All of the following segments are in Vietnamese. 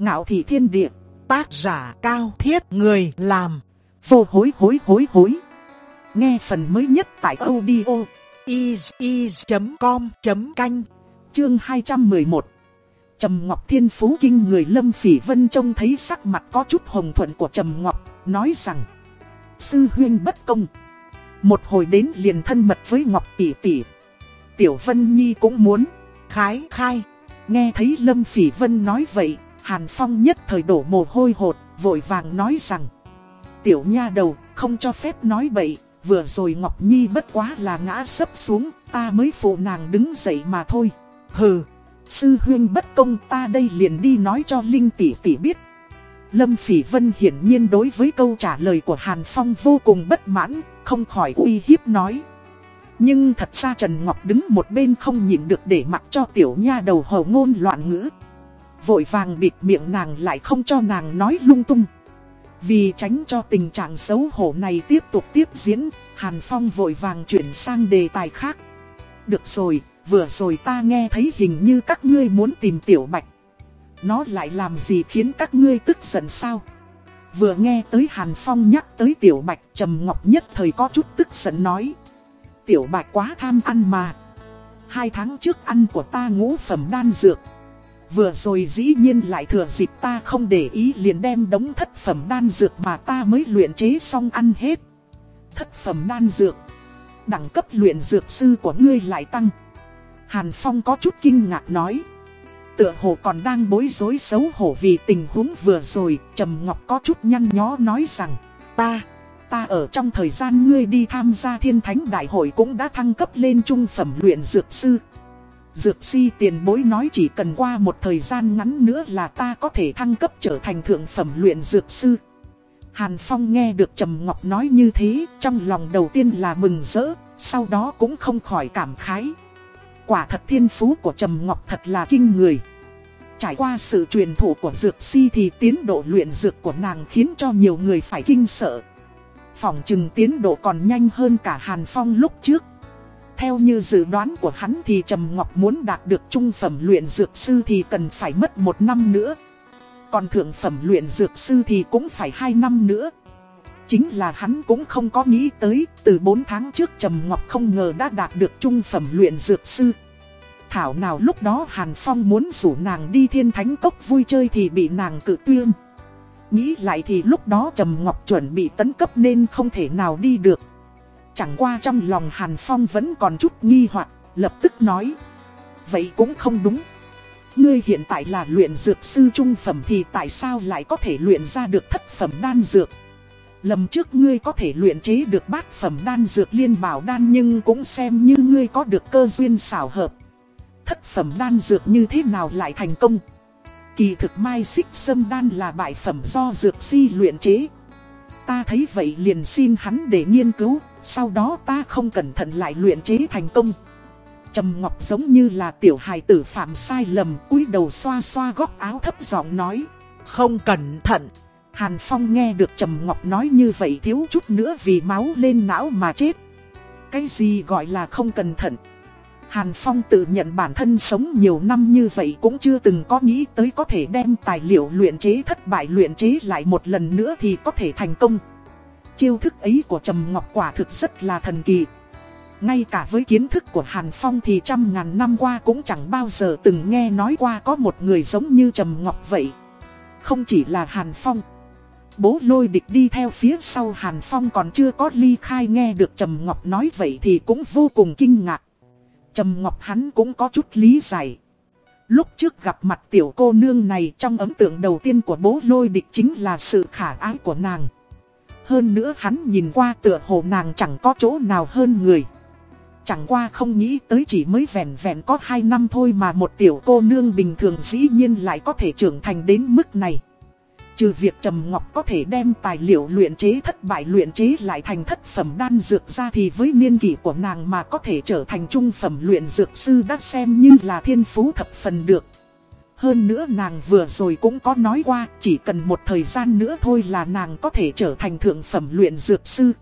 Ngạo thị thiên địa, tác giả cao thiết người làm, vô hối hối hối hối. Nghe phần mới nhất tại audio is.com.canh, chương 211. Trầm Ngọc Thiên Phú Kinh người Lâm Phỉ Vân trông thấy sắc mặt có chút hồng thuận của Trầm Ngọc, nói rằng Sư huyên bất công. Một hồi đến liền thân mật với Ngọc Tỷ Tỷ. Tiểu Vân Nhi cũng muốn, khái khai. Nghe thấy Lâm Phỉ Vân nói vậy, Hàn Phong nhất thời đổ mồ hôi hột, vội vàng nói rằng Tiểu nha đầu, không cho phép nói bậy, vừa rồi Ngọc Nhi bất quá là ngã sấp xuống, ta mới phụ nàng đứng dậy mà thôi. Hừ, sư huyên bất công ta đây liền đi nói cho Linh tỷ tỷ biết. Lâm Phỉ Vân hiển nhiên đối với câu trả lời của Hàn Phong vô cùng bất mãn, không khỏi uy hiếp nói. Nhưng thật ra Trần Ngọc đứng một bên không nhịn được để mặc cho tiểu nha đầu hầu ngôn loạn ngữ. Vội vàng bịt miệng nàng lại không cho nàng nói lung tung. Vì tránh cho tình trạng xấu hổ này tiếp tục tiếp diễn, Hàn Phong vội vàng chuyển sang đề tài khác. Được rồi, vừa rồi ta nghe thấy hình như các ngươi muốn tìm Tiểu Bạch. Nó lại làm gì khiến các ngươi tức giận sao? Vừa nghe tới Hàn Phong nhắc tới Tiểu Bạch, Trầm Ngọc nhất thời có chút tức giận nói. Tiểu Bạch quá tham ăn mà. Hai tháng trước ăn của ta ngũ phẩm đan dược. Vừa rồi dĩ nhiên lại thừa dịp ta không để ý liền đem đống thất phẩm đan dược mà ta mới luyện chế xong ăn hết. Thất phẩm đan dược. Đẳng cấp luyện dược sư của ngươi lại tăng. Hàn Phong có chút kinh ngạc nói. Tựa hồ còn đang bối rối xấu hổ vì tình huống vừa rồi, Trầm Ngọc có chút nhăn nhó nói rằng, ta, ta ở trong thời gian ngươi đi tham gia thiên thánh đại hội cũng đã thăng cấp lên trung phẩm luyện dược sư. Dược si tiền bối nói chỉ cần qua một thời gian ngắn nữa là ta có thể thăng cấp trở thành thượng phẩm luyện dược sư. Hàn Phong nghe được Trầm Ngọc nói như thế, trong lòng đầu tiên là mừng rỡ, sau đó cũng không khỏi cảm khái. Quả thật thiên phú của Trầm Ngọc thật là kinh người. Trải qua sự truyền thụ của dược si thì tiến độ luyện dược của nàng khiến cho nhiều người phải kinh sợ. Phòng trừng tiến độ còn nhanh hơn cả Hàn Phong lúc trước. Theo như dự đoán của hắn thì Trầm Ngọc muốn đạt được trung phẩm luyện dược sư thì cần phải mất một năm nữa. Còn thượng phẩm luyện dược sư thì cũng phải hai năm nữa. Chính là hắn cũng không có nghĩ tới, từ 4 tháng trước Trầm Ngọc không ngờ đã đạt được trung phẩm luyện dược sư. Thảo nào lúc đó Hàn Phong muốn rủ nàng đi thiên thánh cốc vui chơi thì bị nàng cự tuyên. Nghĩ lại thì lúc đó Trầm Ngọc chuẩn bị tấn cấp nên không thể nào đi được. Chẳng qua trong lòng Hàn Phong vẫn còn chút nghi hoặc, lập tức nói. Vậy cũng không đúng. Ngươi hiện tại là luyện dược sư trung phẩm thì tại sao lại có thể luyện ra được thất phẩm đan dược? Lầm trước ngươi có thể luyện chế được bát phẩm đan dược liên bảo đan nhưng cũng xem như ngươi có được cơ duyên xảo hợp. Thất phẩm đan dược như thế nào lại thành công? Kỳ thực mai xích sâm đan là bại phẩm do dược si luyện chế. Ta thấy vậy liền xin hắn để nghiên cứu, sau đó ta không cẩn thận lại luyện chế thành công. Trầm Ngọc giống như là tiểu hài tử phạm sai lầm, cúi đầu xoa xoa góc áo thấp giọng nói. Không cẩn thận. Hàn Phong nghe được Trầm Ngọc nói như vậy thiếu chút nữa vì máu lên não mà chết. Cái gì gọi là không cẩn thận? Hàn Phong tự nhận bản thân sống nhiều năm như vậy cũng chưa từng có nghĩ tới có thể đem tài liệu luyện chế thất bại luyện chế lại một lần nữa thì có thể thành công. Chiêu thức ấy của Trầm Ngọc quả thực rất là thần kỳ. Ngay cả với kiến thức của Hàn Phong thì trăm ngàn năm qua cũng chẳng bao giờ từng nghe nói qua có một người giống như Trầm Ngọc vậy. Không chỉ là Hàn Phong. Bố lôi địch đi theo phía sau Hàn Phong còn chưa có ly khai nghe được Trầm Ngọc nói vậy thì cũng vô cùng kinh ngạc. Trầm Ngọc hắn cũng có chút lý giải. Lúc trước gặp mặt tiểu cô nương này trong ấn tượng đầu tiên của bố lôi địch chính là sự khả ái của nàng. Hơn nữa hắn nhìn qua tựa hồ nàng chẳng có chỗ nào hơn người. Chẳng qua không nghĩ tới chỉ mới vẹn vẹn có 2 năm thôi mà một tiểu cô nương bình thường dĩ nhiên lại có thể trưởng thành đến mức này. Trừ việc Trầm Ngọc có thể đem tài liệu luyện chế thất bại luyện chế lại thành thất phẩm đan dược ra thì với niên kỷ của nàng mà có thể trở thành trung phẩm luyện dược sư đã xem như là thiên phú thập phần được. Hơn nữa nàng vừa rồi cũng có nói qua chỉ cần một thời gian nữa thôi là nàng có thể trở thành thượng phẩm luyện dược sư.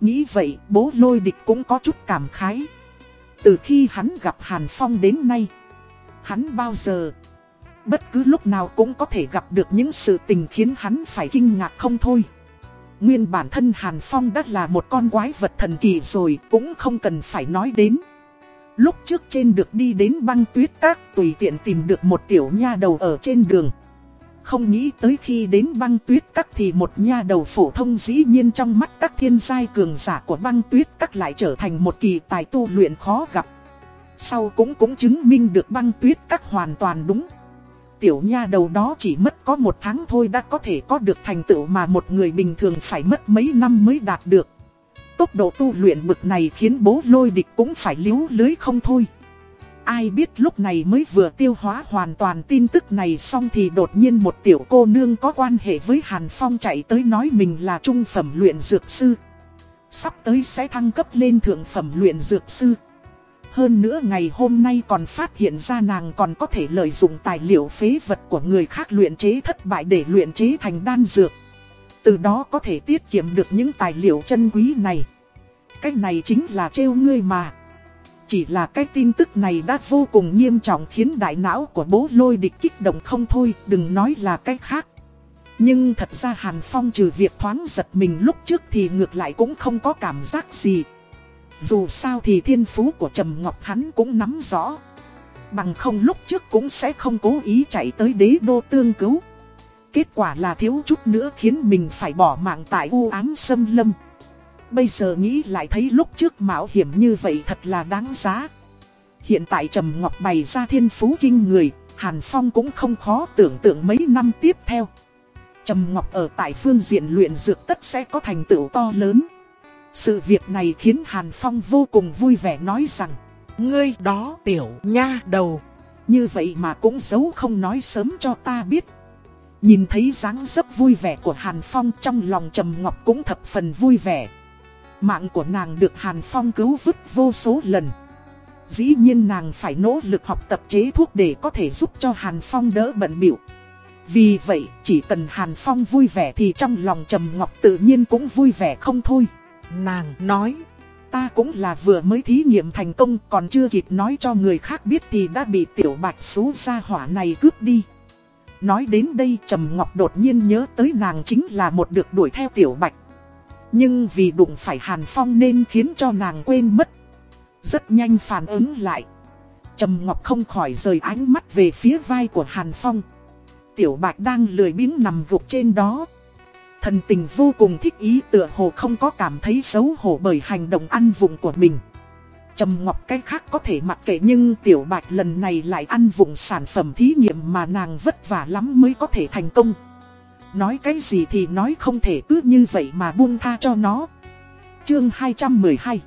Nghĩ vậy bố lôi địch cũng có chút cảm khái. Từ khi hắn gặp Hàn Phong đến nay, hắn bao giờ Bất cứ lúc nào cũng có thể gặp được những sự tình khiến hắn phải kinh ngạc không thôi. Nguyên bản thân Hàn Phong đã là một con quái vật thần kỳ rồi, cũng không cần phải nói đến. Lúc trước trên được đi đến băng tuyết các, tùy tiện tìm được một tiểu nha đầu ở trên đường. Không nghĩ tới khi đến băng tuyết các thì một nha đầu phổ thông dĩ nhiên trong mắt các thiên giai cường giả của băng tuyết các lại trở thành một kỳ tài tu luyện khó gặp. Sau cũng cũng chứng minh được băng tuyết các hoàn toàn đúng. Tiểu nha đầu đó chỉ mất có một tháng thôi đã có thể có được thành tựu mà một người bình thường phải mất mấy năm mới đạt được. Tốc độ tu luyện bực này khiến bố lôi địch cũng phải liếu lưới không thôi. Ai biết lúc này mới vừa tiêu hóa hoàn toàn tin tức này xong thì đột nhiên một tiểu cô nương có quan hệ với Hàn Phong chạy tới nói mình là trung phẩm luyện dược sư. Sắp tới sẽ thăng cấp lên thượng phẩm luyện dược sư. Hơn nữa ngày hôm nay còn phát hiện ra nàng còn có thể lợi dụng tài liệu phế vật của người khác luyện chế thất bại để luyện chế thành đan dược. Từ đó có thể tiết kiệm được những tài liệu chân quý này. Cái này chính là trêu ngươi mà. Chỉ là cái tin tức này đã vô cùng nghiêm trọng khiến đại não của bố lôi địch kích động không thôi, đừng nói là cái khác. Nhưng thật ra Hàn Phong trừ việc thoáng giật mình lúc trước thì ngược lại cũng không có cảm giác gì. Dù sao thì thiên phú của Trầm Ngọc hắn cũng nắm rõ. Bằng không lúc trước cũng sẽ không cố ý chạy tới đế đô tương cứu. Kết quả là thiếu chút nữa khiến mình phải bỏ mạng tại u ám xâm lâm. Bây giờ nghĩ lại thấy lúc trước mạo hiểm như vậy thật là đáng giá. Hiện tại Trầm Ngọc bày ra thiên phú kinh người, Hàn Phong cũng không khó tưởng tượng mấy năm tiếp theo. Trầm Ngọc ở tại phương diện luyện dược tất sẽ có thành tựu to lớn. Sự việc này khiến Hàn Phong vô cùng vui vẻ nói rằng, Ngươi đó tiểu nha đầu, Như vậy mà cũng giấu không nói sớm cho ta biết. Nhìn thấy dáng dấp vui vẻ của Hàn Phong trong lòng Trầm Ngọc cũng thập phần vui vẻ. Mạng của nàng được Hàn Phong cứu vứt vô số lần. Dĩ nhiên nàng phải nỗ lực học tập chế thuốc để có thể giúp cho Hàn Phong đỡ bận biểu Vì vậy, chỉ cần Hàn Phong vui vẻ thì trong lòng Trầm Ngọc tự nhiên cũng vui vẻ không thôi. Nàng nói, ta cũng là vừa mới thí nghiệm thành công còn chưa kịp nói cho người khác biết thì đã bị tiểu bạch xú ra hỏa này cướp đi. Nói đến đây Trầm Ngọc đột nhiên nhớ tới nàng chính là một được đuổi theo tiểu bạch. Nhưng vì đụng phải Hàn Phong nên khiến cho nàng quên mất. Rất nhanh phản ứng lại. Trầm Ngọc không khỏi rời ánh mắt về phía vai của Hàn Phong. Tiểu Bạch đang lười biếng nằm gục trên đó. Thần tình vô cùng thích ý tựa hồ không có cảm thấy xấu hổ bởi hành động ăn vụng của mình. Trầm Ngọc cái khác có thể mặc kệ nhưng Tiểu Bạch lần này lại ăn vụng sản phẩm thí nghiệm mà nàng vất vả lắm mới có thể thành công. Nói cái gì thì nói không thể cứ như vậy mà buông tha cho nó. Chương 212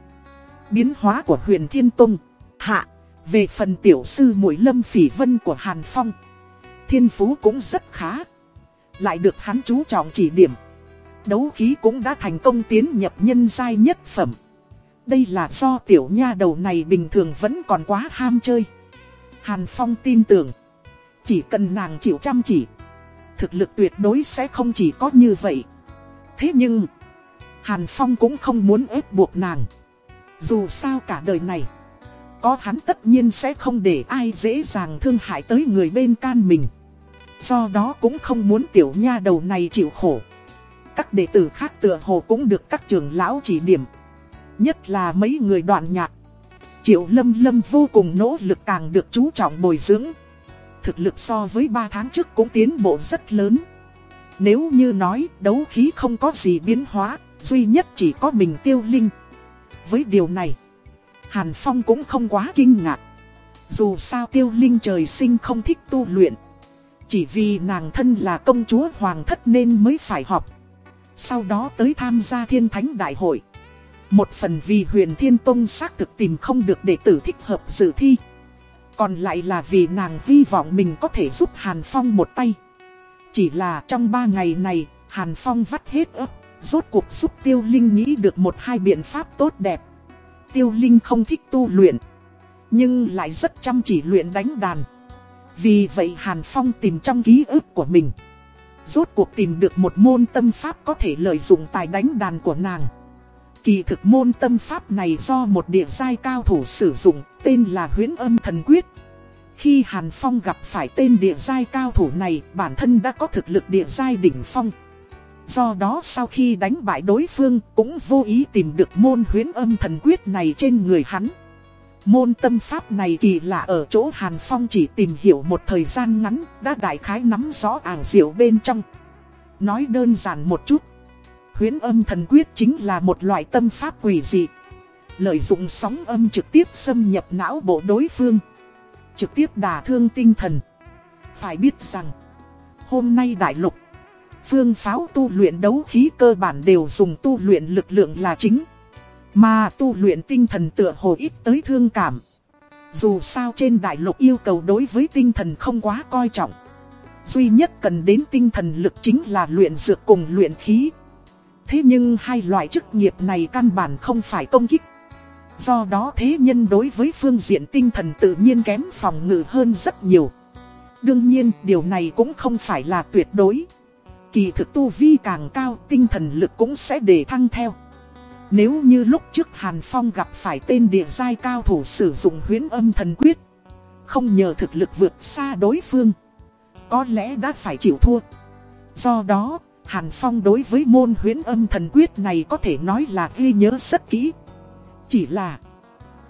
Biến hóa của huyền Thiên Tông Hạ, Về phần tiểu sư mũi lâm phỉ vân của Hàn Phong Thiên Phú cũng rất khá Lại được hắn chú trọng chỉ điểm đấu khí cũng đã thành công tiến nhập nhân giai nhất phẩm. Đây là do tiểu nha đầu này bình thường vẫn còn quá ham chơi. Hàn Phong tin tưởng, chỉ cần nàng chịu chăm chỉ, thực lực tuyệt đối sẽ không chỉ có như vậy. Thế nhưng, Hàn Phong cũng không muốn ép buộc nàng. Dù sao cả đời này, có hắn tất nhiên sẽ không để ai dễ dàng thương hại tới người bên can mình. Do đó cũng không muốn tiểu nha đầu này chịu khổ. Các đệ tử khác tựa hồ cũng được các trưởng lão chỉ điểm. Nhất là mấy người đoạn nhạc. Triệu Lâm Lâm vô cùng nỗ lực càng được chú trọng bồi dưỡng. Thực lực so với 3 tháng trước cũng tiến bộ rất lớn. Nếu như nói đấu khí không có gì biến hóa, duy nhất chỉ có mình tiêu linh. Với điều này, Hàn Phong cũng không quá kinh ngạc. Dù sao tiêu linh trời sinh không thích tu luyện. Chỉ vì nàng thân là công chúa hoàng thất nên mới phải học. Sau đó tới tham gia thiên thánh đại hội. Một phần vì huyền thiên tông xác thực tìm không được đệ tử thích hợp dự thi. Còn lại là vì nàng hy vọng mình có thể giúp Hàn Phong một tay. Chỉ là trong ba ngày này, Hàn Phong vắt hết ấp Rốt cuộc giúp Tiêu Linh nghĩ được một hai biện pháp tốt đẹp. Tiêu Linh không thích tu luyện, Nhưng lại rất chăm chỉ luyện đánh đàn. Vì vậy Hàn Phong tìm trong ký ức của mình Rốt cuộc tìm được một môn tâm pháp có thể lợi dụng tài đánh đàn của nàng Kỳ thực môn tâm pháp này do một địa giai cao thủ sử dụng tên là Huyễn âm thần quyết Khi Hàn Phong gặp phải tên địa giai cao thủ này, bản thân đã có thực lực địa giai đỉnh phong. Do đó sau khi đánh bại đối phương cũng vô ý tìm được môn huyến âm thần quyết này trên người hắn. Môn tâm pháp này kỳ lạ ở chỗ Hàn Phong chỉ tìm hiểu một thời gian ngắn đã đại khái nắm rõ ảng diệu bên trong. Nói đơn giản một chút, huyến âm thần quyết chính là một loại tâm pháp quỷ dị. Lợi dụng sóng âm trực tiếp xâm nhập não bộ đối phương. Trực tiếp đả thương tinh thần. Phải biết rằng, hôm nay đại lục phương pháo tu luyện đấu khí cơ bản đều dùng tu luyện lực lượng là chính. Mà tu luyện tinh thần tựa hồ ít tới thương cảm. Dù sao trên đại lục yêu cầu đối với tinh thần không quá coi trọng. Duy nhất cần đến tinh thần lực chính là luyện dược cùng luyện khí. Thế nhưng hai loại chức nghiệp này căn bản không phải công kích. Do đó thế nhân đối với phương diện tinh thần tự nhiên kém phòng ngự hơn rất nhiều. Đương nhiên, điều này cũng không phải là tuyệt đối. Kỳ thực tu vi càng cao, tinh thần lực cũng sẽ để thăng theo. Nếu như lúc trước Hàn Phong gặp phải tên địa giai cao thủ sử dụng huyến âm thần quyết Không nhờ thực lực vượt xa đối phương Có lẽ đã phải chịu thua Do đó, Hàn Phong đối với môn huyến âm thần quyết này có thể nói là ghi nhớ rất kỹ Chỉ là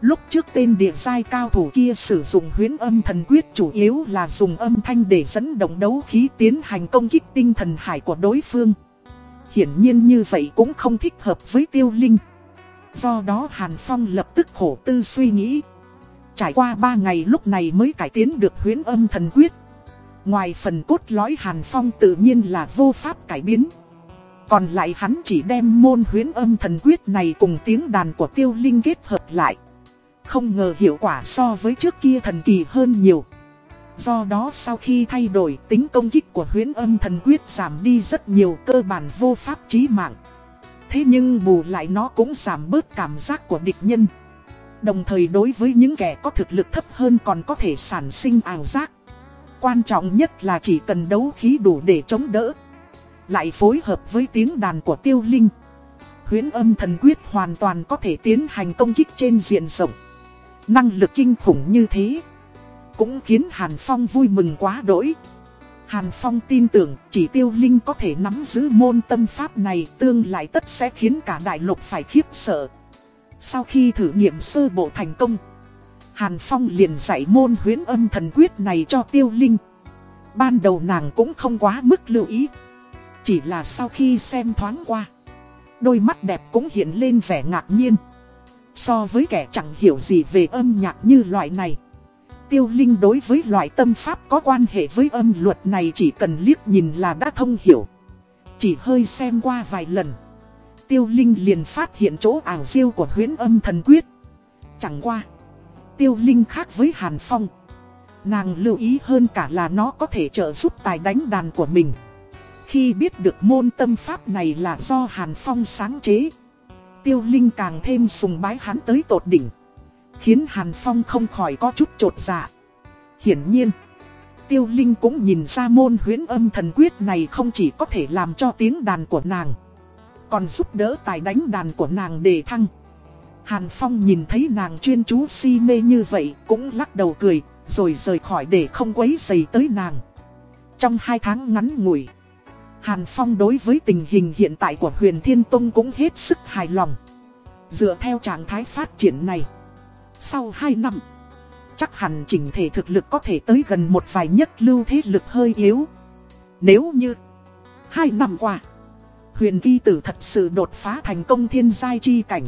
Lúc trước tên địa giai cao thủ kia sử dụng huyến âm thần quyết chủ yếu là dùng âm thanh để dẫn động đấu khí tiến hành công kích tinh thần hải của đối phương. Hiển nhiên như vậy cũng không thích hợp với tiêu linh. Do đó Hàn Phong lập tức khổ tư suy nghĩ. Trải qua 3 ngày lúc này mới cải tiến được huyến âm thần quyết. Ngoài phần cốt lõi Hàn Phong tự nhiên là vô pháp cải biến. Còn lại hắn chỉ đem môn huyến âm thần quyết này cùng tiếng đàn của tiêu linh kết hợp lại. Không ngờ hiệu quả so với trước kia thần kỳ hơn nhiều. Do đó sau khi thay đổi, tính công kích của huyến âm thần quyết giảm đi rất nhiều cơ bản vô pháp chí mạng. Thế nhưng bù lại nó cũng giảm bớt cảm giác của địch nhân. Đồng thời đối với những kẻ có thực lực thấp hơn còn có thể sản sinh ảo giác. Quan trọng nhất là chỉ cần đấu khí đủ để chống đỡ. Lại phối hợp với tiếng đàn của tiêu linh. Huyến âm thần quyết hoàn toàn có thể tiến hành công kích trên diện rộng. Năng lực kinh khủng như thế cũng khiến Hàn Phong vui mừng quá đỗi. Hàn Phong tin tưởng chỉ tiêu linh có thể nắm giữ môn tâm pháp này tương lai tất sẽ khiến cả đại lục phải khiếp sợ. Sau khi thử nghiệm sơ bộ thành công, Hàn Phong liền dạy môn huyến âm thần quyết này cho tiêu linh. Ban đầu nàng cũng không quá mức lưu ý, Chỉ là sau khi xem thoáng qua, Đôi mắt đẹp cũng hiện lên vẻ ngạc nhiên. So với kẻ chẳng hiểu gì về âm nhạc như loại này Tiêu Linh đối với loại tâm pháp có quan hệ với âm luật này chỉ cần liếc nhìn là đã thông hiểu. Chỉ hơi xem qua vài lần. Tiêu Linh liền phát hiện chỗ ảo diêu của huyến âm thần quyết. Chẳng qua, Tiêu Linh khác với Hàn Phong. Nàng lưu ý hơn cả là nó có thể trợ giúp tài đánh đàn của mình. Khi biết được môn tâm pháp này là do Hàn Phong sáng chế, Tiêu Linh càng thêm sùng bái hắn tới tột đỉnh. Khiến Hàn Phong không khỏi có chút trột dạ. Hiển nhiên, Tiêu Linh cũng nhìn ra môn Huyễn âm thần quyết này không chỉ có thể làm cho tiếng đàn của nàng. Còn giúp đỡ tài đánh đàn của nàng đề thăng. Hàn Phong nhìn thấy nàng chuyên chú si mê như vậy cũng lắc đầu cười, rồi rời khỏi để không quấy dày tới nàng. Trong hai tháng ngắn ngủi, Hàn Phong đối với tình hình hiện tại của huyền Thiên Tông cũng hết sức hài lòng. Dựa theo trạng thái phát triển này, sau 2 năm, chắc hẳn chỉnh thể thực lực có thể tới gần một vài nhất lưu thế lực hơi yếu. Nếu như 2 năm qua, huyền Vi tử thật sự đột phá thành công thiên giai chi cảnh.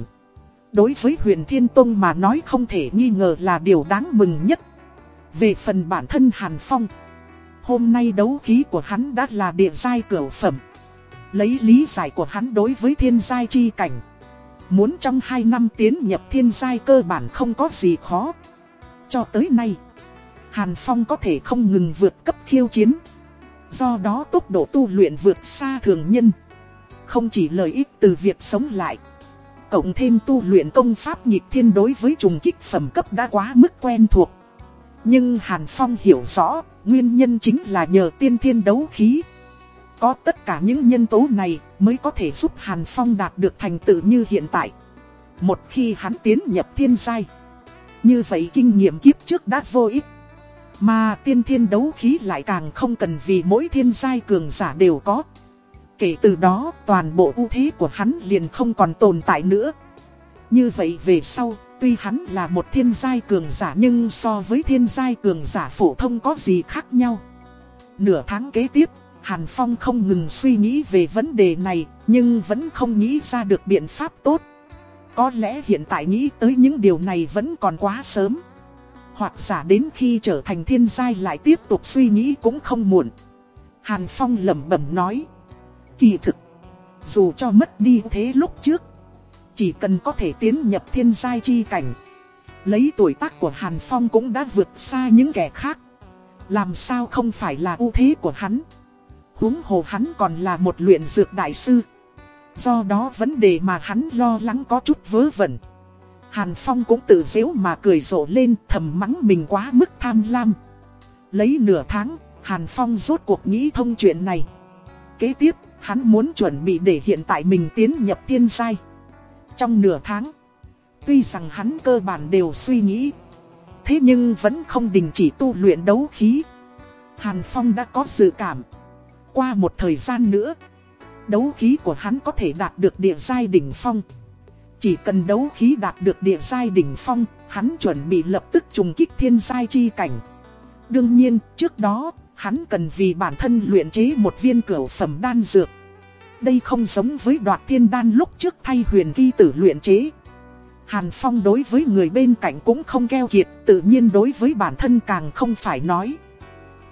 Đối với huyền Thiên Tông mà nói không thể nghi ngờ là điều đáng mừng nhất. Về phần bản thân Hàn Phong, Hôm nay đấu khí của hắn đã là địa giai cửu phẩm. Lấy lý giải của hắn đối với thiên giai chi cảnh. Muốn trong 2 năm tiến nhập thiên giai cơ bản không có gì khó. Cho tới nay, Hàn Phong có thể không ngừng vượt cấp khiêu chiến. Do đó tốc độ tu luyện vượt xa thường nhân. Không chỉ lợi ích từ việc sống lại. Cộng thêm tu luyện công pháp nhịp thiên đối với trùng kích phẩm cấp đã quá mức quen thuộc. Nhưng Hàn Phong hiểu rõ, nguyên nhân chính là nhờ tiên thiên đấu khí. Có tất cả những nhân tố này mới có thể giúp Hàn Phong đạt được thành tựu như hiện tại. Một khi hắn tiến nhập thiên giai, như vậy kinh nghiệm kiếp trước đã vô ích. Mà tiên thiên đấu khí lại càng không cần vì mỗi thiên giai cường giả đều có. Kể từ đó toàn bộ ưu thế của hắn liền không còn tồn tại nữa. Như vậy về sau, tuy hắn là một thiên giai cường giả nhưng so với thiên giai cường giả phổ thông có gì khác nhau. Nửa tháng kế tiếp, Hàn Phong không ngừng suy nghĩ về vấn đề này, nhưng vẫn không nghĩ ra được biện pháp tốt. Có lẽ hiện tại nghĩ tới những điều này vẫn còn quá sớm. Hoặc giả đến khi trở thành thiên giai lại tiếp tục suy nghĩ cũng không muộn. Hàn Phong lẩm bẩm nói. Kỳ thực, dù cho mất đi thế lúc trước, chỉ cần có thể tiến nhập thiên giai chi cảnh. Lấy tuổi tác của Hàn Phong cũng đã vượt xa những kẻ khác. Làm sao không phải là ưu thế của hắn huống hồ hắn còn là một luyện dược đại sư. Do đó vấn đề mà hắn lo lắng có chút vớ vẩn. Hàn Phong cũng tự dễu mà cười rộ lên thầm mắng mình quá mức tham lam. Lấy nửa tháng, Hàn Phong rốt cuộc nghĩ thông chuyện này. Kế tiếp, hắn muốn chuẩn bị để hiện tại mình tiến nhập tiên giai. Trong nửa tháng, tuy rằng hắn cơ bản đều suy nghĩ, thế nhưng vẫn không đình chỉ tu luyện đấu khí. Hàn Phong đã có dự cảm. Qua một thời gian nữa, đấu khí của hắn có thể đạt được địa giai đỉnh phong. Chỉ cần đấu khí đạt được địa giai đỉnh phong, hắn chuẩn bị lập tức trùng kích thiên giai chi cảnh. Đương nhiên, trước đó, hắn cần vì bản thân luyện chế một viên cửu phẩm đan dược. Đây không giống với đoạt thiên đan lúc trước thay huyền ghi tử luyện chế. Hàn Phong đối với người bên cạnh cũng không keo kiệt, tự nhiên đối với bản thân càng không phải nói.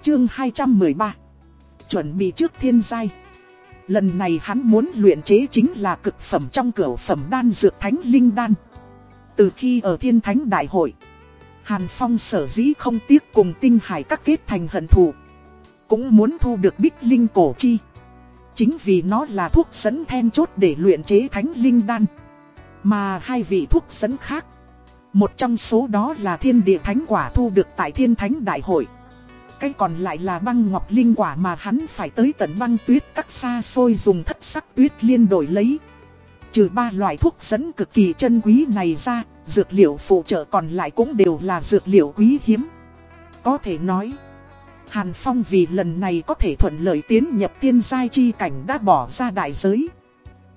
Chương 213 Chuẩn bị trước thiên giai Lần này hắn muốn luyện chế chính là cực phẩm trong cửa phẩm đan dược thánh linh đan. Từ khi ở thiên thánh đại hội, Hàn Phong sở dĩ không tiếc cùng tinh hải các kết thành hận thù. Cũng muốn thu được bích linh cổ chi. Chính vì nó là thuốc dẫn then chốt để luyện chế thánh linh đan. Mà hai vị thuốc dẫn khác. Một trong số đó là thiên địa thánh quả thu được tại thiên thánh đại hội. Cái còn lại là băng ngọc linh quả mà hắn phải tới tận băng tuyết các xa xôi dùng thất sắc tuyết liên đổi lấy. Trừ ba loại thuốc dẫn cực kỳ chân quý này ra, dược liệu phụ trợ còn lại cũng đều là dược liệu quý hiếm. Có thể nói, Hàn Phong vì lần này có thể thuận lợi tiến nhập tiên giai chi cảnh đã bỏ ra đại giới.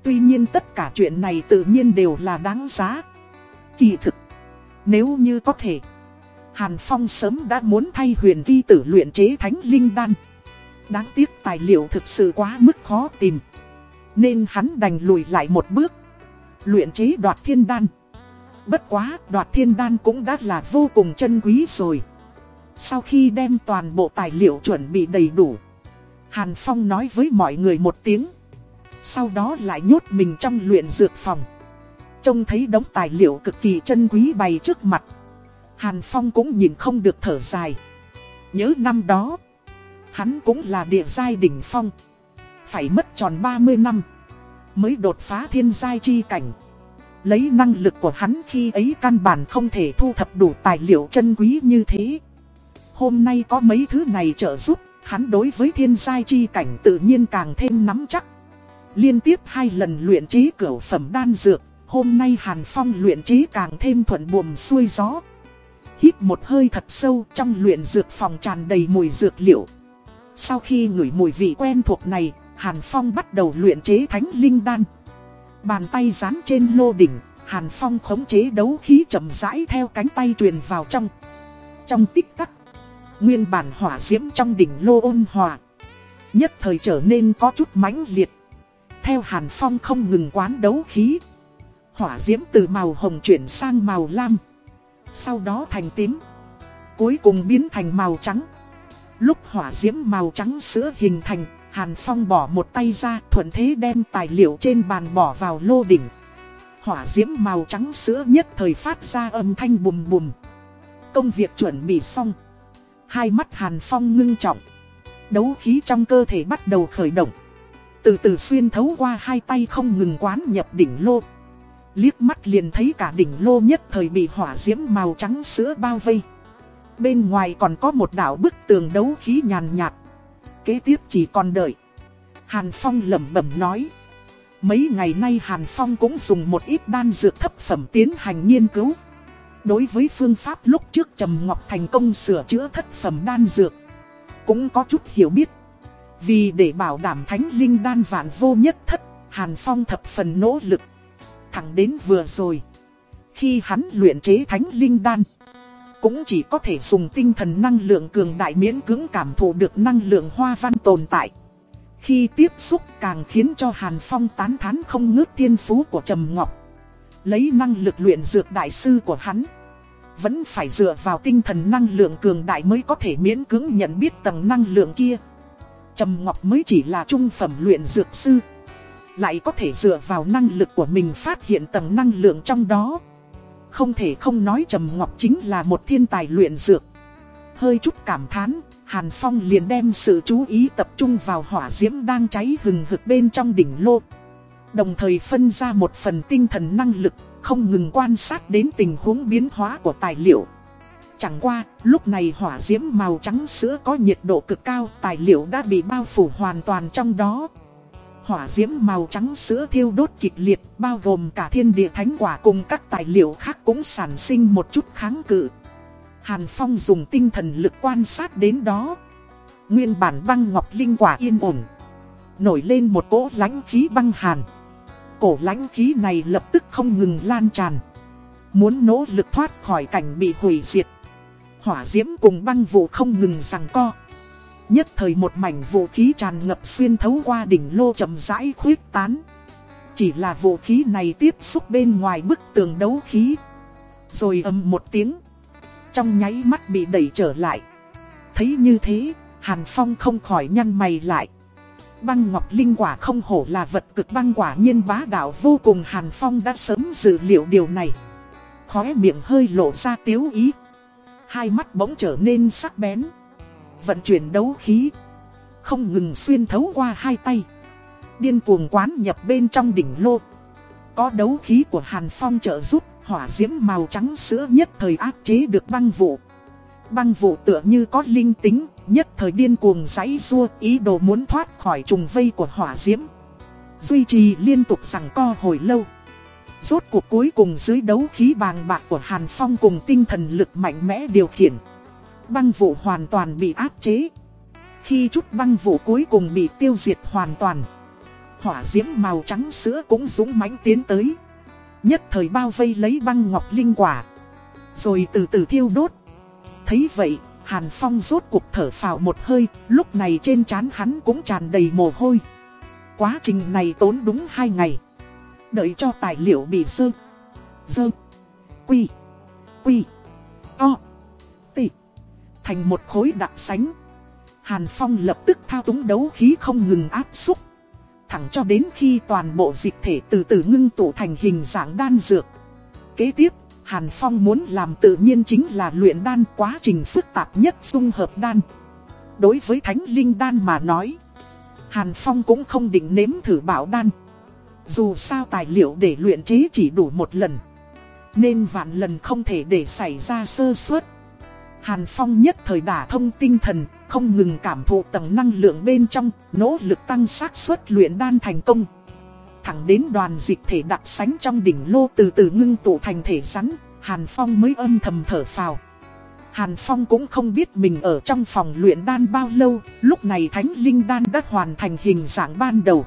Tuy nhiên tất cả chuyện này tự nhiên đều là đáng giá. Kỳ thực, nếu như có thể... Hàn Phong sớm đã muốn thay huyền vi tử luyện chế thánh linh đan. Đáng tiếc tài liệu thực sự quá mức khó tìm. Nên hắn đành lùi lại một bước. Luyện chế đoạt thiên đan. Bất quá đoạt thiên đan cũng đã là vô cùng chân quý rồi. Sau khi đem toàn bộ tài liệu chuẩn bị đầy đủ. Hàn Phong nói với mọi người một tiếng. Sau đó lại nhốt mình trong luyện dược phòng. Trông thấy đống tài liệu cực kỳ chân quý bày trước mặt. Hàn Phong cũng nhìn không được thở dài. Nhớ năm đó, hắn cũng là địa giai đỉnh phong. Phải mất tròn 30 năm, mới đột phá thiên giai chi cảnh. Lấy năng lực của hắn khi ấy căn bản không thể thu thập đủ tài liệu chân quý như thế. Hôm nay có mấy thứ này trợ giúp, hắn đối với thiên giai chi cảnh tự nhiên càng thêm nắm chắc. Liên tiếp hai lần luyện trí cửa phẩm đan dược, hôm nay Hàn Phong luyện trí càng thêm thuận buồm xuôi gió. Hít một hơi thật sâu trong luyện dược phòng tràn đầy mùi dược liệu. Sau khi ngửi mùi vị quen thuộc này, Hàn Phong bắt đầu luyện chế thánh linh đan. Bàn tay dán trên lô đỉnh, Hàn Phong khống chế đấu khí chậm rãi theo cánh tay truyền vào trong. Trong tích tắc, nguyên bản hỏa diễm trong đỉnh lô ôn hòa. Nhất thời trở nên có chút mãnh liệt. Theo Hàn Phong không ngừng quán đấu khí. Hỏa diễm từ màu hồng chuyển sang màu lam. Sau đó thành tím, Cuối cùng biến thành màu trắng. Lúc hỏa diễm màu trắng sữa hình thành, Hàn Phong bỏ một tay ra, thuận thế đem tài liệu trên bàn bỏ vào lô đỉnh. Hỏa diễm màu trắng sữa nhất thời phát ra âm thanh bùm bùm. Công việc chuẩn bị xong. Hai mắt Hàn Phong ngưng trọng. Đấu khí trong cơ thể bắt đầu khởi động. Từ từ xuyên thấu qua hai tay không ngừng quán nhập đỉnh lô. Liếc mắt liền thấy cả đỉnh lô nhất thời bị hỏa diễm màu trắng sữa bao vây. Bên ngoài còn có một đảo bức tường đấu khí nhàn nhạt. Kế tiếp chỉ còn đợi. Hàn Phong lẩm bẩm nói. Mấy ngày nay Hàn Phong cũng dùng một ít đan dược thấp phẩm tiến hành nghiên cứu. Đối với phương pháp lúc trước Trầm Ngọc thành công sửa chữa thất phẩm đan dược, Cũng có chút hiểu biết Vì để bảo đảm thánh linh đan vạn vô nhất thất, Hàn Phong thập phần nỗ lực Thẳng đến vừa rồi. Khi hắn luyện chế thánh linh đan, Cũng chỉ có thể dùng tinh thần năng lượng cường đại miễn cưỡng cảm thụ được năng lượng hoa văn tồn tại. Khi tiếp xúc càng khiến cho Hàn Phong tán thán không ngớt tiên phú của Trầm Ngọc. Lấy năng lực luyện dược đại sư của hắn, Vẫn phải dựa vào tinh thần năng lượng cường đại mới có thể miễn cưỡng nhận biết tầng năng lượng kia. Trầm Ngọc mới chỉ là trung phẩm luyện dược sư. Lại có thể dựa vào năng lực của mình phát hiện tầng năng lượng trong đó Không thể không nói Trầm Ngọc chính là một thiên tài luyện dược Hơi chút cảm thán Hàn Phong liền đem sự chú ý tập trung vào hỏa diễm đang cháy hừng hực bên trong đỉnh lô Đồng thời phân ra một phần tinh thần năng lực, không ngừng quan sát đến tình huống biến hóa của tài liệu. Chẳng qua, lúc này hỏa diễm màu trắng sữa có nhiệt độ cực cao, tài liệu đã bị bao phủ hoàn toàn trong đó. Hỏa diễm màu trắng sữa thiêu đốt kịch liệt, bao gồm cả thiên địa thánh quả cùng các tài liệu khác cũng sản sinh một chút kháng cự. Hàn Phong dùng tinh thần lực quan sát đến đó. Nguyên bản băng ngọc linh quả yên ổn. Nổi lên một cỗ lãnh khí băng hàn cổ lãnh khí này lập tức không ngừng lan tràn. Muốn nỗ lực thoát khỏi cảnh bị hủy diệt. Hỏa diễm cùng băng vụ không ngừng rằng co. Nhất thời một mảnh vũ khí tràn ngập xuyên thấu qua đỉnh lô chậm rãi khuyết tán. Chỉ là vũ khí này tiếp xúc bên ngoài bức tường đấu khí. Rồi ầm một tiếng. Trong nháy mắt bị đẩy trở lại. Thấy như thế, Hàn Phong không khỏi nhăn mày lại. Băng ngọc linh quả không hổ là vật cực băng quả nhiên bá đạo vô cùng Hàn Phong đã sớm dự liệu điều này. Khóe miệng hơi lộ ra tiếu ý. Hai mắt bỗng trở nên sắc bén. Vận chuyển đấu khí. Không ngừng xuyên thấu qua hai tay. Điên cuồng quán nhập bên trong đỉnh lô. Có đấu khí của Hàn Phong trợ giúp hỏa diễm màu trắng sữa nhất thời áp chế được băng vụ. Băng vụ tựa như có linh tính, nhất thời điên cuồng giấy rua ý đồ muốn thoát khỏi trùng vây của hỏa diễm. Duy trì liên tục rằng co hồi lâu. Rốt cuộc cuối cùng dưới đấu khí bàng bạc của Hàn Phong cùng tinh thần lực mạnh mẽ điều khiển. Băng vụ hoàn toàn bị áp chế. Khi chút băng vụ cuối cùng bị tiêu diệt hoàn toàn. Hỏa diễm màu trắng sữa cũng dũng mãnh tiến tới. Nhất thời bao vây lấy băng ngọc linh quả. Rồi từ từ thiêu đốt. Thấy vậy, Hàn Phong rốt cuộc thở phào một hơi, lúc này trên trán hắn cũng tràn đầy mồ hôi. Quá trình này tốn đúng 2 ngày. Đợi cho tài liệu bị sơ, Sơ. quy, quy, to, thành một khối đặc sánh. Hàn Phong lập tức thao túng đấu khí không ngừng áp xúc. Thẳng cho đến khi toàn bộ dịch thể từ từ ngưng tụ thành hình dạng đan dược. Kế tiếp, Hàn Phong muốn làm tự nhiên chính là luyện đan quá trình phức tạp nhất dung hợp đan. Đối với Thánh Linh đan mà nói, Hàn Phong cũng không định nếm thử bảo đan. Dù sao tài liệu để luyện chế chỉ đủ một lần, nên vạn lần không thể để xảy ra sơ suất. Hàn Phong nhất thời đả thông tinh thần, không ngừng cảm thụ tầng năng lượng bên trong, nỗ lực tăng xác suất luyện đan thành công thẳng đến đoàn dịch thể đặc sánh trong đỉnh lô từ từ ngưng tụ thành thể rắn, Hàn Phong mới âm thầm thở phào. Hàn Phong cũng không biết mình ở trong phòng luyện đan bao lâu, lúc này Thánh Linh đan đã hoàn thành hình dạng ban đầu.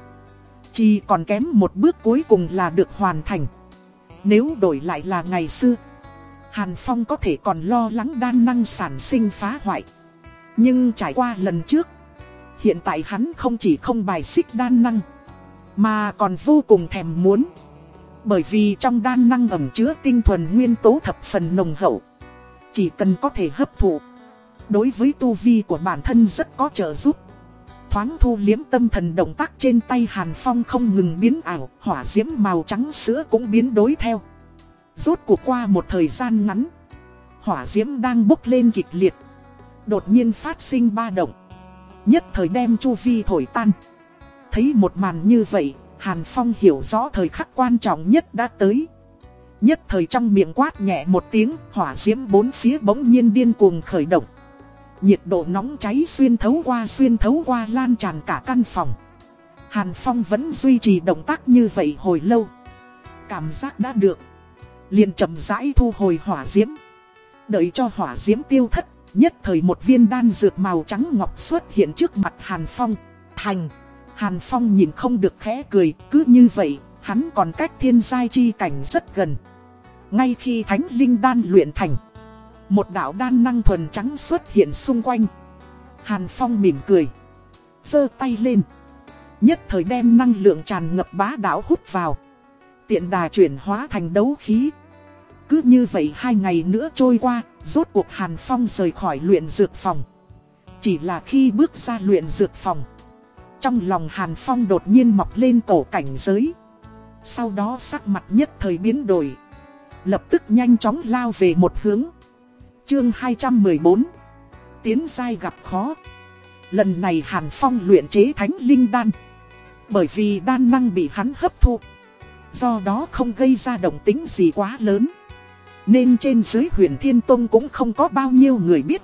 Chỉ còn kém một bước cuối cùng là được hoàn thành. Nếu đổi lại là ngày xưa, Hàn Phong có thể còn lo lắng đan năng sản sinh phá hoại. Nhưng trải qua lần trước, hiện tại hắn không chỉ không bài xích đan năng, mà còn vô cùng thèm muốn. Bởi vì trong đan năng ẩm chứa tinh thuần nguyên tố thập phần nồng hậu Chỉ cần có thể hấp thụ Đối với tu vi của bản thân rất có trợ giúp. Thoáng thu liếm tâm thần động tác trên tay Hàn Phong không ngừng biến ảo Hỏa diễm màu trắng sữa cũng biến đối theo. Rốt cuộc qua một thời gian ngắn Hỏa diễm đang bốc lên kịch liệt Đột nhiên phát sinh ba động Nhất thời đem chu vi thổi tan Thấy một màn như vậy, Hàn Phong hiểu rõ thời khắc quan trọng nhất đã tới. Nhất thời trong miệng quát nhẹ một tiếng, hỏa diễm bốn phía bỗng nhiên điên cuồng khởi động. Nhiệt độ nóng cháy xuyên thấu qua xuyên thấu qua lan tràn cả căn phòng. Hàn Phong vẫn duy trì động tác như vậy hồi lâu. Cảm giác đã được liền chậm rãi thu hồi hỏa diễm. Đợi cho hỏa diễm tiêu thất, nhất thời một viên đan dược màu trắng ngọc xuất hiện trước mặt Hàn Phong. Thành! Hàn Phong nhìn không được khẽ cười, cứ như vậy, hắn còn cách thiên giai chi cảnh rất gần. Ngay khi thánh linh đan luyện thành, một đạo đan năng thuần trắng xuất hiện xung quanh. Hàn Phong mỉm cười, giơ tay lên. Nhất thời đem năng lượng tràn ngập bá đảo hút vào. Tiện đà chuyển hóa thành đấu khí. Cứ như vậy hai ngày nữa trôi qua, rốt cuộc Hàn Phong rời khỏi luyện dược phòng. Chỉ là khi bước ra luyện dược phòng. Trong lòng Hàn Phong đột nhiên mọc lên cổ cảnh giới. Sau đó sắc mặt nhất thời biến đổi. Lập tức nhanh chóng lao về một hướng. Chương 214 Tiến dai gặp khó. Lần này Hàn Phong luyện chế thánh linh đan. Bởi vì đan năng bị hắn hấp thu. Do đó không gây ra động tính gì quá lớn. Nên trên dưới huyền Thiên Tông cũng không có bao nhiêu người biết.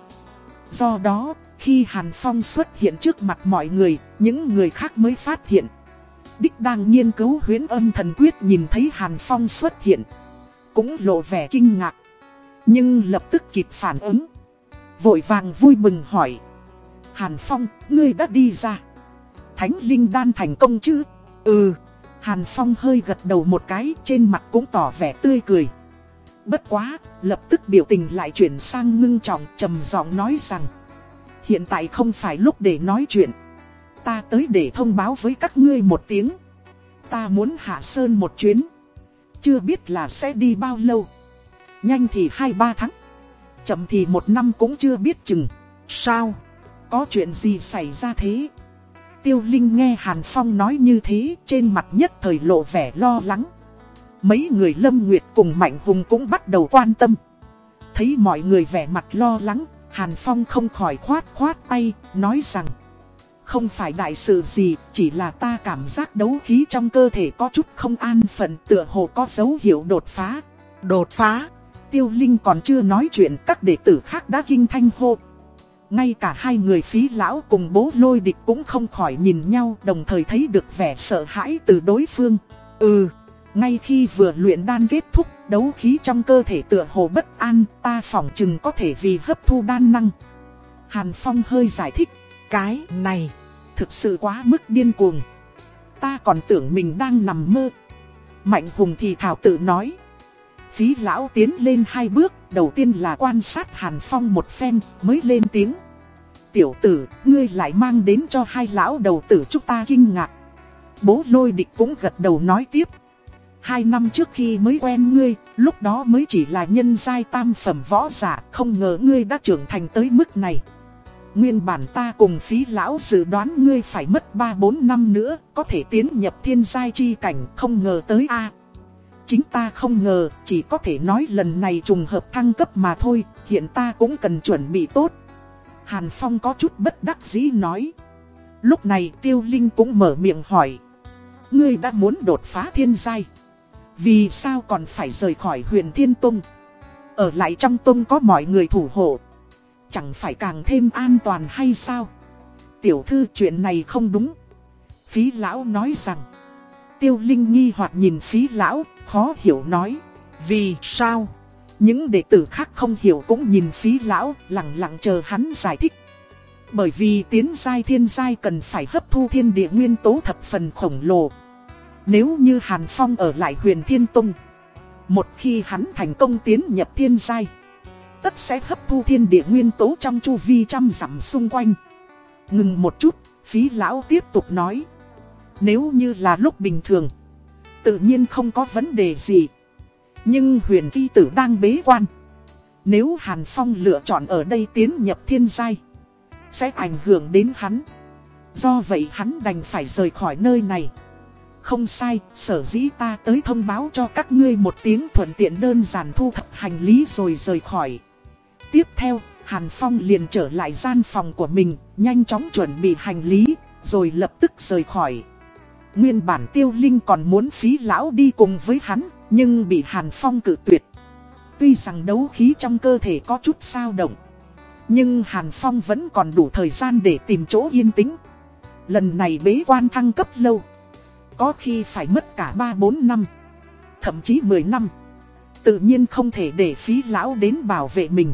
Do đó, khi Hàn Phong xuất hiện trước mặt mọi người, những người khác mới phát hiện. Đích đang nghiên cứu huyến âm thần quyết nhìn thấy Hàn Phong xuất hiện. Cũng lộ vẻ kinh ngạc. Nhưng lập tức kịp phản ứng. Vội vàng vui mừng hỏi. Hàn Phong, ngươi đã đi ra. Thánh Linh đan thành công chứ? Ừ. Hàn Phong hơi gật đầu một cái trên mặt cũng tỏ vẻ tươi cười. Bất quá, lập tức biểu tình lại chuyển sang ngưng trọng trầm giọng nói rằng Hiện tại không phải lúc để nói chuyện Ta tới để thông báo với các ngươi một tiếng Ta muốn hạ sơn một chuyến Chưa biết là sẽ đi bao lâu Nhanh thì 2-3 tháng Chậm thì một năm cũng chưa biết chừng Sao? Có chuyện gì xảy ra thế? Tiêu Linh nghe Hàn Phong nói như thế Trên mặt nhất thời lộ vẻ lo lắng. Mấy người Lâm Nguyệt cùng Mạnh Hùng cũng bắt đầu quan tâm. Thấy mọi người vẻ mặt lo lắng Hàn Phong không khỏi khoát khoát tay Nói rằng Không phải đại sự gì Chỉ là ta cảm giác đấu khí trong cơ thể có chút không an phận Tựa hồ có dấu hiệu đột phá. Đột phá? Tiêu Linh còn chưa nói chuyện Các đệ tử khác đã kinh thanh hô ngay cả hai người phí lão cùng bố lôi địch cũng không khỏi nhìn nhau đồng thời thấy được vẻ sợ hãi từ đối phương. Ừ, ngay khi vừa luyện đan kết thúc, đấu khí trong cơ thể tựa hồ bất an, ta phỏng chừng có thể vì hấp thu đan năng. Hàn Phong hơi giải thích, cái này, thực sự quá mức điên cuồng. Ta còn tưởng mình đang nằm mơ. Mạnh Hùng thì thảo tự nói. Phí lão tiến lên hai bước, đầu tiên là quan sát Hàn Phong một phen, mới lên tiếng. Tiểu tử, ngươi lại mang đến cho hai lão đầu tử chúng ta kinh ngạc. Bố lôi địch cũng gật đầu nói tiếp. Hai năm trước khi mới quen ngươi, lúc đó mới chỉ là nhân giai tam phẩm võ giả, không ngờ ngươi đã trưởng thành tới mức này. Nguyên bản ta cùng phí lão dự đoán ngươi phải mất 3-4 năm nữa, có thể tiến nhập thiên giai chi cảnh, không ngờ tới a Chính ta không ngờ, chỉ có thể nói lần này trùng hợp thăng cấp mà thôi, hiện ta cũng cần chuẩn bị tốt. Hàn Phong có chút bất đắc dĩ nói. Lúc này Tiêu Linh cũng mở miệng hỏi. Ngươi đã muốn đột phá thiên giai. Vì sao còn phải rời khỏi huyền Thiên Tông? Ở lại trong tông có mọi người thủ hộ. Chẳng phải càng thêm an toàn hay sao? Tiểu thư chuyện này không đúng. Phí lão nói rằng. Tiêu Linh nghi hoặc nhìn phí lão, khó hiểu nói. Vì sao? Những đệ tử khác không hiểu cũng nhìn phí lão, lặng lặng chờ hắn giải thích. Bởi vì tiến giai thiên giai cần phải hấp thu thiên địa nguyên tố thập phần khổng lồ. Nếu như Hàn Phong ở lại huyền Thiên Tông Một khi hắn thành công tiến nhập thiên giai Tất sẽ hấp thu thiên địa nguyên tố trong chu vi trăm dặm xung quanh Ngừng một chút, phí lão tiếp tục nói Nếu như là lúc bình thường Tự nhiên không có vấn đề gì Nhưng huyền kỳ tử đang bế quan Nếu Hàn Phong lựa chọn ở đây tiến nhập thiên giai Sẽ ảnh hưởng đến hắn Do vậy hắn đành phải rời khỏi nơi này không sai, sở dĩ ta tới thông báo cho các ngươi một tiếng thuận tiện đơn giản thu thập hành lý rồi rời khỏi. Tiếp theo, Hàn Phong liền trở lại gian phòng của mình, nhanh chóng chuẩn bị hành lý, rồi lập tức rời khỏi. Nguyên bản tiêu linh còn muốn phí lão đi cùng với hắn, nhưng bị Hàn Phong cự tuyệt. Tuy rằng đấu khí trong cơ thể có chút sao động, nhưng Hàn Phong vẫn còn đủ thời gian để tìm chỗ yên tĩnh. Lần này bế quan thăng cấp lâu có khi phải mất cả 3-4 năm, thậm chí 10 năm. Tự nhiên không thể để phí lão đến bảo vệ mình.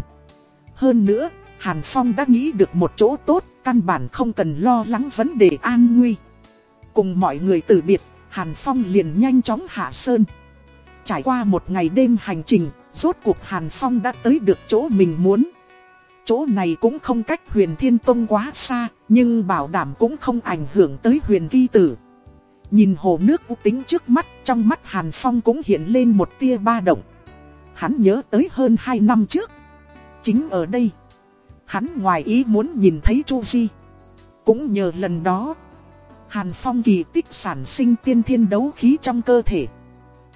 Hơn nữa, Hàn Phong đã nghĩ được một chỗ tốt, căn bản không cần lo lắng vấn đề an nguy. Cùng mọi người từ biệt, Hàn Phong liền nhanh chóng hạ sơn. Trải qua một ngày đêm hành trình, rốt cuộc Hàn Phong đã tới được chỗ mình muốn. Chỗ này cũng không cách huyền thiên tông quá xa, nhưng bảo đảm cũng không ảnh hưởng tới huyền Vi tử. Nhìn hồ nước u tính trước mắt, trong mắt Hàn Phong cũng hiện lên một tia ba động. Hắn nhớ tới hơn 2 năm trước. Chính ở đây, hắn ngoài ý muốn nhìn thấy Chu Di. Cũng nhờ lần đó, Hàn Phong kỳ tích sản sinh tiên thiên đấu khí trong cơ thể.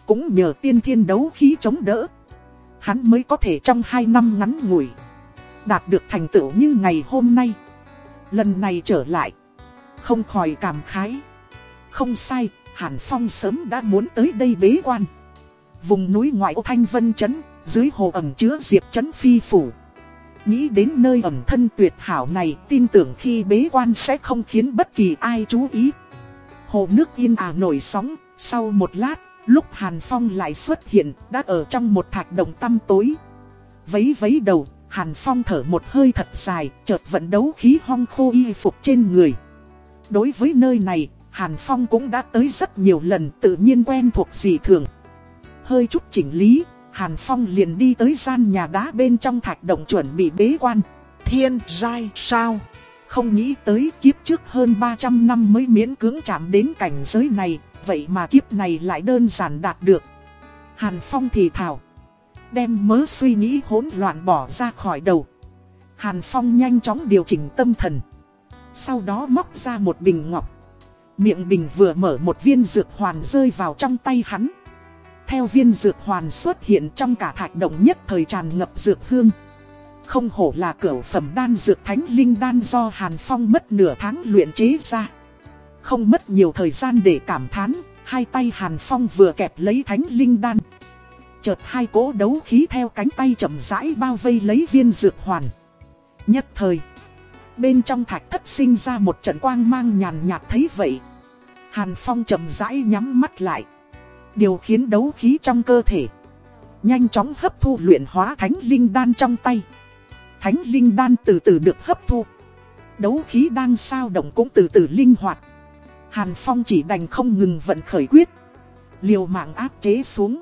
Cũng nhờ tiên thiên đấu khí chống đỡ. Hắn mới có thể trong 2 năm ngắn ngủi Đạt được thành tựu như ngày hôm nay Lần này trở lại Không khỏi cảm khái Không sai, Hàn Phong sớm đã muốn tới đây bế quan Vùng núi ngoại ô Thanh Vân Trấn Dưới hồ ẩm chứa Diệp Trấn Phi Phủ Nghĩ đến nơi ẩn thân tuyệt hảo này Tin tưởng khi bế quan sẽ không khiến bất kỳ ai chú ý Hồ nước yên ả nổi sóng Sau một lát Lúc Hàn Phong lại xuất hiện Đã ở trong một thạch động tăm tối Vấy vấy đầu Hàn Phong thở một hơi thật dài, chợt vận đấu khí hong khô y phục trên người. Đối với nơi này, Hàn Phong cũng đã tới rất nhiều lần tự nhiên quen thuộc dị thường. Hơi chút chỉnh lý, Hàn Phong liền đi tới gian nhà đá bên trong thạch động chuẩn bị bế quan. Thiên giai sao? Không nghĩ tới kiếp trước hơn 300 năm mới miễn cưỡng chạm đến cảnh giới này, vậy mà kiếp này lại đơn giản đạt được. Hàn Phong thì thảo. Đem mớ suy nghĩ hỗn loạn bỏ ra khỏi đầu Hàn Phong nhanh chóng điều chỉnh tâm thần Sau đó móc ra một bình ngọc Miệng bình vừa mở một viên dược hoàn rơi vào trong tay hắn theo viên dược hoàn xuất hiện trong cả thạch động nhất thời tràn ngập dược hương Không hổ là cửa phẩm đan dược thánh linh đan do Hàn Phong mất nửa tháng luyện chế ra Không mất nhiều thời gian để cảm thán Hai tay Hàn Phong vừa kẹp lấy thánh linh đan Chợt hai cỗ đấu khí theo cánh tay chậm rãi bao vây lấy viên dược hoàn. Nhất thời, bên trong thạch thất sinh ra một trận quang mang nhàn nhạt thấy vậy. Hàn Phong chậm rãi nhắm mắt lại. Điều khiến đấu khí trong cơ thể. Nhanh chóng hấp thu luyện hóa thánh linh đan trong tay. Thánh linh đan từ từ được hấp thu. Đấu khí đang sao động cũng từ từ linh hoạt. Hàn Phong chỉ đành không ngừng vận khởi quyết. Liều mạng áp chế xuống.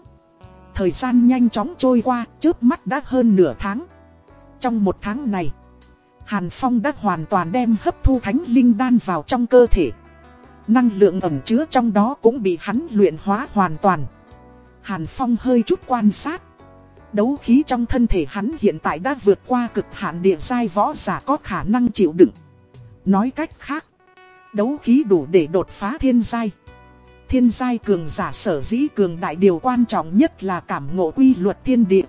Thời gian nhanh chóng trôi qua, trước mắt đã hơn nửa tháng. Trong một tháng này, Hàn Phong đã hoàn toàn đem hấp thu thánh linh đan vào trong cơ thể. Năng lượng ẩm chứa trong đó cũng bị hắn luyện hóa hoàn toàn. Hàn Phong hơi chút quan sát. Đấu khí trong thân thể hắn hiện tại đã vượt qua cực hạn địa giai võ giả có khả năng chịu đựng. Nói cách khác, đấu khí đủ để đột phá thiên giai. Thiên giai cường giả sở dĩ cường đại điều quan trọng nhất là cảm ngộ quy luật thiên địa.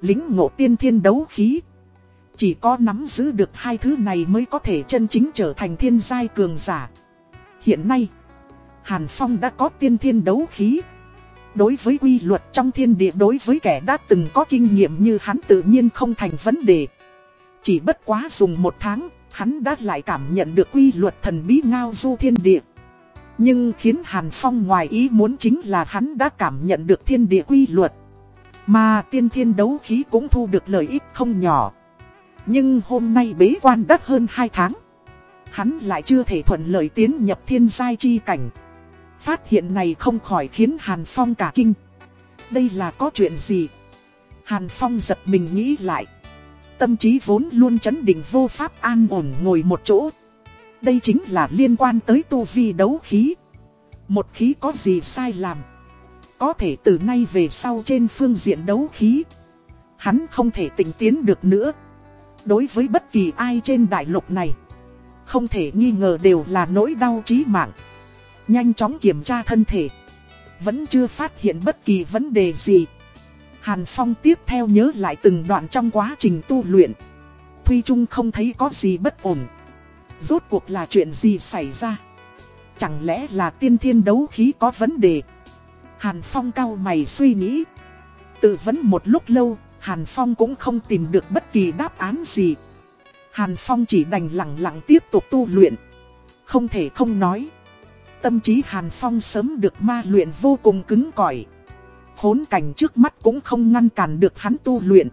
Lính ngộ tiên thiên đấu khí. Chỉ có nắm giữ được hai thứ này mới có thể chân chính trở thành thiên giai cường giả. Hiện nay, Hàn Phong đã có tiên thiên đấu khí. Đối với quy luật trong thiên địa đối với kẻ đã từng có kinh nghiệm như hắn tự nhiên không thành vấn đề. Chỉ bất quá dùng một tháng, hắn đã lại cảm nhận được quy luật thần bí ngao du thiên địa. Nhưng khiến Hàn Phong ngoài ý muốn chính là hắn đã cảm nhận được thiên địa quy luật. Mà tiên thiên đấu khí cũng thu được lợi ích không nhỏ. Nhưng hôm nay bế quan đắt hơn 2 tháng. Hắn lại chưa thể thuận lợi tiến nhập thiên giai chi cảnh. Phát hiện này không khỏi khiến Hàn Phong cả kinh. Đây là có chuyện gì? Hàn Phong giật mình nghĩ lại. Tâm trí vốn luôn chấn định vô pháp an ổn ngồi một chỗ. Đây chính là liên quan tới tu vi đấu khí. Một khí có gì sai làm. Có thể từ nay về sau trên phương diện đấu khí. Hắn không thể tỉnh tiến được nữa. Đối với bất kỳ ai trên đại lục này. Không thể nghi ngờ đều là nỗi đau chí mạng. Nhanh chóng kiểm tra thân thể. Vẫn chưa phát hiện bất kỳ vấn đề gì. Hàn Phong tiếp theo nhớ lại từng đoạn trong quá trình tu luyện. Thuy Trung không thấy có gì bất ổn. Rốt cuộc là chuyện gì xảy ra? Chẳng lẽ là tiên thiên đấu khí có vấn đề? Hàn Phong cao mày suy nghĩ. Tự vấn một lúc lâu, Hàn Phong cũng không tìm được bất kỳ đáp án gì. Hàn Phong chỉ đành lặng lặng tiếp tục tu luyện. Không thể không nói. Tâm trí Hàn Phong sớm được ma luyện vô cùng cứng cỏi. Khốn cảnh trước mắt cũng không ngăn cản được hắn tu luyện.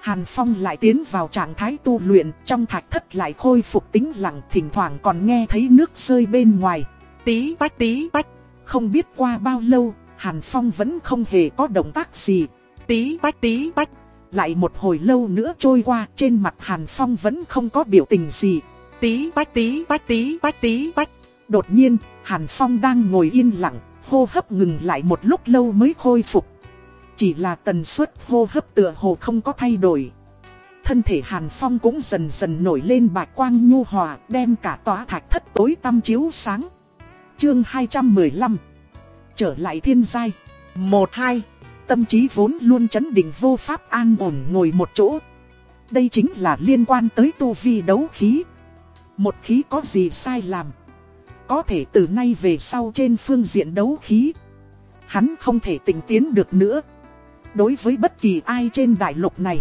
Hàn Phong lại tiến vào trạng thái tu luyện, trong thạch thất lại khôi phục tính lặng, thỉnh thoảng còn nghe thấy nước rơi bên ngoài. Tí tách tí tách, không biết qua bao lâu, Hàn Phong vẫn không hề có động tác gì. Tí tách tí tách, lại một hồi lâu nữa trôi qua, trên mặt Hàn Phong vẫn không có biểu tình gì. Tí tách tí tách tí tách tí tách. Đột nhiên, Hàn Phong đang ngồi yên lặng, hô hấp ngừng lại một lúc lâu mới khôi phục. Chỉ là tần suất hô hấp tựa hồ không có thay đổi. Thân thể Hàn Phong cũng dần dần nổi lên bạch quang nhu hòa, đem cả tòa thạch thất tối tăm chiếu sáng. Chương 215 Trở lại thiên giai 1-2 Tâm trí vốn luôn chấn định vô pháp an ổn ngồi một chỗ. Đây chính là liên quan tới tu vi đấu khí. Một khí có gì sai làm. Có thể từ nay về sau trên phương diện đấu khí. Hắn không thể tỉnh tiến được nữa. Đối với bất kỳ ai trên đại lục này.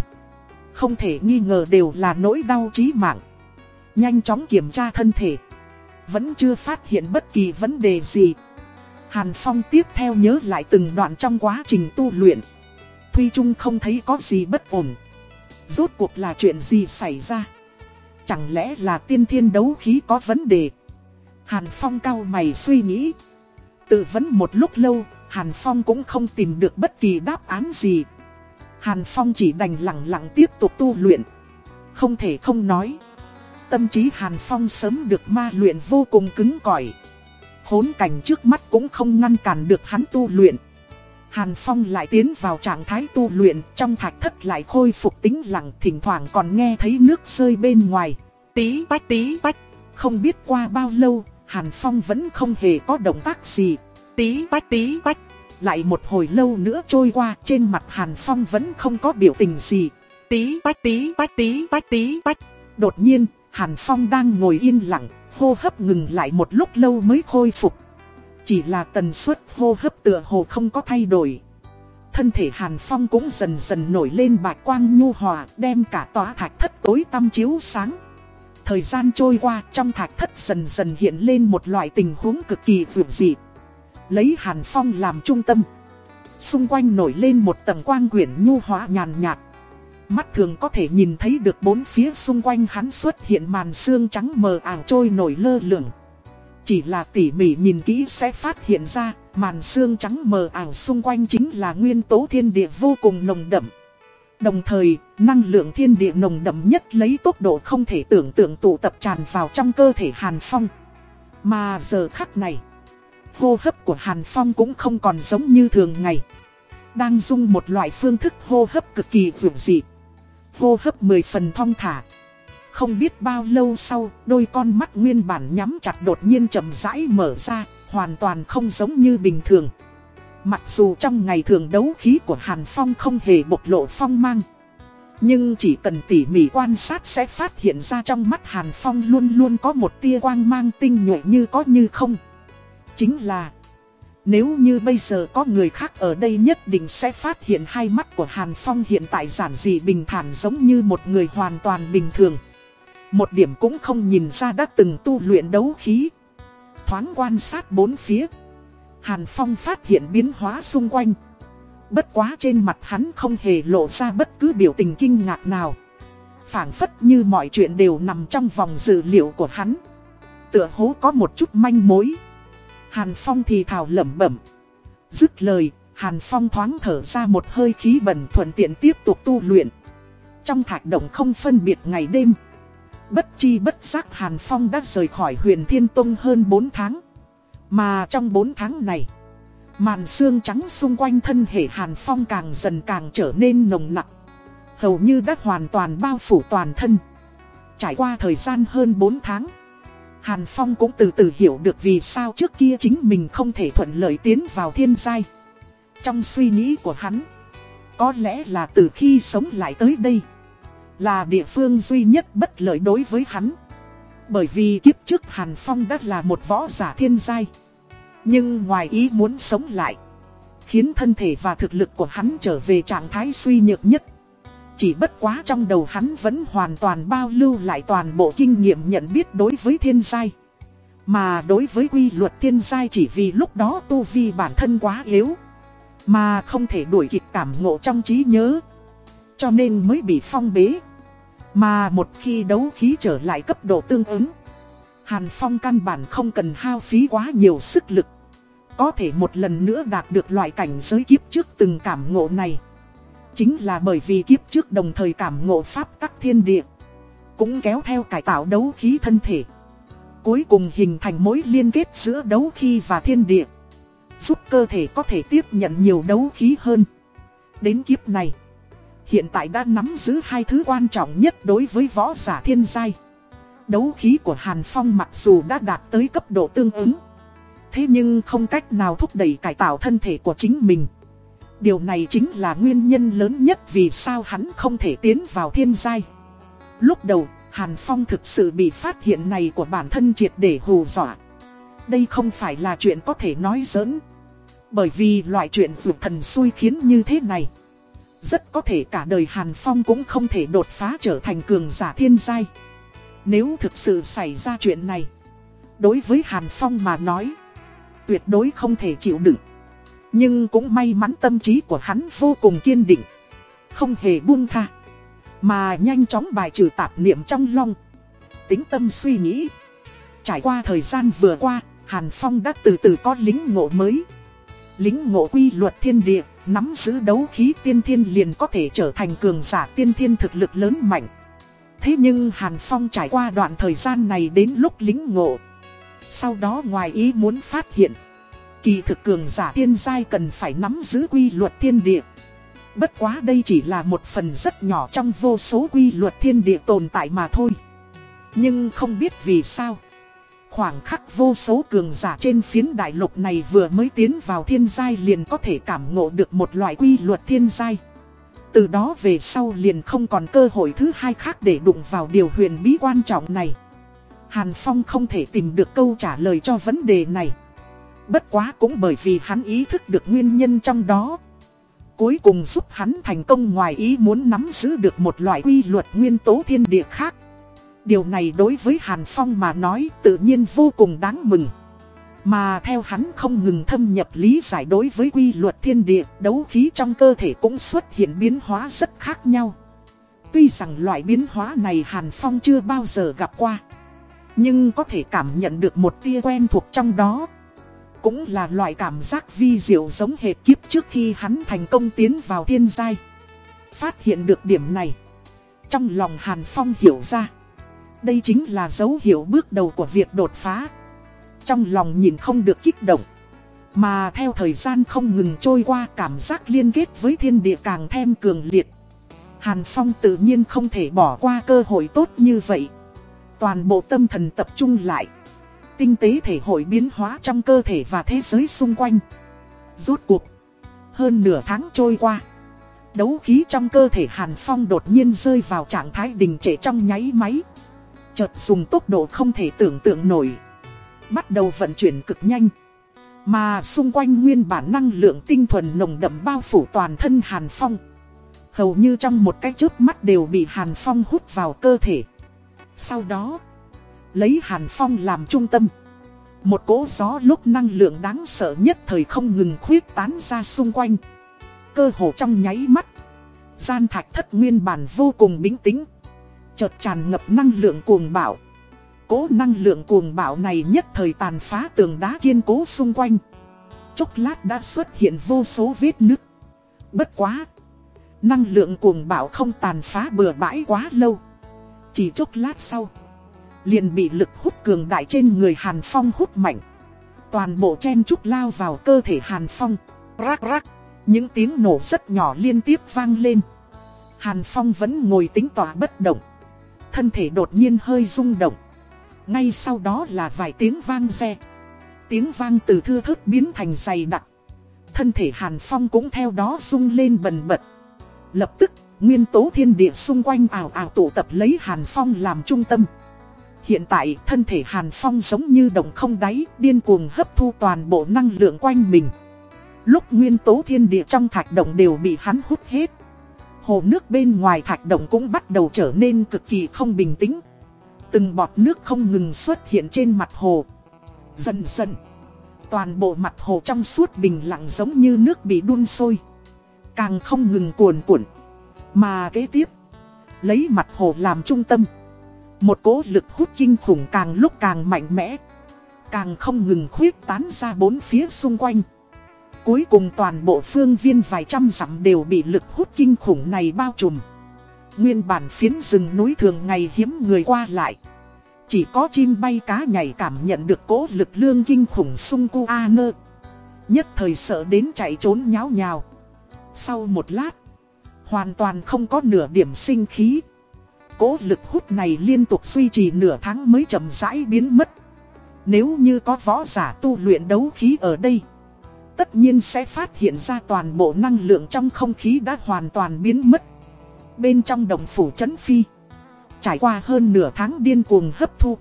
Không thể nghi ngờ đều là nỗi đau chí mạng. Nhanh chóng kiểm tra thân thể. Vẫn chưa phát hiện bất kỳ vấn đề gì. Hàn Phong tiếp theo nhớ lại từng đoạn trong quá trình tu luyện. Thuy Trung không thấy có gì bất ổn. Rốt cuộc là chuyện gì xảy ra? Chẳng lẽ là tiên thiên đấu khí có vấn đề? Hàn Phong cao mày suy nghĩ. Tự vấn một lúc lâu, Hàn Phong cũng không tìm được bất kỳ đáp án gì. Hàn Phong chỉ đành lặng lặng tiếp tục tu luyện. Không thể không nói. Tâm trí Hàn Phong sớm được ma luyện vô cùng cứng cỏi. Khốn cảnh trước mắt cũng không ngăn cản được hắn tu luyện. Hàn Phong lại tiến vào trạng thái tu luyện, trong thạch thất lại khôi phục tính lặng, thỉnh thoảng còn nghe thấy nước rơi bên ngoài. Tí tách tí tách, không biết qua bao lâu, Hàn Phong vẫn không hề có động tác gì. Tí tách tí tách, lại một hồi lâu nữa trôi qua, trên mặt Hàn Phong vẫn không có biểu tình gì. Tí tách tí tách tí tách tí tách, Đột nhiên, Hàn Phong đang ngồi yên lặng, hô hấp ngừng lại một lúc lâu mới khôi phục. Chỉ là tần suất hô hấp tựa hồ không có thay đổi. Thân thể Hàn Phong cũng dần dần nổi lên bạch quang nhu hòa, đem cả tòa thạch thất tối tăm chiếu sáng. Thời gian trôi qua, trong thạch thất dần dần hiện lên một loại tình huống cực kỳ vượt dị. Lấy Hàn Phong làm trung tâm. Xung quanh nổi lên một tầng quang quyển nhu hóa nhàn nhạt. Mắt thường có thể nhìn thấy được bốn phía xung quanh hắn xuất hiện màn xương trắng mờ ảo trôi nổi lơ lửng. Chỉ là tỉ mỉ nhìn kỹ sẽ phát hiện ra, màn xương trắng mờ ảo xung quanh chính là nguyên tố thiên địa vô cùng nồng đậm. Đồng thời, năng lượng thiên địa nồng đậm nhất lấy tốc độ không thể tưởng tượng tụ tập tràn vào trong cơ thể Hàn Phong. Mà giờ khắc này, hô hấp của Hàn Phong cũng không còn giống như thường ngày. Đang dùng một loại phương thức hô hấp cực kỳ vượt dị. Hô hấp mười phần thong thả. Không biết bao lâu sau, đôi con mắt nguyên bản nhắm chặt đột nhiên chậm rãi mở ra, hoàn toàn không giống như bình thường. Mặc dù trong ngày thường đấu khí của Hàn Phong không hề bộc lộ phong mang. Nhưng chỉ cần tỉ mỉ quan sát sẽ phát hiện ra trong mắt Hàn Phong luôn luôn có một tia quang mang tinh nhuệ như có như không. Chính là, nếu như bây giờ có người khác ở đây nhất định sẽ phát hiện hai mắt của Hàn Phong hiện tại giản dị bình thản giống như một người hoàn toàn bình thường. Một điểm cũng không nhìn ra đã từng tu luyện đấu khí. Thoáng quan sát bốn phía. Hàn Phong phát hiện biến hóa xung quanh. Bất quá trên mặt hắn không hề lộ ra bất cứ biểu tình kinh ngạc nào. phảng phất như mọi chuyện đều nằm trong vòng dự liệu của hắn. Tựa hố có một chút manh mối. Hàn Phong thì thào lẩm bẩm. Dứt lời, Hàn Phong thoáng thở ra một hơi khí bẩn thuận tiện tiếp tục tu luyện. Trong thạch động không phân biệt ngày đêm. Bất chi bất giác Hàn Phong đã rời khỏi huyền Thiên Tông hơn 4 tháng. Mà trong 4 tháng này, màn xương trắng xung quanh thân thể Hàn Phong càng dần càng trở nên nồng nặng. Hầu như đã hoàn toàn bao phủ toàn thân. Trải qua thời gian hơn 4 tháng, Hàn Phong cũng từ từ hiểu được vì sao trước kia chính mình không thể thuận lợi tiến vào thiên giai. Trong suy nghĩ của hắn, có lẽ là từ khi sống lại tới đây, là địa phương duy nhất bất lợi đối với hắn. Bởi vì kiếp trước Hàn Phong đã là một võ giả thiên giai. Nhưng ngoài ý muốn sống lại, khiến thân thể và thực lực của hắn trở về trạng thái suy nhược nhất. Chỉ bất quá trong đầu hắn vẫn hoàn toàn bao lưu lại toàn bộ kinh nghiệm nhận biết đối với thiên giai. Mà đối với quy luật thiên giai chỉ vì lúc đó tu vi bản thân quá yếu. Mà không thể đuổi kịp cảm ngộ trong trí nhớ Cho nên mới bị phong bế Mà một khi đấu khí trở lại cấp độ tương ứng, Hàn Phong căn bản không cần hao phí quá nhiều sức lực Có thể một lần nữa đạt được loại cảnh giới kiếp trước từng cảm ngộ này Chính là bởi vì kiếp trước đồng thời cảm ngộ pháp tắc thiên địa, Cũng kéo theo cải tạo đấu khí thân thể. Cuối cùng hình thành mối liên kết giữa đấu khí và thiên địa, Giúp cơ thể có thể tiếp nhận nhiều đấu khí hơn. Đến kiếp này, Hiện tại đã nắm giữ hai thứ quan trọng nhất đối với võ giả thiên giai. Đấu khí của Hàn Phong mặc dù đã đạt tới cấp độ tương ứng, Thế nhưng không cách nào thúc đẩy cải tạo thân thể của chính mình. Điều này chính là nguyên nhân lớn nhất vì sao hắn không thể tiến vào thiên giai. Lúc đầu, Hàn Phong thực sự bị phát hiện này của bản thân triệt để hù dọa. Đây không phải là chuyện có thể nói giỡn. Bởi vì loại chuyện dược thần xui khiến như thế này Rất có thể cả đời Hàn Phong cũng không thể đột phá trở thành cường giả thiên giai. Nếu thực sự xảy ra chuyện này Đối với Hàn Phong mà nói Tuyệt đối không thể chịu đựng. Nhưng cũng may mắn tâm trí của hắn vô cùng kiên định, Không hề buông tha, Mà nhanh chóng bài trừ tạp niệm trong lòng. Tính tâm suy nghĩ, Trải qua thời gian vừa qua, Hàn Phong đã từ từ có lính ngộ mới. Lính ngộ quy luật thiên địa, Nắm giữ đấu khí tiên thiên liền có thể trở thành cường giả tiên thiên thực lực lớn mạnh. Thế nhưng Hàn Phong trải qua đoạn thời gian này đến lúc lính ngộ. Sau đó ngoài ý muốn phát hiện Kỳ thực cường giả tiên giai cần phải nắm giữ quy luật thiên địa Bất quá đây chỉ là một phần rất nhỏ trong vô số quy luật thiên địa tồn tại mà thôi Nhưng không biết vì sao, Khoảng khắc vô số cường giả trên phiến đại lục này vừa mới tiến vào thiên giai liền có thể cảm ngộ được một loại quy luật thiên giai. Từ đó về sau liền không còn cơ hội thứ hai khác để đụng vào điều huyền bí quan trọng này. Hàn Phong không thể tìm được câu trả lời cho vấn đề này. Bất quá cũng bởi vì hắn ý thức được nguyên nhân trong đó. Cuối cùng giúp hắn thành công ngoài ý muốn nắm giữ được một loại quy luật nguyên tố thiên địa khác. Điều này đối với Hàn Phong mà nói tự nhiên vô cùng đáng mừng. Mà theo hắn không ngừng thâm nhập lý giải đối với quy luật thiên địa, đấu khí trong cơ thể cũng xuất hiện biến hóa rất khác nhau. Tuy rằng loại biến hóa này Hàn Phong chưa bao giờ gặp qua. Nhưng có thể cảm nhận được một tia quen thuộc trong đó. Cũng là loại cảm giác vi diệu giống hệt kiếp trước khi hắn thành công tiến vào thiên giai. Phát hiện được điểm này. Trong lòng Hàn Phong hiểu ra. Đây chính là dấu hiệu bước đầu của việc đột phá. Trong lòng nhìn không được kích động. Mà theo thời gian không ngừng trôi qua, cảm giác liên kết với thiên địa càng thêm cường liệt. Hàn Phong tự nhiên không thể bỏ qua cơ hội tốt như vậy. Toàn bộ tâm thần tập trung lại. Tinh tế thể hội biến hóa trong cơ thể và thế giới xung quanh. Rốt cuộc. Hơn nửa tháng trôi qua. Đấu khí trong cơ thể Hàn Phong đột nhiên rơi vào trạng thái đình trệ trong nháy máy. Chợt dùng tốc độ không thể tưởng tượng nổi. Bắt đầu vận chuyển cực nhanh. Mà xung quanh nguyên bản năng lượng tinh thuần nồng đậm bao phủ toàn thân Hàn Phong. Hầu như trong một cái chớp mắt đều bị Hàn Phong hút vào cơ thể. Sau đó, lấy Hàn Phong làm trung tâm. Một cỗ gió lúc năng lượng đáng sợ nhất thời không ngừng khuyết tán ra xung quanh. Cơ hồ trong nháy mắt. Gian thạch thất nguyên bản vô cùng bình tĩnh, chợt tràn ngập năng lượng cuồng bạo. Cỗ năng lượng cuồng bạo này nhất thời tàn phá tường đá kiên cố xung quanh. Chốc lát đã xuất hiện vô số vết nứt. Bất quá. Năng lượng cuồng bạo không tàn phá bừa bãi quá lâu. Chỉ chốc lát sau. Liền bị lực hút cường đại trên người Hàn Phong hút mạnh. Toàn bộ chen trúc lao vào cơ thể Hàn Phong. Rắc rắc. Những tiếng nổ rất nhỏ liên tiếp vang lên. Hàn Phong vẫn ngồi tính tỏa bất động thân thể đột nhiên hơi rung động. Ngay sau đó là vài tiếng vang re. Tiếng vang từ thưa thớt biến thành dày đặc. Thân thể Hàn Phong cũng theo đó rung lên bần bật. Lập tức, nguyên tố thiên địa xung quanh ảo ảo tụ tập lấy Hàn Phong làm trung tâm. Hiện tại, thân thể Hàn Phong giống như đồng không đáy, điên cuồng hấp thu toàn bộ năng lượng quanh mình. Lúc nguyên tố thiên địa trong thạch động đều bị hắn hút hết. Hồ nước bên ngoài thạch động cũng bắt đầu trở nên cực kỳ không bình tĩnh. Từng bọt nước không ngừng xuất hiện trên mặt hồ. Dần dần, toàn bộ mặt hồ trong suốt bình lặng giống như nước bị đun sôi. Càng không ngừng cuồn cuộn. Mà kế tiếp, lấy mặt hồ làm trung tâm. Một cỗ lực hút kinh khủng càng lúc càng mạnh mẽ. Càng không ngừng khuyết tán ra bốn phía xung quanh. Cuối cùng toàn bộ phương viên vài trăm dặm đều bị lực hút kinh khủng này bao trùm. Nguyên bản phiến rừng núi thường ngày hiếm người qua lại. Chỉ có chim bay cá nhảy cảm nhận được cỗ lực lương kinh khủng sung cu a nơ. Nhất thời sợ đến chạy trốn nháo nhào. Sau một lát, hoàn toàn không có nửa điểm sinh khí cố lực hút này liên tục duy trì nửa tháng mới chậm rãi biến mất. Nếu như có võ giả tu luyện đấu khí ở đây, tất nhiên sẽ phát hiện ra toàn bộ năng lượng trong không khí đã hoàn toàn biến mất. Bên trong đồng phủ chấn phi, trải qua hơn nửa tháng điên cuồng hấp thu.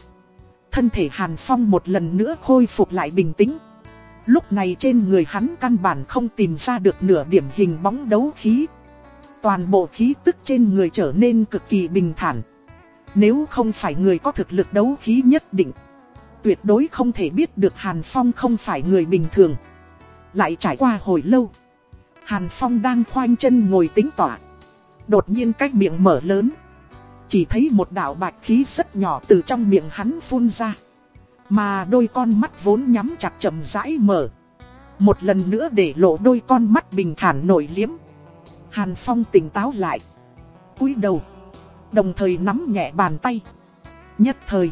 Thân thể Hàn Phong một lần nữa khôi phục lại bình tĩnh. Lúc này trên người hắn căn bản không tìm ra được nửa điểm hình bóng đấu khí. Toàn bộ khí tức trên người trở nên cực kỳ bình thản. Nếu không phải người có thực lực đấu khí nhất định, tuyệt đối không thể biết được Hàn Phong không phải người bình thường. Lại trải qua hồi lâu, Hàn Phong đang khoanh chân ngồi tính tỏa. Đột nhiên cách miệng mở lớn. Chỉ thấy một đạo bạch khí rất nhỏ từ trong miệng hắn phun ra. Mà đôi con mắt vốn nhắm chặt chậm rãi mở. Một lần nữa để lộ đôi con mắt bình thản nổi liếm. Hàn Phong tỉnh táo lại. cúi đầu. Đồng thời nắm nhẹ bàn tay. Nhất thời.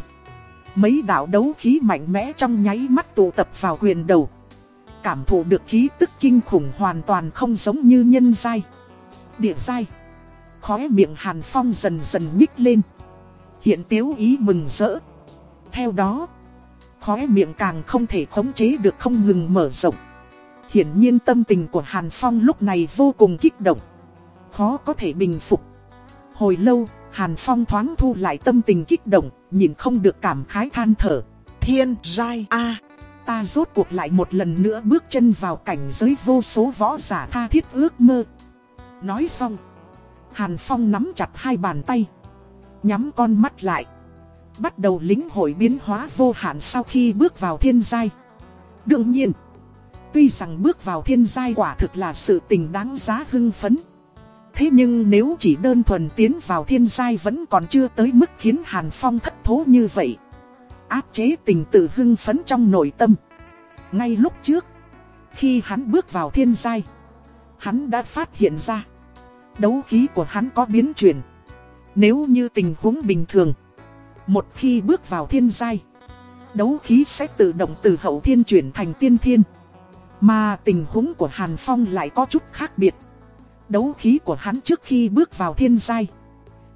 Mấy đạo đấu khí mạnh mẽ trong nháy mắt tụ tập vào quyền đầu. Cảm thụ được khí tức kinh khủng hoàn toàn không giống như nhân giai. Địa giai. Khóe miệng Hàn Phong dần dần nhích lên. Hiện tiếu ý mừng rỡ. Theo đó, khóe miệng càng không thể khống chế được không ngừng mở rộng. Hiển nhiên tâm tình của Hàn Phong lúc này vô cùng kích động. Khó có thể bình phục. Hồi lâu, Hàn Phong thoáng thu lại tâm tình kích động, nhìn không được cảm khái than thở. Thiên giai A. ta rốt cuộc lại một lần nữa bước chân vào cảnh giới vô số võ giả tha thiết ước mơ. Nói xong. Hàn Phong nắm chặt hai bàn tay. Nhắm con mắt lại. Bắt đầu lính hội biến hóa vô hạn sau khi bước vào thiên giai. Đương nhiên. Tuy rằng bước vào thiên giai quả thực là sự tình đáng giá hưng phấn. Thế nhưng nếu chỉ đơn thuần tiến vào thiên giai vẫn còn chưa tới mức khiến Hàn Phong thất thố như vậy. Áp chế tình tự hưng phấn trong nội tâm. Ngay lúc trước, khi hắn bước vào thiên giai, hắn đã phát hiện ra đấu khí của hắn có biến chuyển. Nếu như tình huống bình thường, một khi bước vào thiên giai, đấu khí sẽ tự động từ hậu thiên chuyển thành tiên thiên. Mà tình huống của Hàn Phong lại có chút khác biệt. Đấu khí của hắn trước khi bước vào thiên giai,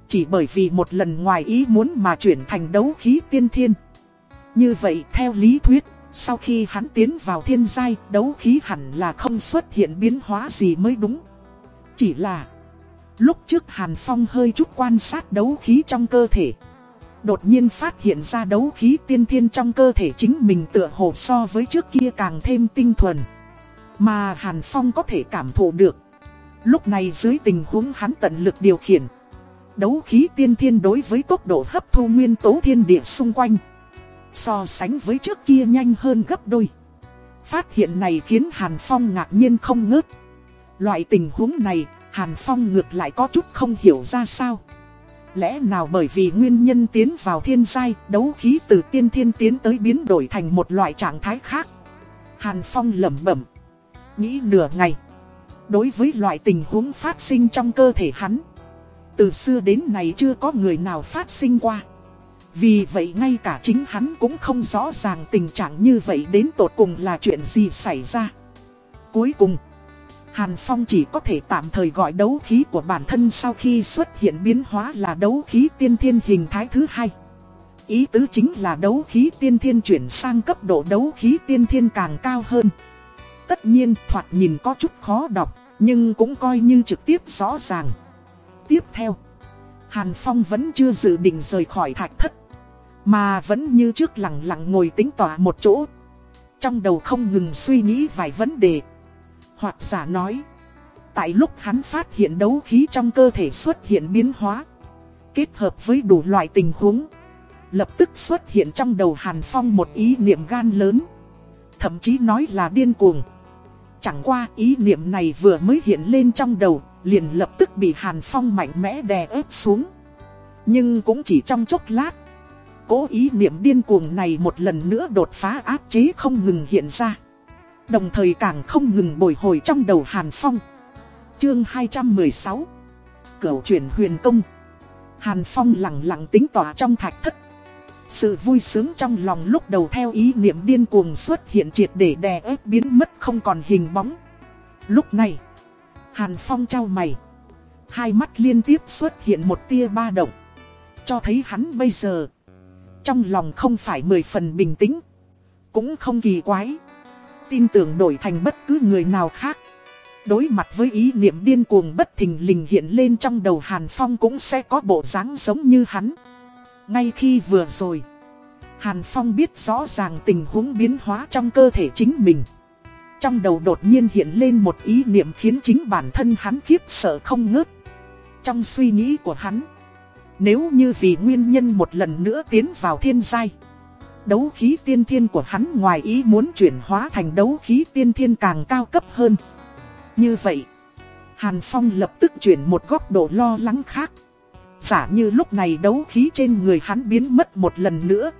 chỉ bởi vì một lần ngoài ý muốn mà chuyển thành đấu khí tiên thiên. Như vậy theo lý thuyết, sau khi hắn tiến vào thiên giai, đấu khí hẳn là không xuất hiện biến hóa gì mới đúng. Chỉ là Lúc trước Hàn Phong hơi chút quan sát đấu khí trong cơ thể. Đột nhiên phát hiện ra đấu khí tiên thiên trong cơ thể chính mình tựa hồ so với trước kia càng thêm tinh thuần. Mà Hàn Phong có thể cảm thụ được. Lúc này dưới tình huống hắn tận lực điều khiển. Đấu khí tiên thiên đối với tốc độ hấp thu nguyên tố thiên địa xung quanh. So sánh với trước kia nhanh hơn gấp đôi. Phát hiện này khiến Hàn Phong ngạc nhiên không ngớt. Loại tình huống này Hàn Phong ngược lại có chút không hiểu ra sao. Lẽ nào bởi vì nguyên nhân tiến vào thiên giai, đấu khí từ tiên thiên tiến tới biến đổi thành một loại trạng thái khác. Hàn Phong lẩm bẩm, nghĩ nửa ngày. Đối với loại tình huống phát sinh trong cơ thể hắn, từ xưa đến nay chưa có người nào phát sinh qua. Vì vậy ngay cả chính hắn cũng không rõ ràng tình trạng như vậy đến tột cùng là chuyện gì xảy ra. Cuối cùng, Hàn Phong chỉ có thể tạm thời gọi đấu khí của bản thân sau khi xuất hiện biến hóa là đấu khí tiên thiên hình thái thứ hai. Ý tứ chính là đấu khí tiên thiên chuyển sang cấp độ đấu khí tiên thiên càng cao hơn. Tất nhiên thoạt nhìn có chút khó đọc, nhưng cũng coi như trực tiếp rõ ràng. Tiếp theo, Hàn Phong vẫn chưa dự định rời khỏi thạch thất, mà vẫn như trước lặng lặng ngồi tính tỏa một chỗ. Trong đầu không ngừng suy nghĩ vài vấn đề. Hoặc giả nói, tại lúc hắn phát hiện đấu khí trong cơ thể xuất hiện biến hóa, kết hợp với đủ loại tình huống, lập tức xuất hiện trong đầu Hàn Phong một ý niệm gan lớn. thậm chí nói là điên cuồng. Chẳng qua ý niệm này vừa mới hiện lên trong đầu, liền lập tức bị Hàn Phong mạnh mẽ đè ép xuống. Nhưng cũng chỉ trong chốc lát. Cố ý niệm điên cuồng này một lần nữa đột phá áp chế không ngừng hiện ra. Đồng thời càng không ngừng bồi hồi trong đầu Hàn Phong. Chương 216 Cửu chuyển huyền công Hàn Phong lặng lặng tính tỏa trong thạch thất. Sự vui sướng trong lòng lúc đầu theo ý niệm điên cuồng xuất hiện triệt để đè ép biến mất không còn hình bóng. Lúc này, Hàn Phong trao mày. Hai mắt liên tiếp xuất hiện một tia ba động. Cho thấy hắn bây giờ, trong lòng không phải mười phần bình tĩnh. Cũng không kỳ quái. Tin tưởng đổi thành bất cứ người nào khác. Đối mặt với ý niệm điên cuồng bất thình lình hiện lên trong đầu Hàn Phong cũng sẽ có bộ dáng giống như hắn. Ngay khi vừa rồi, Hàn Phong biết rõ ràng tình huống biến hóa trong cơ thể chính mình. Trong đầu đột nhiên hiện lên một ý niệm khiến chính bản thân hắn khiếp sợ không ngớt. Trong suy nghĩ của hắn, nếu như vì nguyên nhân một lần nữa tiến vào thiên giai, đấu khí tiên thiên của hắn ngoài ý muốn chuyển hóa thành đấu khí tiên thiên càng cao cấp hơn. Như vậy, Hàn Phong lập tức chuyển một góc độ lo lắng khác. Giả như lúc này đấu khí trên người hắn biến mất một lần nữa.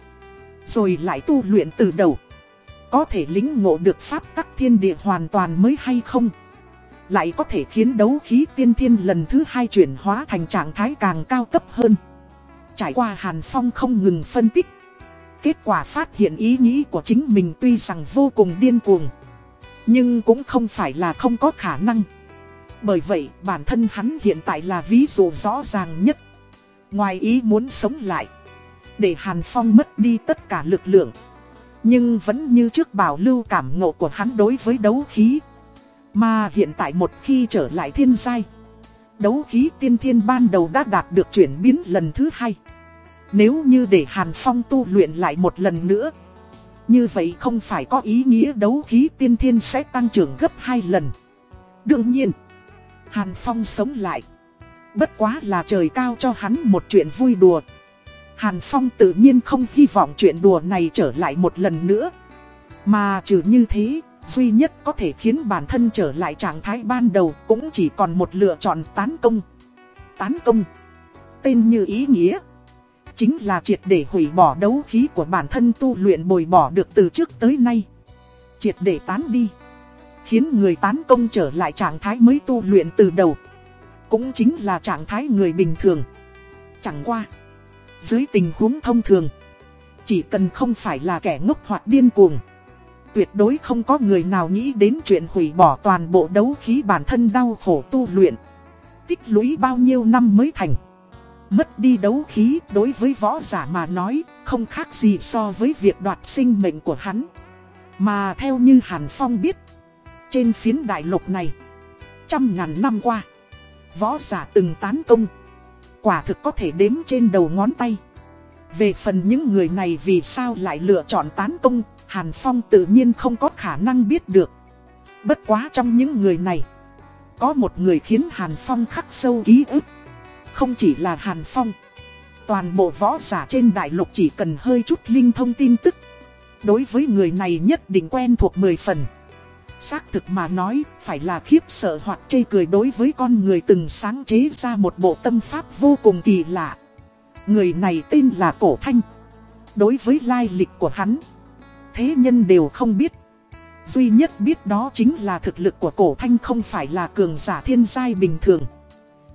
Rồi lại tu luyện từ đầu. Có thể lính ngộ được pháp tắc thiên địa hoàn toàn mới hay không? Lại có thể khiến đấu khí tiên thiên lần thứ hai chuyển hóa thành trạng thái càng cao cấp hơn. Trải qua Hàn Phong không ngừng phân tích. Kết quả phát hiện ý nghĩ của chính mình tuy rằng vô cùng điên cuồng. Nhưng cũng không phải là không có khả năng. Bởi vậy, bản thân hắn hiện tại là ví dụ rõ ràng nhất. Ngoài ý muốn sống lại. Để Hàn Phong mất đi tất cả lực lượng. Nhưng vẫn như trước bảo lưu cảm ngộ của hắn đối với đấu khí. Mà hiện tại một khi trở lại thiên giai. Đấu khí tiên thiên ban đầu đã đạt được chuyển biến lần thứ hai. Nếu như để Hàn Phong tu luyện lại một lần nữa như vậy không phải có ý nghĩa đấu khí tiên thiên sẽ tăng trưởng gấp hai lần. Đương nhiên, Hàn Phong sống lại. Bất quá là trời cao cho hắn một chuyện vui đùa. Hàn Phong tự nhiên không hy vọng chuyện đùa này trở lại một lần nữa. Mà trừ như thế, duy nhất có thể khiến bản thân trở lại trạng thái ban đầu cũng chỉ còn một lựa chọn tán công. Tán công. Tên như ý nghĩa chính là triệt để hủy bỏ đấu khí của bản thân tu luyện bồi bỏ được từ trước tới nay. Triệt để tán đi. Khiến người tán công trở lại trạng thái mới tu luyện từ đầu. Cũng chính là trạng thái người bình thường. Chẳng qua. Dưới tình huống thông thường. Chỉ cần không phải là kẻ ngốc hoặc điên cuồng. Tuyệt đối không có người nào nghĩ đến chuyện hủy bỏ toàn bộ đấu khí bản thân đau khổ tu luyện. Tích lũy bao nhiêu năm mới thành. Mất đi đấu khí đối với võ giả mà nói không khác gì so với việc đoạt sinh mệnh của hắn. Mà theo như Hàn Phong biết, trên phiến đại lục này, trăm ngàn năm qua, võ giả từng tán công, quả thực có thể đếm trên đầu ngón tay. Về phần những người này vì sao lại lựa chọn tán công, Hàn Phong tự nhiên không có khả năng biết được. Bất quá trong những người này, có một người khiến Hàn Phong khắc sâu ký ức. Không chỉ là Hàn Phong Toàn bộ võ giả trên đại lục chỉ cần hơi chút linh thông tin tức Đối với người này nhất định quen thuộc 10 phần Xác thực mà nói, phải là khiếp sợ hoặc chê cười đối với con người từng sáng chế ra một bộ tâm pháp vô cùng kỳ lạ Người này tên là Cổ Thanh Đối với lai lịch của hắn, Thế nhân đều không biết Duy nhất biết đó chính là thực lực của cổ thanh không phải là cường giả thiên giai bình thường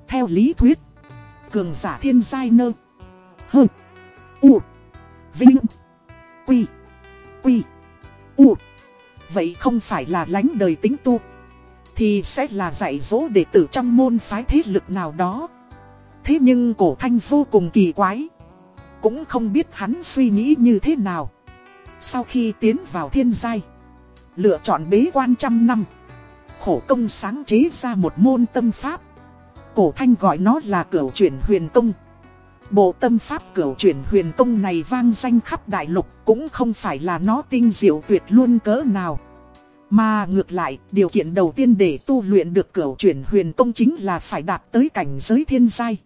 Theo lý thuyết, cường giả thiên giai nơ. Hơ. U. Vinh. Quy. Quy. U. Vậy không phải là lánh đời tính tu. Thì sẽ là dạy dỗ đệ tử trong môn phái thế lực nào đó. Thế nhưng cổ thanh vô cùng kỳ quái. Cũng không biết hắn suy nghĩ như thế nào. Sau khi tiến vào thiên giai. Lựa chọn bế quan trăm năm. Khổ công sáng chế ra một môn tâm pháp Cổ thanh gọi nó là cửu chuyển huyền công. Bộ tâm pháp cửu chuyển huyền công này vang danh khắp đại lục cũng không phải là nó tinh diệu tuyệt luôn cỡ nào. Mà ngược lại, điều kiện đầu tiên để tu luyện được cửu chuyển huyền công chính là phải đạt tới cảnh giới thiên giai.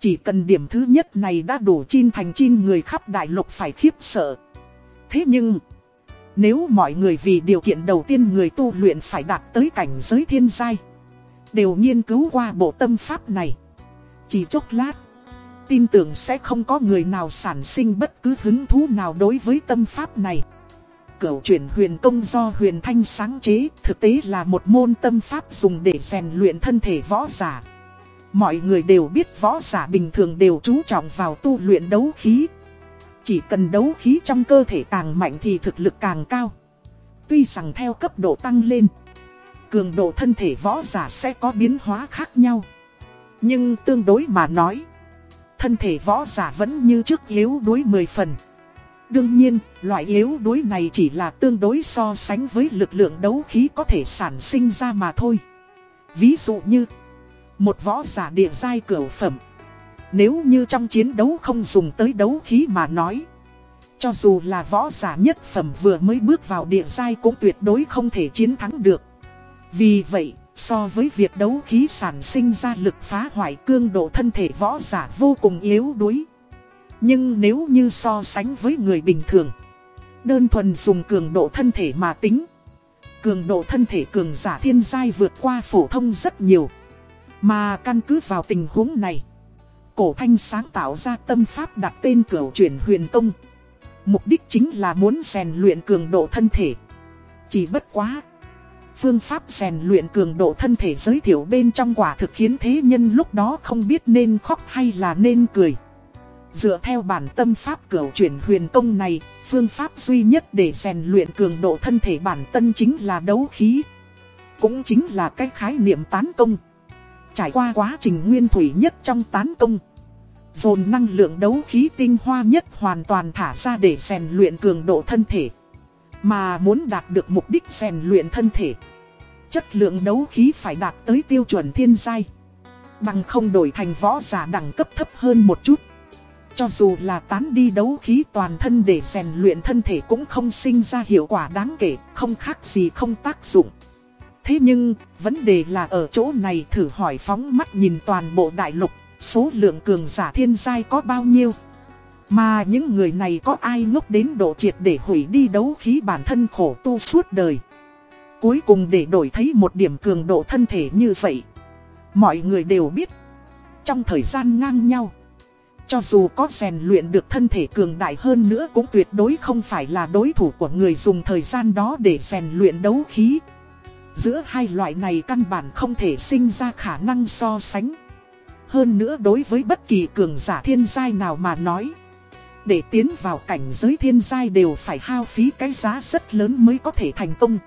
Chỉ cần điểm thứ nhất này đã đủ chin thành chin người khắp đại lục phải khiếp sợ. Thế nhưng, Nếu mọi người vì điều kiện đầu tiên người tu luyện phải đạt tới cảnh giới thiên giai Đều nghiên cứu qua bộ tâm pháp này Chỉ chốc lát Tin tưởng sẽ không có người nào sản sinh bất cứ hứng thú nào đối với tâm pháp này. Cửu chuyển huyền công do huyền thanh sáng chế, Thực tế là một môn tâm pháp dùng để rèn luyện thân thể võ giả. Mọi người đều biết võ giả bình thường đều chú trọng vào tu luyện đấu khí. Chỉ cần đấu khí trong cơ thể càng mạnh thì thực lực càng cao. Tuy rằng theo cấp độ tăng lên, Cường độ thân thể võ giả sẽ có biến hóa khác nhau. Nhưng tương đối mà nói Thân thể võ giả vẫn như trước yếu đuối 10 phần Đương nhiên, loại yếu đuối này chỉ là tương đối so sánh với lực lượng đấu khí có thể sản sinh ra mà thôi. Ví dụ như, một võ giả địa giai cửu phẩm. Nếu như trong chiến đấu không dùng tới đấu khí mà nói. Cho dù là võ giả nhất phẩm vừa mới bước vào địa giai cũng tuyệt đối không thể chiến thắng được. Vì vậy, so với việc đấu khí sản sinh ra lực phá hoại cương độ thân thể võ giả vô cùng yếu đuối. Nhưng nếu như so sánh với người bình thường, đơn thuần dùng cường độ thân thể mà tính. Cường độ thân thể cường giả thiên giai vượt qua phổ thông rất nhiều. Mà căn cứ vào tình huống này, cổ thanh sáng tạo ra tâm pháp đặt tên cửu chuyển huyền công. Mục đích chính là muốn rèn luyện cường độ thân thể. Chỉ bất quá. Phương pháp rèn luyện cường độ thân thể giới thiệu bên trong quả thực khiến thế nhân lúc đó không biết nên khóc hay là nên cười. Dựa theo bản tâm pháp cửu chuyển huyền công này, phương pháp duy nhất để rèn luyện cường độ thân thể bản tân chính là đấu khí. Cũng chính là cái khái niệm tán công. Trải qua quá trình nguyên thủy nhất trong tán công. Dồn năng lượng đấu khí tinh hoa nhất hoàn toàn thả ra để rèn luyện cường độ thân thể. Mà muốn đạt được mục đích rèn luyện thân thể. Chất lượng đấu khí phải đạt tới tiêu chuẩn thiên giai. Bằng không đổi thành võ giả đẳng cấp thấp hơn một chút. Cho dù là tán đi đấu khí toàn thân để rèn luyện thân thể cũng không sinh ra hiệu quả đáng kể, không khác gì không tác dụng. Thế nhưng, vấn đề là ở chỗ này thử hỏi phóng mắt nhìn toàn bộ đại lục, số lượng cường giả thiên giai có bao nhiêu? Mà những người này có ai ngốc đến độ triệt để hủy đi đấu khí bản thân khổ tu suốt đời? Cuối cùng để đổi thấy một điểm cường độ thân thể như vậy. Mọi người đều biết, trong thời gian ngang nhau, cho dù có rèn luyện được thân thể cường đại hơn nữa cũng tuyệt đối không phải là đối thủ của người dùng thời gian đó để rèn luyện đấu khí. Giữa hai loại này căn bản không thể sinh ra khả năng so sánh. Hơn nữa đối với bất kỳ cường giả thiên giai nào mà nói. Để tiến vào cảnh giới thiên giai đều phải hao phí cái giá rất lớn mới có thể thành công.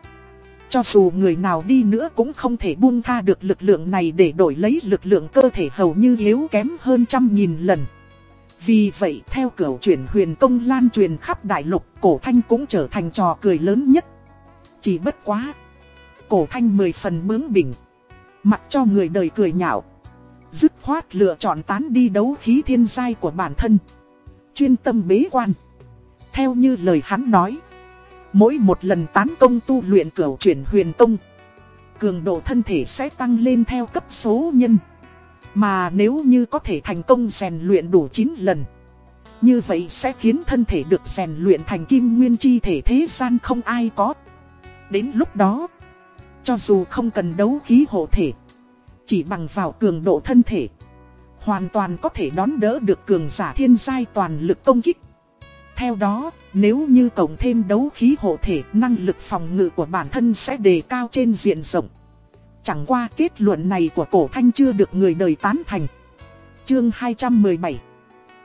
Cho dù người nào đi nữa cũng không thể buông tha được lực lượng này để đổi lấy lực lượng cơ thể hầu như yếu kém hơn trăm nghìn lần. Vì vậy theo cửa chuyển huyền công lan truyền khắp đại lục, cổ thanh cũng trở thành trò cười lớn nhất. Chỉ bất quá. Cổ thanh mười phần bướng bỉnh. Mặc cho người đời cười nhạo. Dứt khoát lựa chọn tán đi đấu khí thiên giai của bản thân. Chuyên tâm bế quan. Theo như lời hắn nói. Mỗi một lần tán công tu luyện cửu chuyển huyền tông, Cường độ thân thể sẽ tăng lên theo cấp số nhân. Mà nếu như có thể thành công rèn luyện đủ 9 lần, Như vậy sẽ khiến thân thể được rèn luyện thành kim nguyên chi thể thế gian không ai có Đến lúc đó, Cho dù không cần đấu khí hộ thể, Chỉ bằng vào cường độ thân thể Hoàn toàn có thể đón đỡ được cường giả thiên giai toàn lực công kích. Theo đó, nếu như cộng thêm đấu khí hộ thể Năng lực phòng ngự của bản thân sẽ đề cao trên diện rộng. Chẳng qua kết luận này của cổ thanh chưa được người đời tán thành. Chương 217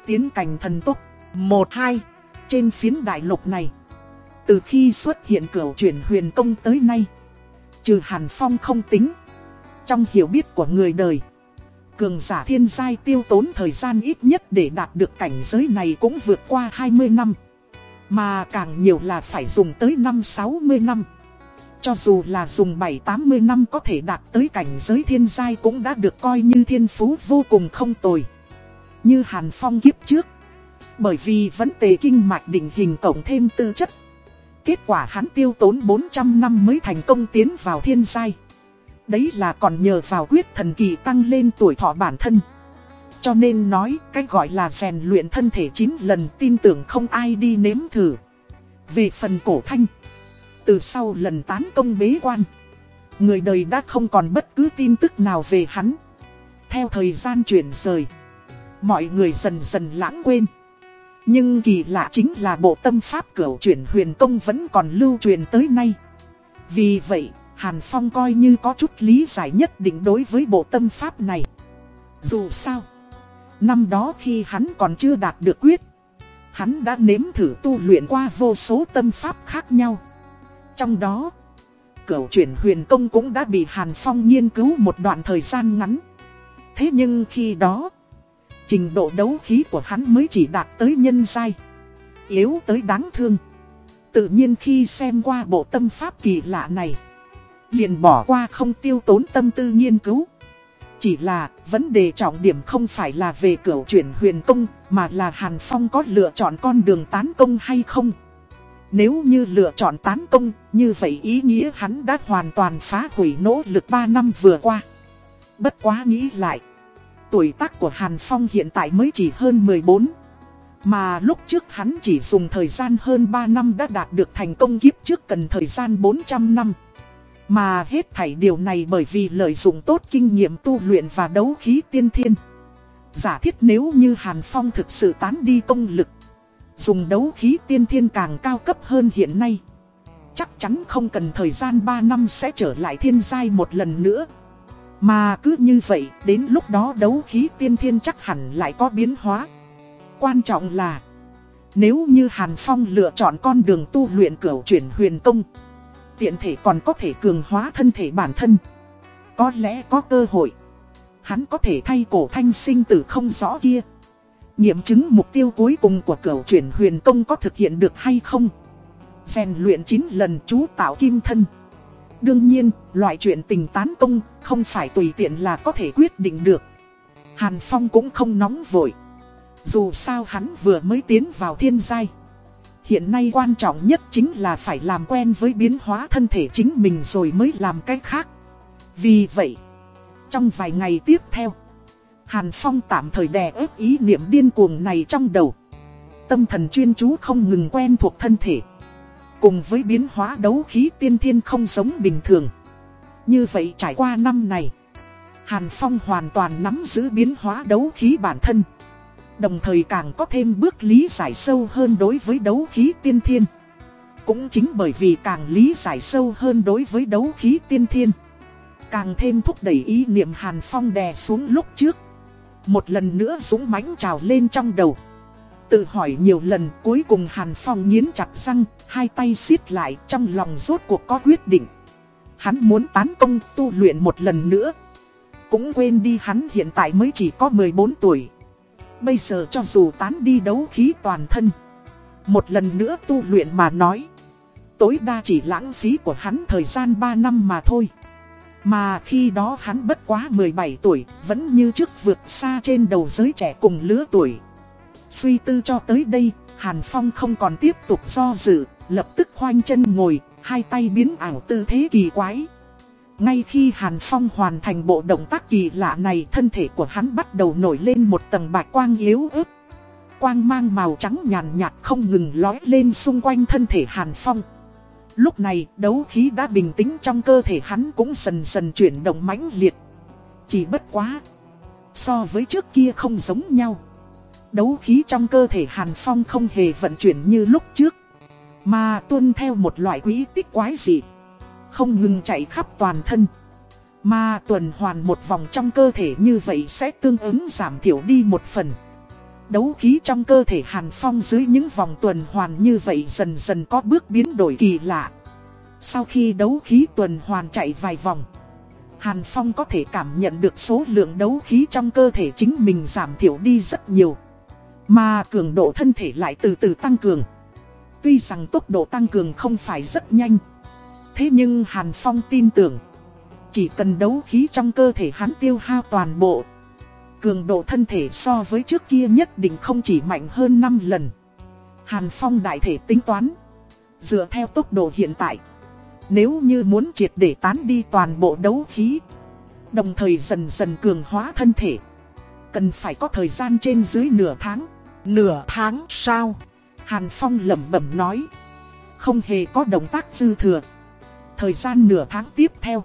Tiến cảnh thần tốc. 1-2 Trên phiến đại lục này Từ khi xuất hiện cửa chuyển huyền công tới nay Trừ Hàn Phong không tính. Trong hiểu biết của người đời Cường giả thiên giai tiêu tốn thời gian ít nhất để đạt được cảnh giới này cũng vượt qua 20 năm Mà càng nhiều là phải dùng tới năm 60 năm cho dù là dùng 7-80 năm có thể đạt tới cảnh giới thiên giai cũng đã được coi như thiên phú vô cùng không tồi. Như Hàn Phong kiếp trước. Bởi vì vẫn tề kinh mạch định hình cộng thêm tư chất. Kết quả hắn tiêu tốn 400 năm mới thành công tiến vào thiên giai. Đấy là còn nhờ vào quyết thần kỳ tăng lên tuổi thọ bản thân. Cho nên nói, cái gọi là rèn luyện thân thể 9 lần tin tưởng không ai đi nếm thử. Về phần cổ thanh, từ sau lần tán công bế quan, người đời đã không còn bất cứ tin tức nào về hắn. Theo thời gian chuyển rời, mọi người dần dần lãng quên. Nhưng kỳ lạ chính là bộ tâm pháp cửu chuyển huyền công vẫn còn lưu truyền tới nay. Vì vậy, Hàn Phong coi như có chút lý giải nhất định đối với bộ tâm pháp này. Dù sao, năm đó khi hắn còn chưa đạt được quyết, hắn đã nếm thử tu luyện qua vô số tâm pháp khác nhau. Trong đó, cửu chuyển huyền công cũng đã bị Hàn Phong nghiên cứu một đoạn thời gian ngắn. Thế nhưng khi đó, trình độ đấu khí của hắn mới chỉ đạt tới nhân giai, yếu tới đáng thương. Tự nhiên khi xem qua bộ tâm pháp kỳ lạ này, liền bỏ qua không tiêu tốn tâm tư nghiên cứu. Chỉ là vấn đề trọng điểm không phải là về cửu chuyển huyền công, mà là Hàn Phong có lựa chọn con đường tán công hay không. Nếu như lựa chọn tán công, như vậy ý nghĩa hắn đã hoàn toàn phá hủy nỗ lực 3 năm vừa qua. Bất quá nghĩ lại, tuổi tác của Hàn Phong hiện tại mới chỉ hơn 14. Mà lúc trước hắn chỉ dùng thời gian hơn 3 năm đã đạt được thành công kiếp trước cần thời gian 400 năm. Mà hết thảy điều này bởi vì lợi dụng tốt kinh nghiệm tu luyện và đấu khí tiên thiên. Giả thiết nếu như Hàn Phong thực sự tán đi công lực, dùng đấu khí tiên thiên càng cao cấp hơn hiện nay. Chắc chắn không cần thời gian 3 năm sẽ trở lại thiên giai một lần nữa. Mà cứ như vậy, đến lúc đó đấu khí tiên thiên chắc hẳn lại có biến hóa. Quan trọng là, nếu như Hàn Phong lựa chọn con đường tu luyện cửu chuyển huyền công, tiện thể còn có thể cường hóa thân thể bản thân. Có lẽ có cơ hội, hắn có thể thay cổ thanh sinh tử không rõ kia. Nghiệm chứng mục tiêu cuối cùng của cửu chuyển huyền công có thực hiện được hay không. rèn luyện 9 lần chú tạo kim thân. Đương nhiên, loại chuyện tình tán công không phải tùy tiện là có thể quyết định được. Hàn Phong cũng không nóng vội. Dù sao hắn vừa mới tiến vào thiên giai. Hiện nay quan trọng nhất chính là phải làm quen với biến hóa thân thể chính mình rồi mới làm cách khác. Vì vậy, trong vài ngày tiếp theo, Hàn Phong tạm thời đè ép ý niệm điên cuồng này trong đầu. Tâm thần chuyên chú không ngừng quen thuộc thân thể. Cùng với biến hóa đấu khí tiên thiên không giống bình thường. Như vậy trải qua năm này, Hàn Phong hoàn toàn nắm giữ biến hóa đấu khí bản thân. Đồng thời càng có thêm bước lý giải sâu hơn đối với đấu khí tiên thiên. Cũng chính bởi vì càng lý giải sâu hơn đối với đấu khí tiên thiên. Càng thêm thúc đẩy ý niệm Hàn Phong đè xuống lúc trước. Một lần nữa dũng mãnh trào lên trong đầu. Tự hỏi nhiều lần cuối cùng Hàn Phong nghiến chặt răng, hai tay siết lại trong lòng rốt cuộc có quyết định. Hắn muốn tán công tu luyện một lần nữa. Cũng quên đi hắn hiện tại mới chỉ có 14 tuổi. Bây giờ cho dù tán đi đấu khí toàn thân. Một lần nữa tu luyện mà nói. Tối đa chỉ lãng phí của hắn thời gian 3 năm mà thôi. Mà khi đó hắn bất quá 17 tuổi, vẫn như trước vượt xa trên đầu giới trẻ cùng lứa tuổi. Suy tư cho tới đây, Hàn Phong không còn tiếp tục do dự, lập tức khoanh chân ngồi, hai tay biến ảo tư thế kỳ quái. Ngay khi Hàn Phong hoàn thành bộ động tác kỳ lạ này, thân thể của hắn bắt đầu nổi lên một tầng bạch quang yếu ớt. Quang mang màu trắng nhàn nhạt không ngừng lói lên xung quanh thân thể Hàn Phong. Lúc này, đấu khí đã bình tĩnh trong cơ thể hắn cũng dần dần chuyển động mãnh liệt. Chỉ bất quá. So với trước kia không giống nhau. Đấu khí trong cơ thể Hàn Phong không hề vận chuyển như lúc trước. Mà tuân theo một loại quỹ tích quái dị. Không ngừng chạy khắp toàn thân. Mà tuần hoàn một vòng trong cơ thể như vậy sẽ tương ứng giảm thiểu đi một phần. Đấu khí trong cơ thể Hàn Phong dưới những vòng tuần hoàn như vậy dần dần có bước biến đổi kỳ lạ. Sau khi đấu khí tuần hoàn chạy vài vòng, Hàn Phong có thể cảm nhận được số lượng đấu khí trong cơ thể chính mình giảm thiểu đi rất nhiều. Mà cường độ thân thể lại từ từ tăng cường. Tuy rằng tốc độ tăng cường không phải rất nhanh. Thế nhưng Hàn Phong tin tưởng, chỉ cần đấu khí trong cơ thể hắn tiêu hao toàn bộ cường độ thân thể so với trước kia nhất định không chỉ mạnh hơn 5 lần. Hàn Phong đại thể tính toán. Dựa theo tốc độ hiện tại, nếu như muốn triệt để tán đi toàn bộ đấu khí, đồng thời dần dần cường hóa thân thể, cần phải có thời gian trên dưới nửa tháng. Nửa tháng sao? Hàn Phong lẩm bẩm nói. không hề có động tác dư thừa. Thời gian nửa tháng tiếp theo,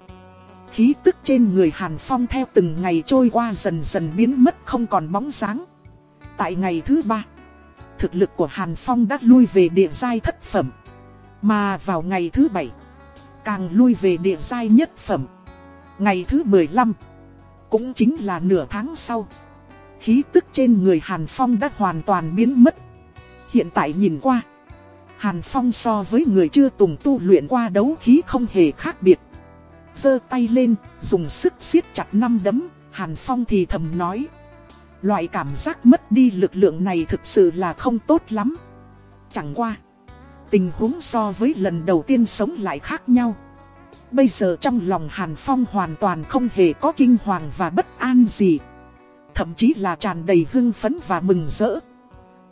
khí tức trên người Hàn Phong theo từng ngày trôi qua dần dần biến mất không còn bóng dáng. Tại ngày thứ ba, thực lực của Hàn Phong đã lui về địa giai thất phẩm. Mà vào ngày thứ bảy, càng lui về địa giai nhất phẩm. Ngày thứ 15, cũng chính là nửa tháng sau. Khí tức trên người Hàn Phong đã hoàn toàn biến mất. Hiện tại nhìn qua, Hàn Phong so với người chưa tùng tu luyện qua đấu khí không hề khác biệt. giơ tay lên, dùng sức siết chặt năm đấm, Hàn Phong thì thầm nói. Loại cảm giác mất đi lực lượng này thực sự là không tốt lắm. Chẳng qua. Tình huống so với lần đầu tiên sống lại khác nhau. Bây giờ trong lòng Hàn Phong hoàn toàn không hề có kinh hoàng và bất an gì. Thậm chí là tràn đầy hưng phấn và mừng rỡ.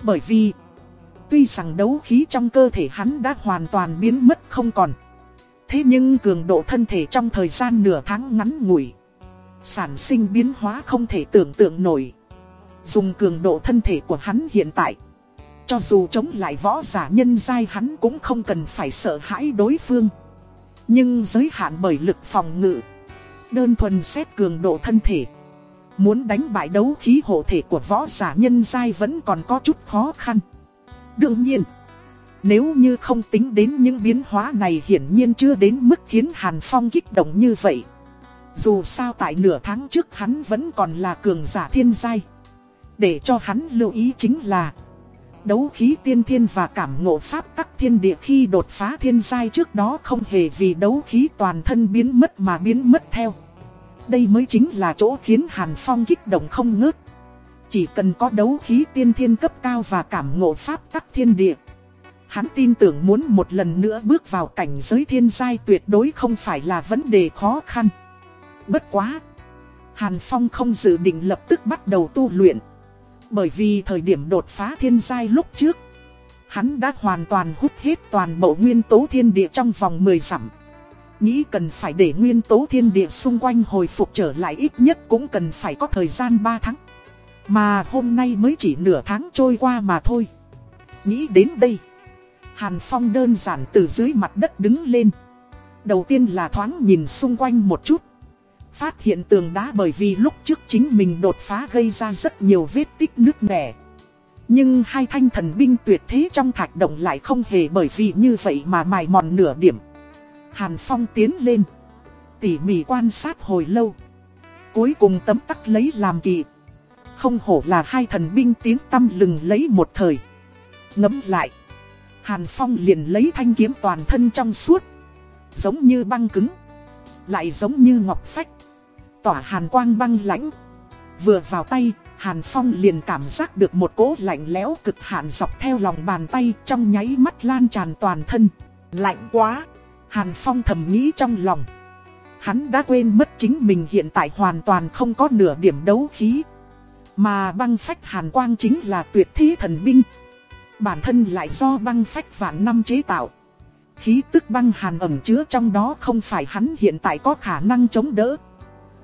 Bởi vì, tuy rằng đấu khí trong cơ thể hắn đã hoàn toàn biến mất không còn. Thế nhưng cường độ thân thể trong thời gian nửa tháng ngắn ngủi, sản sinh biến hóa không thể tưởng tượng nổi. Dùng cường độ thân thể của hắn hiện tại, cho dù chống lại võ giả nhân giai hắn cũng không cần phải sợ hãi đối phương. Nhưng giới hạn bởi lực phòng ngự, đơn thuần xét cường độ thân thể. Muốn đánh bại đấu khí hộ thể của võ giả nhân giai vẫn còn có chút khó khăn. Đương nhiên, nếu như không tính đến những biến hóa này hiển nhiên chưa đến mức khiến Hàn Phong kích động như vậy. Dù sao tại nửa tháng trước hắn vẫn còn là cường giả thiên giai. Để cho hắn lưu ý chính là Đấu khí tiên thiên và cảm ngộ pháp tắc thiên địa khi đột phá thiên giai trước đó không hề vì đấu khí toàn thân biến mất mà biến mất theo đây mới chính là chỗ khiến Hàn Phong kích động không ngớt. Chỉ cần có đấu khí tiên thiên cấp cao và cảm ngộ pháp tắc thiên địa. Hắn tin tưởng muốn một lần nữa bước vào cảnh giới thiên giai tuyệt đối không phải là vấn đề khó khăn. Bất quá! Hàn Phong không dự định lập tức bắt đầu tu luyện. Bởi vì thời điểm đột phá thiên giai lúc trước, hắn đã hoàn toàn hút hết toàn bộ nguyên tố thiên địa trong vòng 10 dặm. Nghĩ cần phải để nguyên tố thiên địa xung quanh hồi phục trở lại ít nhất cũng cần phải có thời gian 3 tháng. Mà hôm nay mới chỉ nửa tháng trôi qua mà thôi. Nghĩ đến đây. Hàn Phong đơn giản từ dưới mặt đất đứng lên. Đầu tiên là thoáng nhìn xung quanh một chút. Phát hiện tường đá bởi vì lúc trước chính mình đột phá gây ra rất nhiều vết tích nước nẻ. Nhưng hai thanh thần binh tuyệt thế trong thạch động lại không hề bởi vì như vậy mà mài mòn nửa điểm. Hàn Phong tiến lên. Tỉ mỉ quan sát hồi lâu. Cuối cùng tấm tắc lấy làm kỳ. Không hổ là hai thần binh tiếng tâm lừng lấy một thời. Ngấm lại. Hàn Phong liền lấy thanh kiếm toàn thân trong suốt. Giống như băng cứng. Lại giống như ngọc phách. Tỏa hàn quang băng lãnh. Vừa vào tay, Hàn Phong liền cảm giác được một cỗ lạnh lẽo cực hạn dọc theo lòng bàn tay trong nháy mắt lan tràn toàn thân. Lạnh quá! Hàn Phong thầm nghĩ trong lòng. Hắn đã quên mất chính mình hiện tại hoàn toàn không có nửa điểm đấu khí. Mà băng phách hàn quang chính là tuyệt thế thần binh. Bản thân lại do băng phách vạn năm chế tạo. Khí tức băng hàn ẩm chứa trong đó không phải hắn hiện tại có khả năng chống đỡ.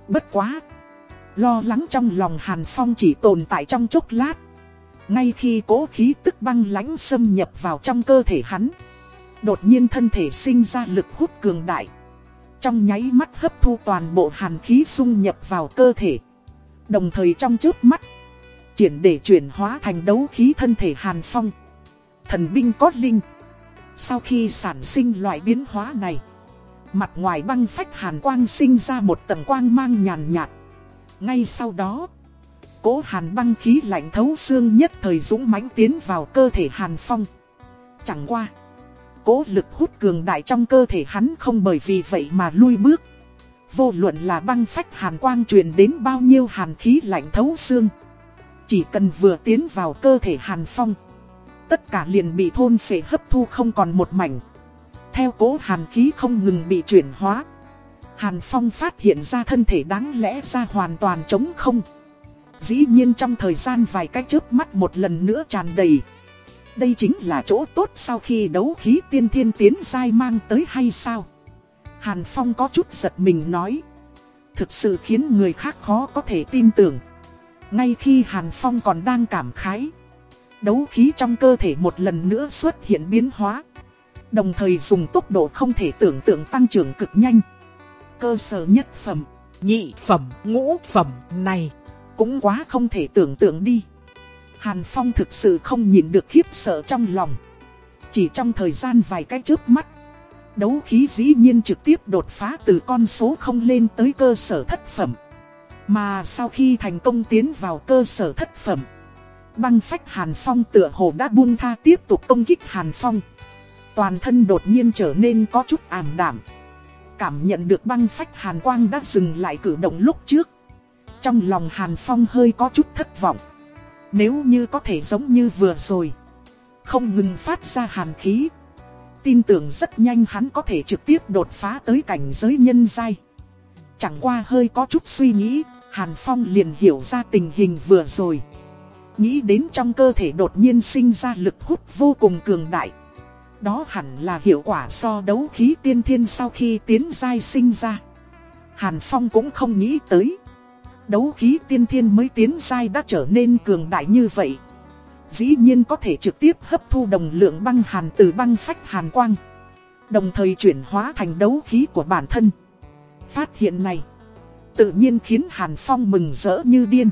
Bất quá. Lo lắng trong lòng hàn phong chỉ tồn tại trong chốc lát. Ngay khi cố khí tức băng lãnh xâm nhập vào trong cơ thể hắn. Đột nhiên thân thể sinh ra lực hút cường đại. Trong nháy mắt hấp thu toàn bộ hàn khí xung nhập vào cơ thể. Đồng thời trong trước mắt, triển để chuyển hóa thành đấu khí thân thể hàn phong. Thần binh có linh. Sau khi sản sinh loại biến hóa này, mặt ngoài băng phách hàn quang sinh ra một tầng quang mang nhàn nhạt. Ngay sau đó, cố hàn băng khí lạnh thấu xương nhất thời dũng mãnh tiến vào cơ thể hàn phong. Chẳng qua cố lực hút cường đại trong cơ thể hắn không bởi vì vậy mà lui bước. Vô luận là băng phách hàn quang truyền đến bao nhiêu hàn khí lạnh thấu xương. Chỉ cần vừa tiến vào cơ thể hàn phong. Tất cả liền bị thôn phệ hấp thu không còn một mảnh. Theo cố hàn khí không ngừng bị chuyển hóa. Hàn Phong phát hiện ra thân thể đáng lẽ ra hoàn toàn trống không. Dĩ nhiên trong thời gian vài cái chớp mắt một lần nữa tràn đầy. Đây chính là chỗ tốt sau khi đấu khí tiên thiên tiến dai mang tới hay sao? Hàn Phong có chút giật mình nói. Thực sự khiến người khác khó có thể tin tưởng. Ngay khi Hàn Phong còn đang cảm khái. Đấu khí trong cơ thể một lần nữa xuất hiện biến hóa. Đồng thời dùng tốc độ không thể tưởng tượng tăng trưởng cực nhanh. Cơ sở nhất phẩm, nhị phẩm, ngũ phẩm này cũng quá không thể tưởng tượng đi. Hàn Phong thực sự không nhìn được khiếp sợ trong lòng. Chỉ trong thời gian vài cái chớp mắt, đấu khí dĩ nhiên trực tiếp đột phá từ con số không lên tới cơ sở thất phẩm. Mà sau khi thành công tiến vào cơ sở thất phẩm, băng phách Hàn Phong tựa hồ đã buông tha tiếp tục công kích Hàn Phong. Toàn thân đột nhiên trở nên có chút ảm đảm. Cảm nhận được băng phách Hàn Quang đã dừng lại cử động lúc trước. Trong lòng Hàn Phong hơi có chút thất vọng. Nếu như có thể giống như vừa rồi, không ngừng phát ra hàn khí. Tin tưởng rất nhanh hắn có thể trực tiếp đột phá tới cảnh giới nhân giai. Chẳng qua hơi có chút suy nghĩ, Hàn Phong liền hiểu ra tình hình vừa rồi. Nghĩ đến trong cơ thể đột nhiên sinh ra lực hút vô cùng cường đại. Đó hẳn là hiệu quả so đấu khí tiên thiên sau khi tiến giai sinh ra. Hàn Phong cũng không nghĩ tới. Đấu khí tiên thiên mới tiến giai đã trở nên cường đại như vậy. Dĩ nhiên có thể trực tiếp hấp thu đồng lượng băng hàn từ băng phách hàn quang. Đồng thời chuyển hóa thành đấu khí của bản thân. Phát hiện này tự nhiên khiến Hàn Phong mừng rỡ như điên.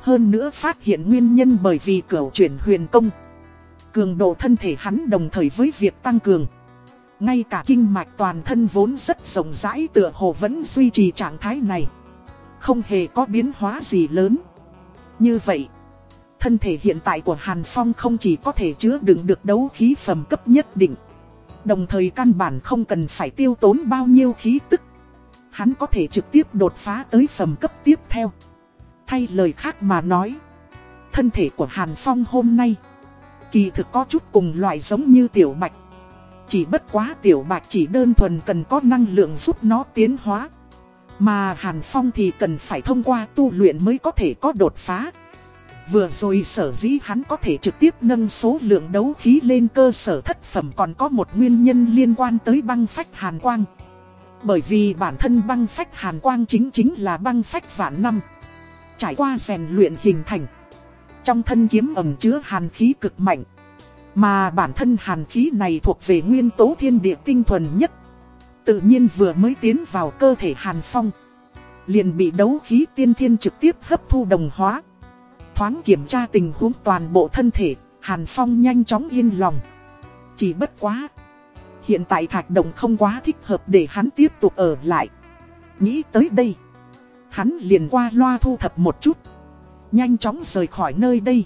Hơn nữa phát hiện nguyên nhân bởi vì cửu chuyển huyền công. Cường độ thân thể hắn đồng thời với việc tăng cường. Ngay cả kinh mạch toàn thân vốn rất rộng rãi tựa hồ vẫn duy trì trạng thái này. Không hề có biến hóa gì lớn. Như vậy, thân thể hiện tại của Hàn Phong không chỉ có thể chứa đựng được đấu khí phẩm cấp nhất định. Đồng thời căn bản không cần phải tiêu tốn bao nhiêu khí tức. Hắn có thể trực tiếp đột phá tới phẩm cấp tiếp theo. Thay lời khác mà nói, thân thể của Hàn Phong hôm nay kỳ thực có chút cùng loại giống như tiểu bạch. Chỉ bất quá tiểu bạch chỉ đơn thuần cần có năng lượng giúp nó tiến hóa. Mà Hàn Phong thì cần phải thông qua tu luyện mới có thể có đột phá. Vừa rồi sở dĩ hắn có thể trực tiếp nâng số lượng đấu khí lên cơ sở thất phẩm còn có một nguyên nhân liên quan tới băng phách Hàn Quang. Bởi vì bản thân băng phách Hàn Quang chính chính là băng phách vạn năm. Trải qua rèn luyện hình thành. Trong thân kiếm ẩm chứa hàn khí cực mạnh. Mà bản thân hàn khí này thuộc về nguyên tố thiên địa tinh thuần nhất. Tự nhiên vừa mới tiến vào cơ thể Hàn Phong, Liền bị đấu khí tiên thiên trực tiếp hấp thu đồng hóa Thoáng kiểm tra tình huống toàn bộ thân thể, Hàn Phong nhanh chóng yên lòng Chỉ bất quá Hiện tại thạch động không quá thích hợp để hắn tiếp tục ở lại. Nghĩ tới đây, Hắn liền qua loa thu thập một chút. Nhanh chóng rời khỏi nơi đây.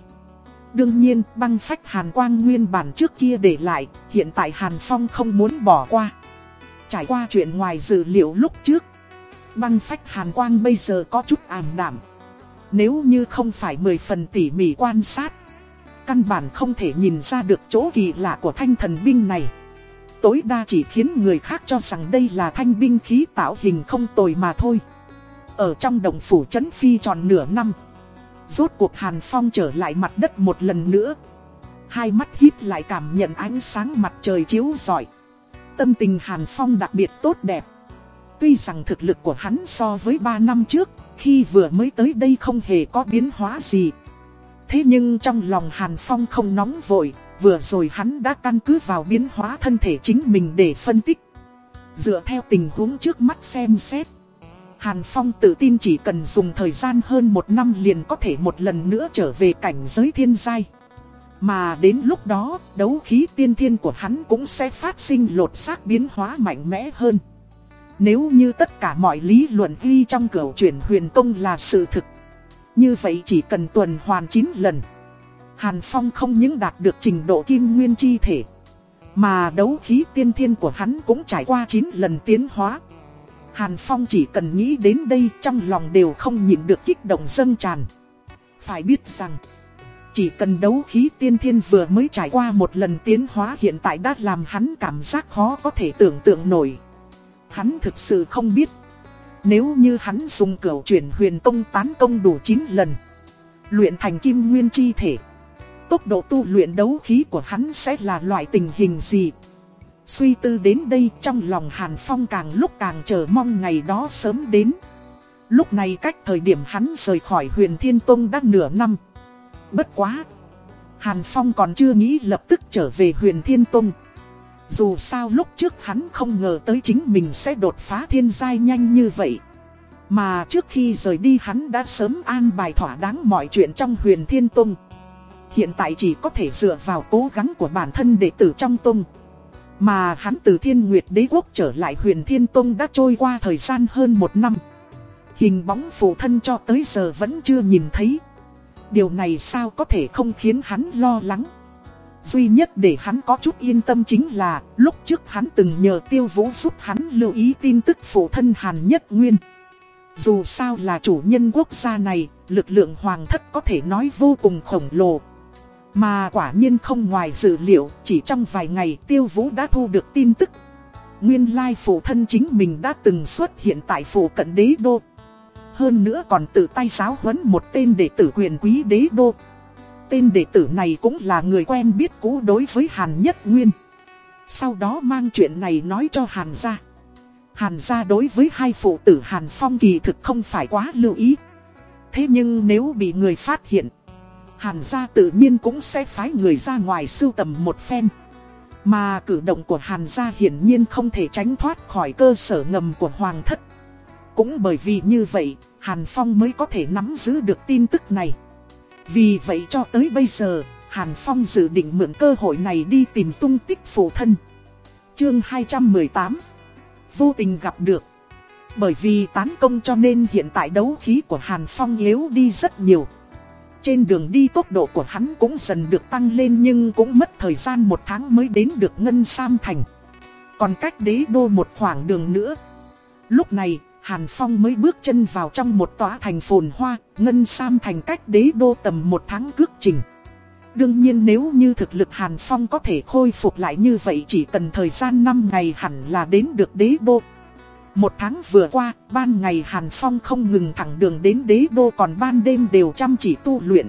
Đương nhiên, băng phách Hàn Quang nguyên bản trước kia để lại, Hiện tại Hàn Phong không muốn bỏ qua. Trải qua chuyện ngoài dự liệu lúc trước, Băng phách hàn quang bây giờ có chút ảm đảm Nếu như không phải mười phần tỉ mỉ quan sát, Căn bản không thể nhìn ra được chỗ kỳ lạ của thanh thần binh này. Tối đa chỉ khiến người khác cho rằng đây là thanh binh khí tạo hình không tồi mà thôi Ở trong đồng phủ chấn phi tròn nửa năm Rốt cuộc Hàn Phong trở lại mặt đất một lần nữa Hai mắt hít lại cảm nhận ánh sáng mặt trời chiếu rọi Tâm tình Hàn Phong đặc biệt tốt đẹp. Tuy rằng thực lực của hắn so với 3 năm trước, khi vừa mới tới đây không hề có biến hóa gì. Thế nhưng trong lòng Hàn Phong không nóng vội, vừa rồi hắn đã căn cứ vào biến hóa thân thể chính mình để phân tích. Dựa theo tình huống trước mắt xem xét. Hàn Phong tự tin chỉ cần dùng thời gian hơn một năm liền có thể một lần nữa trở về cảnh giới thiên giai. Mà đến lúc đó, đấu khí tiên thiên của hắn cũng sẽ phát sinh lột xác biến hóa mạnh mẽ hơn. Nếu như tất cả mọi lý luận ghi trong cửa chuyển huyền công là sự thực. Như vậy chỉ cần tuần hoàn 9 lần. Hàn Phong không những đạt được trình độ kim nguyên chi thể. Mà đấu khí tiên thiên của hắn cũng trải qua 9 lần tiến hóa. Hàn Phong chỉ cần nghĩ đến đây trong lòng đều không nhịn được kích động dâng tràn. Phải biết rằng... Chỉ cần đấu khí tiên thiên vừa mới trải qua một lần tiến hóa hiện tại đã làm hắn cảm giác khó có thể tưởng tượng nổi. Hắn thực sự không biết. Nếu như hắn dùng cửu chuyển huyền tông tán công đủ 9 lần. Luyện thành kim nguyên chi thể. Tốc độ tu luyện đấu khí của hắn sẽ là loại tình hình gì? Suy tư đến đây trong lòng Hàn Phong càng lúc càng chờ mong ngày đó sớm đến. Lúc này cách thời điểm hắn rời khỏi huyền Thiên Tông đã nửa năm. Bất quá. Hàn Phong còn chưa nghĩ lập tức trở về huyền Thiên Tông. Dù sao lúc trước hắn không ngờ tới chính mình sẽ đột phá thiên giai nhanh như vậy. Mà trước khi rời đi hắn đã sớm an bài thỏa đáng mọi chuyện trong huyền thiên tông. Hiện tại chỉ có thể dựa vào cố gắng của bản thân đệ tử trong tông. Mà hắn từ thiên nguyệt đế quốc trở lại huyền thiên tông đã trôi qua thời gian hơn một năm. Hình bóng phụ thân cho tới giờ vẫn chưa nhìn thấy. Điều này sao có thể không khiến hắn lo lắng. Duy nhất để hắn có chút yên tâm chính là lúc trước hắn từng nhờ tiêu vũ giúp hắn lưu ý tin tức phụ thân Hàn Nhất Nguyên. Dù sao là chủ nhân quốc gia này, lực lượng hoàng thất có thể nói vô cùng khổng lồ. Mà quả nhiên không ngoài dự liệu, chỉ trong vài ngày tiêu vũ đã thu được tin tức. Nguyên lai phụ thân chính mình đã từng xuất hiện tại phủ cận đế đô. Hơn nữa còn tự tay giáo huấn một tên đệ tử quyền quý đế đô. Tên đệ tử này cũng là người quen biết cũ đối với Hàn Nhất Nguyên. Sau đó mang chuyện này nói cho Hàn gia. Hàn gia đối với hai phụ tử Hàn Phong kỳ thực không phải quá lưu ý. Thế nhưng nếu bị người phát hiện, Hàn gia tự nhiên cũng sẽ phái người ra ngoài sưu tầm một phen. Mà cử động của Hàn gia hiển nhiên không thể tránh thoát khỏi cơ sở ngầm của Hoàng thất. Cũng bởi vì như vậy, Hàn Phong mới có thể nắm giữ được tin tức này. Vì vậy cho tới bây giờ, Hàn Phong dự định mượn cơ hội này đi tìm tung tích phụ thân. Chương 218 Vô tình gặp được Bởi vì tán công cho nên hiện tại đấu khí của Hàn Phong yếu đi rất nhiều. Trên đường đi tốc độ của hắn cũng dần được tăng lên nhưng cũng mất thời gian một tháng mới đến được Ngân Sam Thành. Còn cách đế đô một khoảng đường nữa. Lúc này, Hàn Phong mới bước chân vào trong một tòa thành phồn hoa, Ngân Sam thành cách đế đô tầm một tháng cước trình. Đương nhiên nếu như thực lực Hàn Phong có thể khôi phục lại như vậy chỉ cần thời gian 5 ngày hẳn là đến được đế đô. Một tháng vừa qua, ban ngày Hàn Phong không ngừng thẳng đường đến đế đô còn ban đêm đều chăm chỉ tu luyện.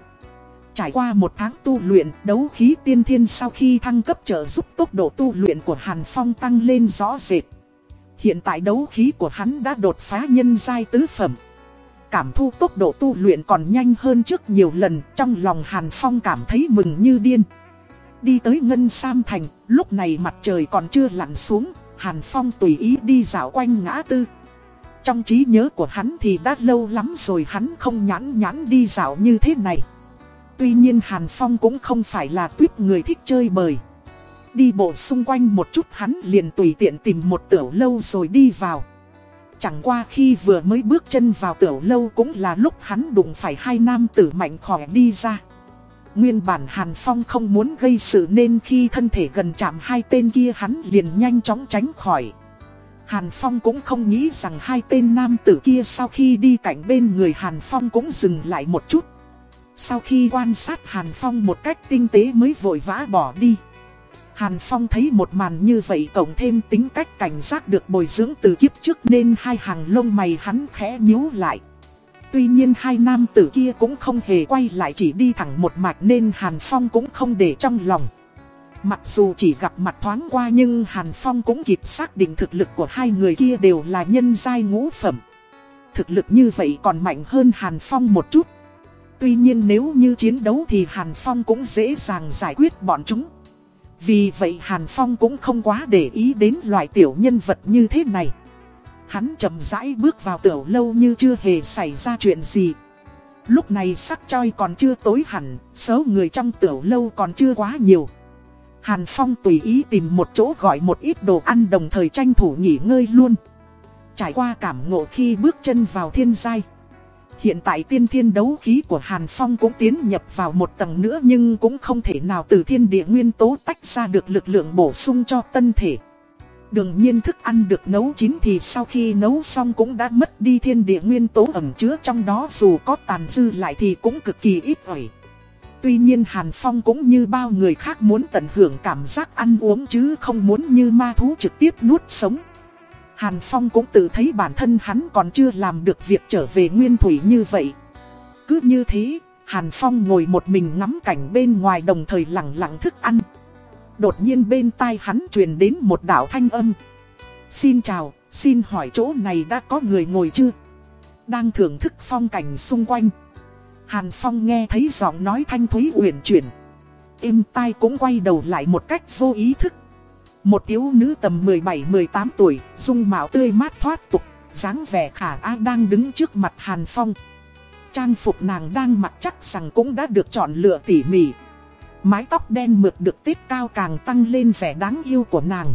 Trải qua một tháng tu luyện, đấu khí tiên thiên sau khi thăng cấp trợ giúp tốc độ tu luyện của Hàn Phong tăng lên rõ rệt. Hiện tại đấu khí của hắn đã đột phá nhân giai tứ phẩm. Cảm thu tốc độ tu luyện còn nhanh hơn trước nhiều lần, trong lòng Hàn Phong cảm thấy mừng như điên. Đi tới Ngân Sam Thành, lúc này mặt trời còn chưa lặn xuống, Hàn Phong tùy ý đi dạo quanh ngã tư. Trong trí nhớ của hắn thì đã lâu lắm rồi hắn không nhãn nhãn đi dạo như thế này. Tuy nhiên Hàn Phong cũng không phải là tuyết người thích chơi bời. Đi bộ xung quanh một chút hắn liền tùy tiện tìm một tiểu lâu rồi đi vào. Chẳng qua khi vừa mới bước chân vào tiểu lâu cũng là lúc hắn đụng phải hai nam tử mạnh khỏe đi ra. Nguyên bản Hàn Phong không muốn gây sự nên khi thân thể gần chạm hai tên kia hắn liền nhanh chóng tránh khỏi. Hàn Phong cũng không nghĩ rằng hai tên nam tử kia sau khi đi cạnh bên người Hàn Phong cũng dừng lại một chút. Sau khi quan sát Hàn Phong một cách tinh tế mới vội vã bỏ đi. Hàn Phong thấy một màn như vậy cộng thêm tính cách cảnh giác được bồi dưỡng từ kiếp trước nên hai hàng lông mày hắn khẽ nhíu lại. Tuy nhiên hai nam tử kia cũng không hề quay lại chỉ đi thẳng một mạch nên Hàn Phong cũng không để trong lòng. Mặc dù chỉ gặp mặt thoáng qua nhưng Hàn Phong cũng kịp xác định thực lực của hai người kia đều là nhân giai ngũ phẩm. Thực lực như vậy còn mạnh hơn Hàn Phong một chút. Tuy nhiên nếu như chiến đấu thì Hàn Phong cũng dễ dàng giải quyết bọn chúng. Vì vậy Hàn Phong cũng không quá để ý đến loại tiểu nhân vật như thế này. Hắn chậm rãi bước vào tiểu lâu như chưa hề xảy ra chuyện gì. Lúc này sắc choi còn chưa tối hẳn, số người trong tiểu lâu còn chưa quá nhiều. Hàn Phong tùy ý tìm một chỗ gọi một ít đồ ăn đồng thời tranh thủ nghỉ ngơi luôn. Trải qua cảm ngộ khi bước chân vào thiên giai. Hiện tại tiên thiên đấu khí của Hàn Phong cũng tiến nhập vào một tầng nữa nhưng cũng không thể nào từ thiên địa nguyên tố tách ra được lực lượng bổ sung cho tân thể. Đương nhiên thức ăn được nấu chín thì sau khi nấu xong cũng đã mất đi thiên địa nguyên tố ẩm chứa trong đó dù có tàn dư lại thì cũng cực kỳ ít ỏi. Tuy nhiên Hàn Phong cũng như bao người khác muốn tận hưởng cảm giác ăn uống chứ không muốn như ma thú trực tiếp nuốt sống. Hàn Phong cũng tự thấy bản thân hắn còn chưa làm được việc trở về nguyên thủy như vậy. Cứ như thế, Hàn Phong ngồi một mình ngắm cảnh bên ngoài đồng thời lặng lặng thức ăn. Đột nhiên bên tai hắn truyền đến một đạo thanh âm. Xin chào, xin hỏi chỗ này đã có người ngồi chưa? Đang thưởng thức phong cảnh xung quanh. Hàn Phong nghe thấy giọng nói thanh thúy uyển chuyển. im tai cũng quay đầu lại một cách vô ý thức. Một thiếu nữ tầm 17-18 tuổi, dung mạo tươi mát thoát tục, dáng vẻ khả á đang đứng trước mặt Hàn Phong. Trang phục nàng đang mặc chắc rằng cũng đã được chọn lựa tỉ mỉ. Mái tóc đen mượt được tết cao càng tăng lên vẻ đáng yêu của nàng.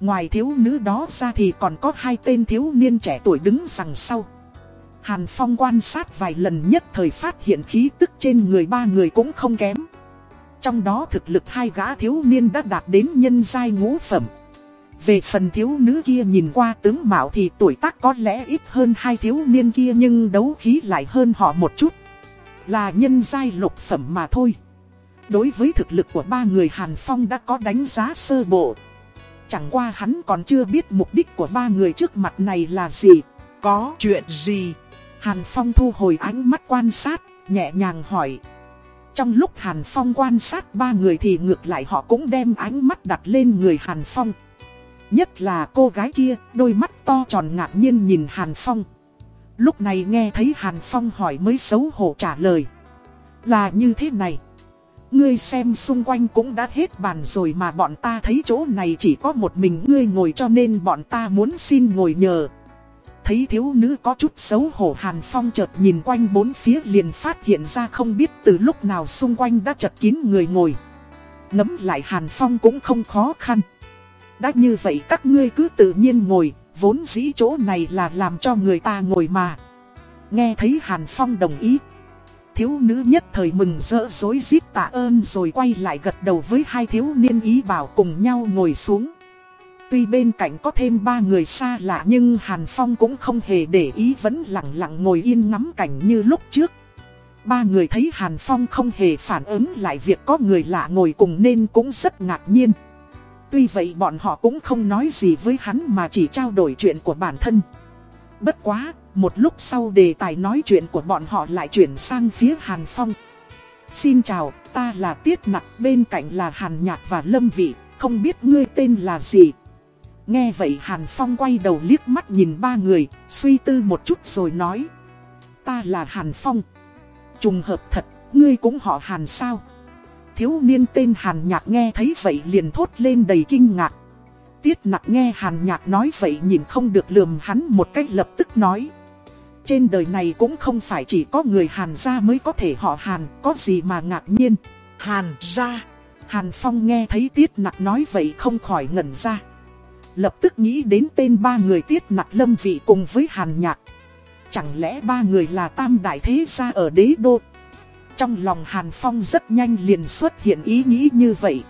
Ngoài thiếu nữ đó ra thì còn có hai tên thiếu niên trẻ tuổi đứng đằng sau. Hàn Phong quan sát vài lần nhất thời phát hiện khí tức trên người ba người cũng không kém. Trong đó thực lực hai gã thiếu niên đã đạt đến nhân giai ngũ phẩm. Về phần thiếu nữ kia nhìn qua tướng mạo thì tuổi tác có lẽ ít hơn hai thiếu niên kia nhưng đấu khí lại hơn họ một chút. Là nhân giai lục phẩm mà thôi. Đối với thực lực của ba người Hàn Phong đã có đánh giá sơ bộ. Chẳng qua hắn còn chưa biết mục đích của ba người trước mặt này là gì. Có chuyện gì? Hàn Phong thu hồi ánh mắt quan sát, nhẹ nhàng hỏi. Trong lúc Hàn Phong quan sát ba người thì ngược lại họ cũng đem ánh mắt đặt lên người Hàn Phong. Nhất là cô gái kia, đôi mắt to tròn ngạc nhiên nhìn Hàn Phong. Lúc này nghe thấy Hàn Phong hỏi mới xấu hổ trả lời. Là như thế này. Ngươi xem xung quanh cũng đã hết bàn rồi mà bọn ta thấy chỗ này chỉ có một mình ngươi ngồi cho nên bọn ta muốn xin ngồi nhờ. Thấy thiếu nữ có chút xấu hổ Hàn Phong chợt nhìn quanh bốn phía liền phát hiện ra không biết từ lúc nào xung quanh đã chật kín người ngồi. Ngấm lại Hàn Phong cũng không khó khăn. Đã như vậy các ngươi cứ tự nhiên ngồi, vốn dĩ chỗ này là làm cho người ta ngồi mà. Nghe thấy Hàn Phong đồng ý. Thiếu nữ nhất thời mừng rỡ dối rít tạ ơn rồi quay lại gật đầu với hai thiếu niên ý bảo cùng nhau ngồi xuống. Tuy bên cạnh có thêm ba người xa lạ nhưng Hàn Phong cũng không hề để ý vẫn lặng lặng ngồi yên ngắm cảnh như lúc trước. Ba người thấy Hàn Phong không hề phản ứng lại việc có người lạ ngồi cùng nên cũng rất ngạc nhiên. Tuy vậy bọn họ cũng không nói gì với hắn mà chỉ trao đổi chuyện của bản thân. Bất quá, một lúc sau đề tài nói chuyện của bọn họ lại chuyển sang phía Hàn Phong. Xin chào, ta là Tiết Nặc, bên cạnh là Hàn Nhạc và Lâm Vị, không biết ngươi tên là gì. Nghe vậy Hàn Phong quay đầu liếc mắt nhìn ba người, suy tư một chút rồi nói. Ta là Hàn Phong. Trùng hợp thật, ngươi cũng họ Hàn sao? Thiếu niên tên Hàn Nhạc nghe thấy vậy liền thốt lên đầy kinh ngạc. Tiết nặc nghe Hàn Nhạc nói vậy nhìn không được lườm hắn một cách lập tức nói. Trên đời này cũng không phải chỉ có người Hàn gia mới có thể họ Hàn, có gì mà ngạc nhiên. Hàn gia. Hàn Phong nghe thấy Tiết nặc nói vậy không khỏi ngẩn ra. Lập tức nghĩ đến tên ba người Tiết nặc lâm vị cùng với Hàn Nhạc. Chẳng lẽ ba người là tam đại thế gia ở đế đô? Trong lòng Hàn Phong rất nhanh liền xuất hiện ý nghĩ như vậy.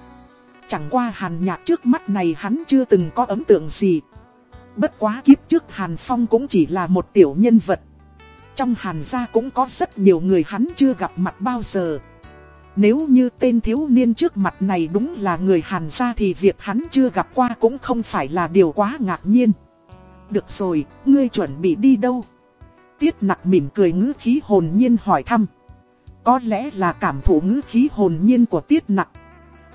Chẳng qua Hàn Nhạc trước mắt này hắn chưa từng có ấn tượng gì. Bất quá kiếp trước Hàn Phong cũng chỉ là một tiểu nhân vật. Trong Hàn gia cũng có rất nhiều người hắn chưa gặp mặt bao giờ. Nếu như tên thiếu niên trước mặt này đúng là người Hàn gia thì việc hắn chưa gặp qua cũng không phải là điều quá ngạc nhiên. Được rồi, ngươi chuẩn bị đi đâu? Tiết nặc mỉm cười ngữ khí hồn nhiên hỏi thăm. Có lẽ là cảm thụ ngữ khí hồn nhiên của tiết nặc.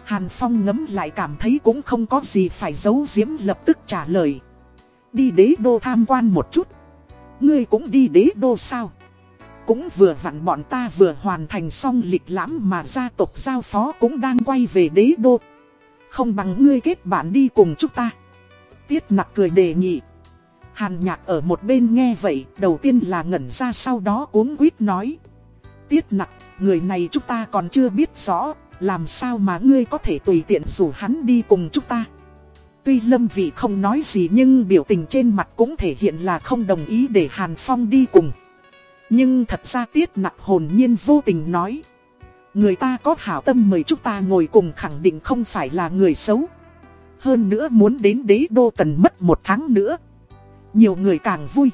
Hàn Phong ngấm lại cảm thấy cũng không có gì phải giấu giếm lập tức trả lời. Đi đế đô tham quan một chút. Ngươi cũng đi đế đô sao? Cũng vừa vặn bọn ta vừa hoàn thành xong lịch lãm mà gia tộc giao phó cũng đang quay về đế đô. Không bằng ngươi kết bạn đi cùng chúng ta. Tiết nặc cười đề nghị. Hàn nhạc ở một bên nghe vậy, đầu tiên là ngẩn ra sau đó cuống quýt nói. Tiết nặc, người này chúng ta còn chưa biết rõ, làm sao mà ngươi có thể tùy tiện rủ hắn đi cùng chúng ta. Tuy Lâm Vị không nói gì nhưng biểu tình trên mặt cũng thể hiện là không đồng ý để Hàn Phong đi cùng. Nhưng thật ra Tiết nặc hồn nhiên vô tình nói. Người ta có hảo tâm mời chúng ta ngồi cùng khẳng định không phải là người xấu. Hơn nữa muốn đến đế đô cần mất một tháng nữa. Nhiều người càng vui.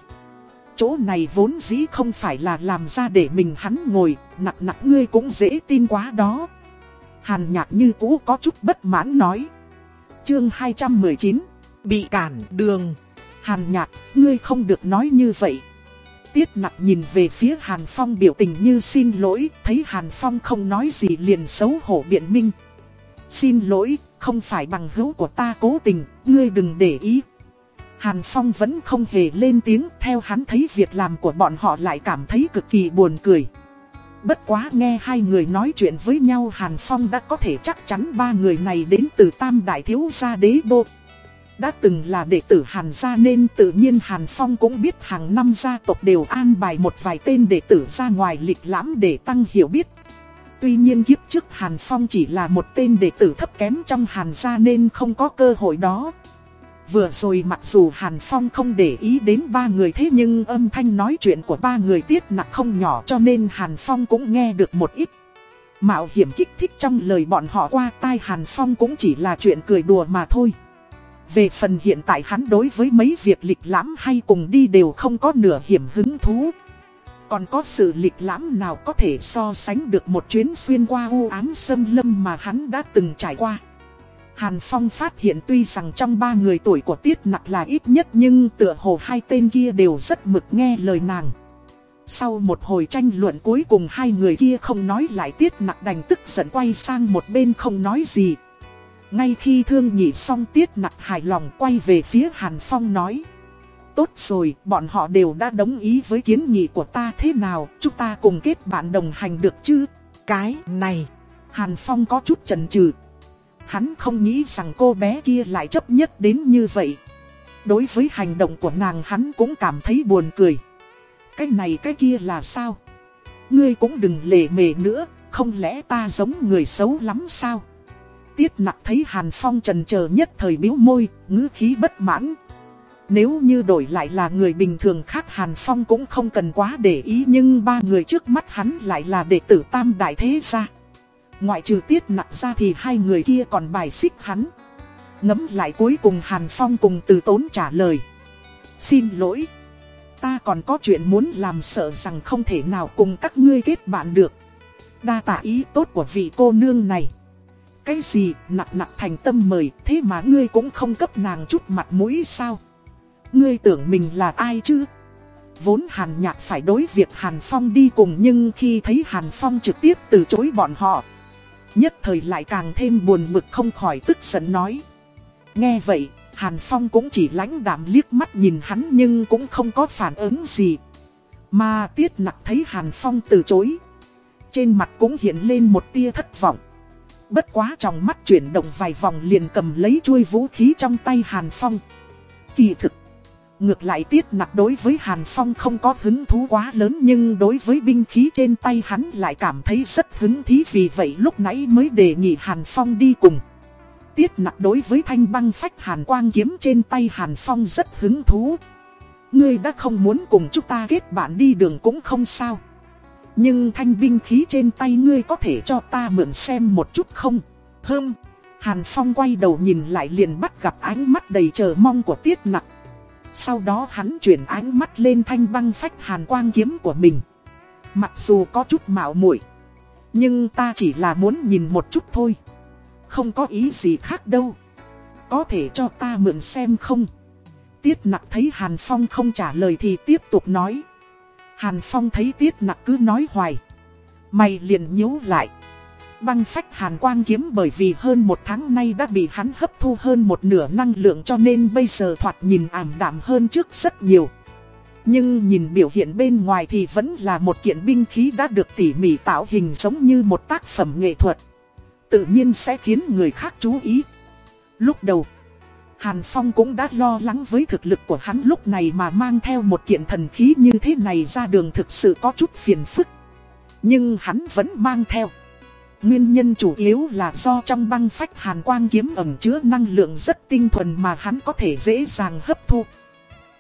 Chỗ này vốn dĩ không phải là làm ra để mình hắn ngồi, nặng nặng ngươi cũng dễ tin quá đó. Hàn nhạc như cũ có chút bất mãn nói. Chương 219, bị cản đường. Hàn nhạc, ngươi không được nói như vậy. Tiết nặng nhìn về phía Hàn Phong biểu tình như xin lỗi, thấy Hàn Phong không nói gì liền xấu hổ biện minh. Xin lỗi, không phải bằng hữu của ta cố tình, ngươi đừng để ý, Hàn Phong vẫn không hề lên tiếng, theo hắn thấy việc làm của bọn họ lại cảm thấy cực kỳ buồn cười. Bất quá nghe hai người nói chuyện với nhau Hàn Phong đã có thể chắc chắn ba người này đến từ Tam Đại Thiếu Gia Đế Đô. Đã từng là đệ tử Hàn gia nên tự nhiên Hàn Phong cũng biết hàng năm gia tộc đều an bài một vài tên đệ tử ra ngoài lịch lãm để tăng hiểu biết. Tuy nhiên kiếp trước Hàn Phong chỉ là một tên đệ tử thấp kém trong Hàn gia nên không có cơ hội đó. Vừa rồi mặc dù Hàn Phong không để ý đến ba người thế nhưng âm thanh nói chuyện của ba người tiết nặng không nhỏ cho nên Hàn Phong cũng nghe được một ít. Mạo hiểm kích thích trong lời bọn họ qua tai Hàn Phong cũng chỉ là chuyện cười đùa mà thôi. Về phần hiện tại hắn đối với mấy việc lịch lãm hay cùng đi đều không có nửa hiểm hứng thú. Còn có sự lịch lãm nào có thể so sánh được một chuyến xuyên qua u ám sâm lâm mà hắn đã từng trải qua. Hàn Phong phát hiện tuy rằng trong ba người tuổi của Tiết Nặc là ít nhất nhưng tựa hồ hai tên kia đều rất mực nghe lời nàng. Sau một hồi tranh luận cuối cùng hai người kia không nói lại Tiết Nặc đành tức giận quay sang một bên không nói gì. Ngay khi thương nhị xong Tiết Nặc hài lòng quay về phía Hàn Phong nói. Tốt rồi, bọn họ đều đã đồng ý với kiến nghị của ta thế nào, chúng ta cùng kết bạn đồng hành được chứ? Cái này, Hàn Phong có chút chần chừ Hắn không nghĩ rằng cô bé kia lại chấp nhất đến như vậy. Đối với hành động của nàng hắn cũng cảm thấy buồn cười. Cái này cái kia là sao? Ngươi cũng đừng lề mề nữa, không lẽ ta giống người xấu lắm sao? Tiết nặc thấy Hàn Phong trần chờ nhất thời biếu môi, ngữ khí bất mãn. Nếu như đổi lại là người bình thường khác Hàn Phong cũng không cần quá để ý nhưng ba người trước mắt hắn lại là đệ tử tam đại thế gia. Ngoại trừ tiết nặng ra thì hai người kia còn bài xích hắn. Ngấm lại cuối cùng Hàn Phong cùng từ tốn trả lời. Xin lỗi. Ta còn có chuyện muốn làm sợ rằng không thể nào cùng các ngươi kết bạn được. Đa tạ ý tốt của vị cô nương này. Cái gì nặng nặng thành tâm mời, thế mà ngươi cũng không cấp nàng chút mặt mũi sao? Ngươi tưởng mình là ai chứ? Vốn Hàn Nhạc phải đối việc Hàn Phong đi cùng nhưng khi thấy Hàn Phong trực tiếp từ chối bọn họ Nhất thời lại càng thêm buồn bực không khỏi tức giận nói. Nghe vậy, Hàn Phong cũng chỉ lãnh đạm liếc mắt nhìn hắn nhưng cũng không có phản ứng gì. Mà Tiết Nặc thấy Hàn Phong từ chối. Trên mặt cũng hiện lên một tia thất vọng. Bất quá trong mắt chuyển động vài vòng liền cầm lấy chuôi vũ khí trong tay Hàn Phong. Kỳ thực. Ngược lại tiết nặc đối với Hàn Phong không có hứng thú quá lớn nhưng đối với binh khí trên tay hắn lại cảm thấy rất hứng thú vì vậy lúc nãy mới đề nghị Hàn Phong đi cùng. Tiết nặc đối với thanh băng phách Hàn Quang kiếm trên tay Hàn Phong rất hứng thú. Ngươi đã không muốn cùng chúng ta kết bạn đi đường cũng không sao. Nhưng thanh binh khí trên tay ngươi có thể cho ta mượn xem một chút không? Hơm, Hàn Phong quay đầu nhìn lại liền bắt gặp ánh mắt đầy chờ mong của tiết nặc. Sau đó hắn chuyển ánh mắt lên thanh băng phách hàn quang kiếm của mình. Mặc dù có chút mạo muội, Nhưng ta chỉ là muốn nhìn một chút thôi. Không có ý gì khác đâu. Có thể cho ta mượn xem không? Tiết nặc thấy Hàn Phong không trả lời thì tiếp tục nói. Hàn Phong thấy Tiết nặc cứ nói hoài. Mày liền nhíu lại băng phách hàn quang kiếm bởi vì hơn một tháng nay đã bị hắn hấp thu hơn một nửa năng lượng cho nên bây giờ thoạt nhìn ảm đạm hơn trước rất nhiều. Nhưng nhìn biểu hiện bên ngoài thì vẫn là một kiện binh khí đã được tỉ mỉ tạo hình giống như một tác phẩm nghệ thuật. Tự nhiên sẽ khiến người khác chú ý. Lúc đầu, Hàn Phong cũng đã lo lắng với thực lực của hắn lúc này mà mang theo một kiện thần khí như thế này ra đường thực sự có chút phiền phức. Nhưng hắn vẫn mang theo. Nguyên nhân chủ yếu là do trong băng phách hàn quang kiếm ẩm chứa năng lượng rất tinh thuần mà hắn có thể dễ dàng hấp thu.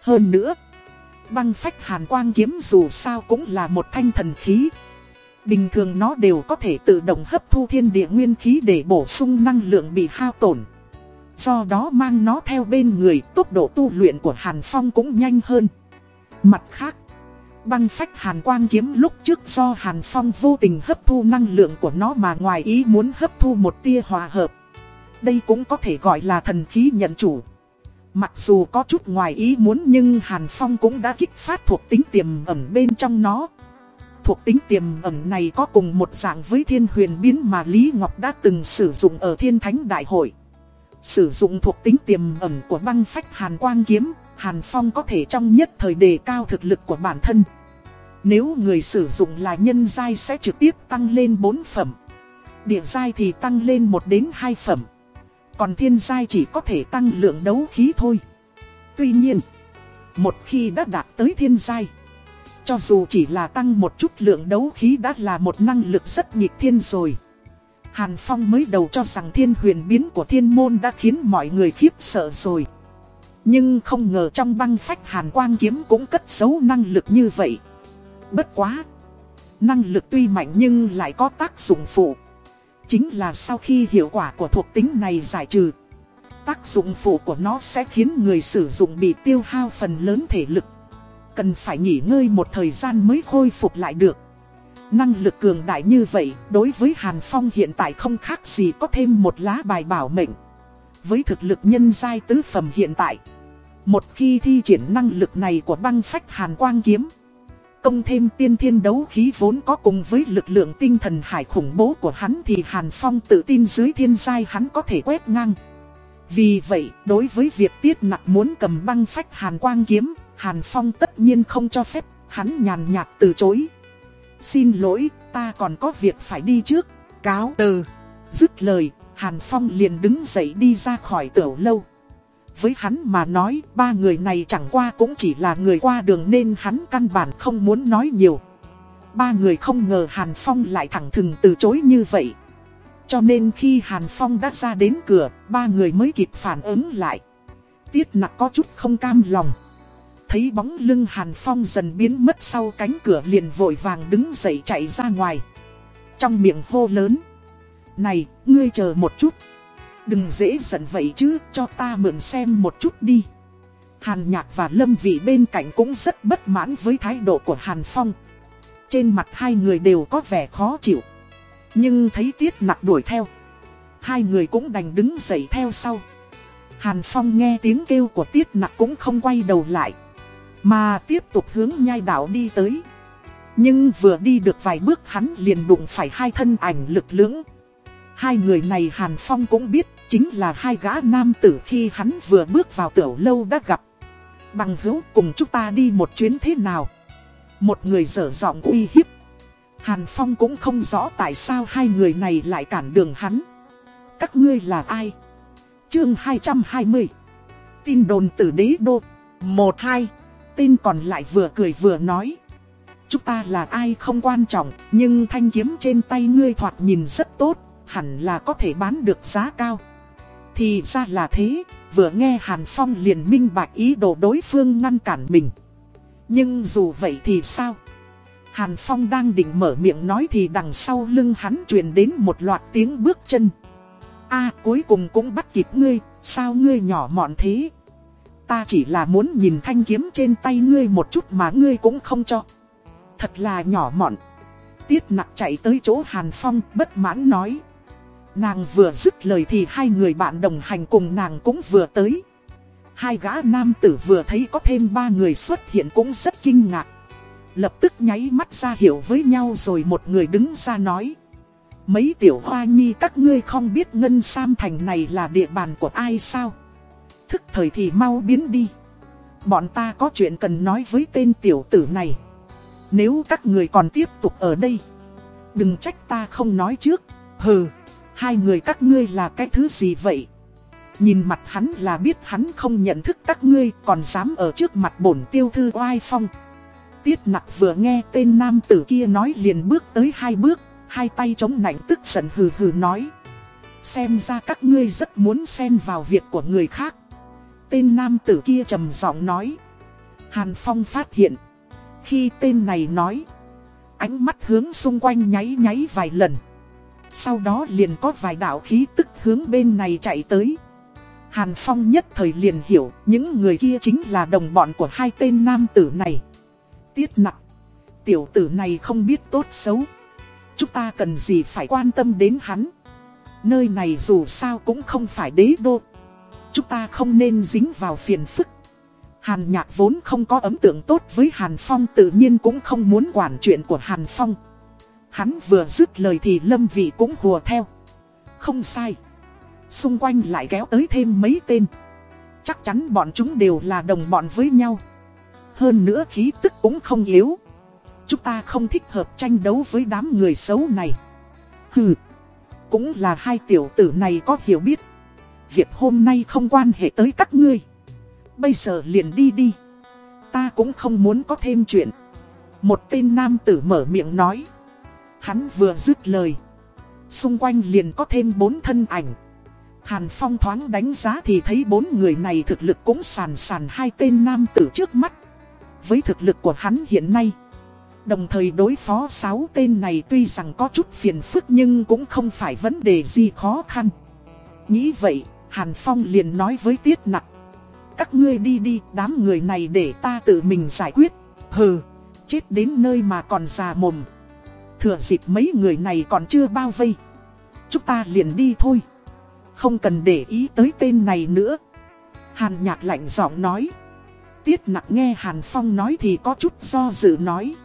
Hơn nữa, băng phách hàn quang kiếm dù sao cũng là một thanh thần khí. Bình thường nó đều có thể tự động hấp thu thiên địa nguyên khí để bổ sung năng lượng bị hao tổn. Do đó mang nó theo bên người, tốc độ tu luyện của Hàn Phong cũng nhanh hơn. Mặt khác, Băng phách hàn quang kiếm lúc trước do hàn phong vô tình hấp thu năng lượng của nó mà ngoài ý muốn hấp thu một tia hòa hợp. Đây cũng có thể gọi là thần khí nhận chủ. Mặc dù có chút ngoài ý muốn nhưng hàn phong cũng đã kích phát thuộc tính tiềm ẩn bên trong nó. Thuộc tính tiềm ẩn này có cùng một dạng với thiên huyền biến mà Lý Ngọc đã từng sử dụng ở thiên thánh đại hội. Sử dụng thuộc tính tiềm ẩn của băng phách hàn quang kiếm Hàn Phong có thể trong nhất thời đề cao thực lực của bản thân. Nếu người sử dụng là nhân giai sẽ trực tiếp tăng lên 4 phẩm. Địa giai thì tăng lên 1 đến 2 phẩm. Còn thiên giai chỉ có thể tăng lượng đấu khí thôi. Tuy nhiên, một khi đã đạt tới thiên giai, cho dù chỉ là tăng một chút lượng đấu khí đã là một năng lực rất nhịp thiên rồi. Hàn Phong mới đầu cho rằng thiên huyền biến của thiên môn đã khiến mọi người khiếp sợ rồi. Nhưng không ngờ trong băng phách hàn quang kiếm cũng cất giấu năng lực như vậy. Bất quá. Năng lực tuy mạnh nhưng lại có tác dụng phụ. Chính là sau khi hiệu quả của thuộc tính này giải trừ. Tác dụng phụ của nó sẽ khiến người sử dụng bị tiêu hao phần lớn thể lực. Cần phải nghỉ ngơi một thời gian mới khôi phục lại được. Năng lực cường đại như vậy, đối với Hàn Phong hiện tại không khác gì có thêm một lá bài bảo mệnh. Với thực lực nhân giai tứ phẩm hiện tại, một khi thi triển năng lực này của băng phách Hàn Quang Kiếm, công thêm tiên thiên đấu khí vốn có cùng với lực lượng tinh thần hải khủng bố của hắn thì Hàn Phong tự tin dưới thiên giai hắn có thể quét ngang. Vì vậy, đối với việc tiết nặc muốn cầm băng phách Hàn Quang Kiếm, Hàn Phong tất nhiên không cho phép, hắn nhàn nhạt từ chối. Xin lỗi, ta còn có việc phải đi trước. Cáo từ. Dứt lời, Hàn Phong liền đứng dậy đi ra khỏi tiểu lâu. Với hắn mà nói, ba người này chẳng qua cũng chỉ là người qua đường nên hắn căn bản không muốn nói nhiều. Ba người không ngờ Hàn Phong lại thẳng thừng từ chối như vậy. Cho nên khi Hàn Phong đã ra đến cửa, ba người mới kịp phản ứng lại. Tiết nặc có chút không cam lòng thấy bóng lưng Hàn Phong dần biến mất sau cánh cửa liền vội vàng đứng dậy chạy ra ngoài. Trong miệng hô lớn. Này, ngươi chờ một chút. Đừng dễ giận vậy chứ, cho ta mượn xem một chút đi. Hàn Nhạc và Lâm Vị bên cạnh cũng rất bất mãn với thái độ của Hàn Phong. Trên mặt hai người đều có vẻ khó chịu. Nhưng thấy Tiết Nặc đuổi theo. Hai người cũng đành đứng dậy theo sau. Hàn Phong nghe tiếng kêu của Tiết Nặc cũng không quay đầu lại. Mà tiếp tục hướng nhai đảo đi tới. Nhưng vừa đi được vài bước hắn liền đụng phải hai thân ảnh lực lưỡng. Hai người này Hàn Phong cũng biết chính là hai gã nam tử khi hắn vừa bước vào tiểu lâu đã gặp. Bằng hữu cùng chúng ta đi một chuyến thế nào? Một người dở giọng uy hiếp. Hàn Phong cũng không rõ tại sao hai người này lại cản đường hắn. Các ngươi là ai? Chương 220 Tin đồn từ đế đô 1-2 Tên còn lại vừa cười vừa nói. Chúng ta là ai không quan trọng, nhưng thanh kiếm trên tay ngươi thoạt nhìn rất tốt, hẳn là có thể bán được giá cao. Thì ra là thế, vừa nghe Hàn Phong liền minh bạch ý đồ đối phương ngăn cản mình. Nhưng dù vậy thì sao? Hàn Phong đang định mở miệng nói thì đằng sau lưng hắn truyền đến một loạt tiếng bước chân. a cuối cùng cũng bắt kịp ngươi, sao ngươi nhỏ mọn thế? Ta chỉ là muốn nhìn thanh kiếm trên tay ngươi một chút mà ngươi cũng không cho. Thật là nhỏ mọn. Tiết nặc chạy tới chỗ Hàn Phong bất mãn nói. Nàng vừa dứt lời thì hai người bạn đồng hành cùng nàng cũng vừa tới. Hai gã nam tử vừa thấy có thêm ba người xuất hiện cũng rất kinh ngạc. Lập tức nháy mắt ra hiểu với nhau rồi một người đứng ra nói. Mấy tiểu hoa nhi các ngươi không biết Ngân Sam Thành này là địa bàn của ai sao? thức thời thì mau biến đi. Bọn ta có chuyện cần nói với tên tiểu tử này. Nếu các người còn tiếp tục ở đây, đừng trách ta không nói trước. Hừ, hai người các ngươi là cái thứ gì vậy? Nhìn mặt hắn là biết hắn không nhận thức các ngươi còn dám ở trước mặt bổn tiêu thư oai phong. Tiết nặc vừa nghe tên nam tử kia nói liền bước tới hai bước, hai tay chống nạnh tức giận hừ hừ nói. Xem ra các ngươi rất muốn xen vào việc của người khác tên nam tử kia trầm giọng nói. Hàn Phong phát hiện. Khi tên này nói. Ánh mắt hướng xung quanh nháy nháy vài lần. Sau đó liền có vài đạo khí tức hướng bên này chạy tới. Hàn Phong nhất thời liền hiểu, những người kia chính là đồng bọn của hai tên nam tử này. Tiết nặng. Tiểu tử này không biết tốt xấu. Chúng ta cần gì phải quan tâm đến hắn. Nơi này dù sao cũng không phải đế đô. Chúng ta không nên dính vào phiền phức. Hàn nhạc vốn không có ấn tượng tốt với Hàn Phong tự nhiên cũng không muốn quản chuyện của Hàn Phong. Hắn vừa dứt lời thì Lâm Vị cũng hùa theo. Không sai. Xung quanh lại kéo tới thêm mấy tên. Chắc chắn bọn chúng đều là đồng bọn với nhau. Hơn nữa khí tức cũng không yếu. chúng ta không thích hợp tranh đấu với đám người xấu này. Hừ, cũng là hai tiểu tử này có hiểu biết. Việc hôm nay không quan hệ tới các ngươi. Bây giờ liền đi đi. Ta cũng không muốn có thêm chuyện. Một tên nam tử mở miệng nói. Hắn vừa dứt lời. Xung quanh liền có thêm bốn thân ảnh. Hàn Phong thoáng đánh giá thì thấy bốn người này thực lực cũng sàn sàn hai tên nam tử trước mắt. Với thực lực của hắn hiện nay, đồng thời đối phó sáu tên này tuy rằng có chút phiền phức nhưng cũng không phải vấn đề gì khó khăn. Nghĩ vậy, Hàn Phong liền nói với Tiết Nặc. Các ngươi đi đi, đám người này để ta tự mình giải quyết. Hừ, chết đến nơi mà còn già mồm. Thừa dịp mấy người này còn chưa bao vây. Chúng ta liền đi thôi. Không cần để ý tới tên này nữa. Hàn nhạc lạnh giọng nói. Tiết nặng nghe Hàn Phong nói thì có chút do dự nói.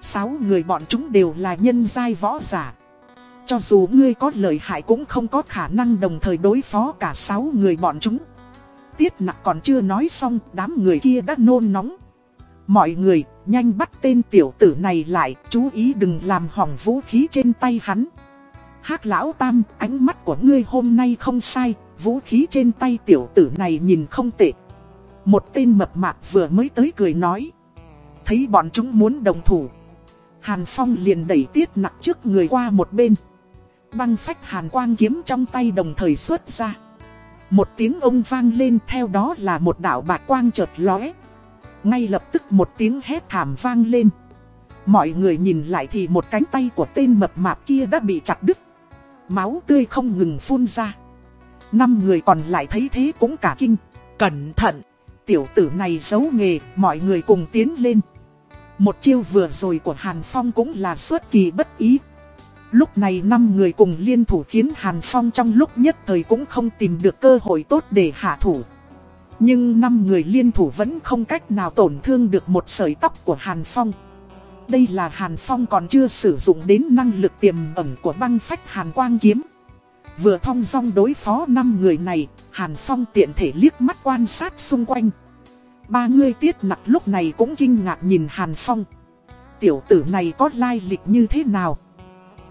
Sáu người bọn chúng đều là nhân giai võ giả. Cho dù ngươi có lợi hại cũng không có khả năng đồng thời đối phó cả sáu người bọn chúng. Tiết nặng còn chưa nói xong, đám người kia đã nôn nóng. Mọi người, nhanh bắt tên tiểu tử này lại, chú ý đừng làm hỏng vũ khí trên tay hắn hắc lão tam, ánh mắt của ngươi hôm nay không sai, vũ khí trên tay tiểu tử này nhìn không tệ. Một tên mập mạp vừa mới tới cười nói. Thấy bọn chúng muốn đồng thủ. Hàn Phong liền đẩy tiết nặng trước người qua một bên. Băng phách hàn quang kiếm trong tay đồng thời xuất ra. Một tiếng ông vang lên theo đó là một đạo bạc quang chợt lóe. Ngay lập tức một tiếng hét thảm vang lên. Mọi người nhìn lại thì một cánh tay của tên mập mạp kia đã bị chặt đứt. Máu tươi không ngừng phun ra. Năm người còn lại thấy thế cũng cả kinh. Cẩn thận! Tiểu tử này giấu nghề Mọi người cùng tiến lên. Một chiêu vừa rồi của Hàn Phong cũng là xuất kỳ bất ý. Lúc này năm người cùng liên thủ khiến Hàn Phong trong lúc nhất thời cũng không tìm được cơ hội tốt để hạ thủ nhưng năm người liên thủ vẫn không cách nào tổn thương được một sợi tóc của Hàn Phong đây là Hàn Phong còn chưa sử dụng đến năng lực tiềm ẩn của băng phách Hàn Quang Kiếm. Vừa thong dong đối phó năm người này, Hàn Phong tiện thể liếc mắt quan sát xung quanh. Ba người tiết nặc lúc này cũng kinh ngạc nhìn Hàn Phong. Tiểu tử này có lai lịch như thế nào?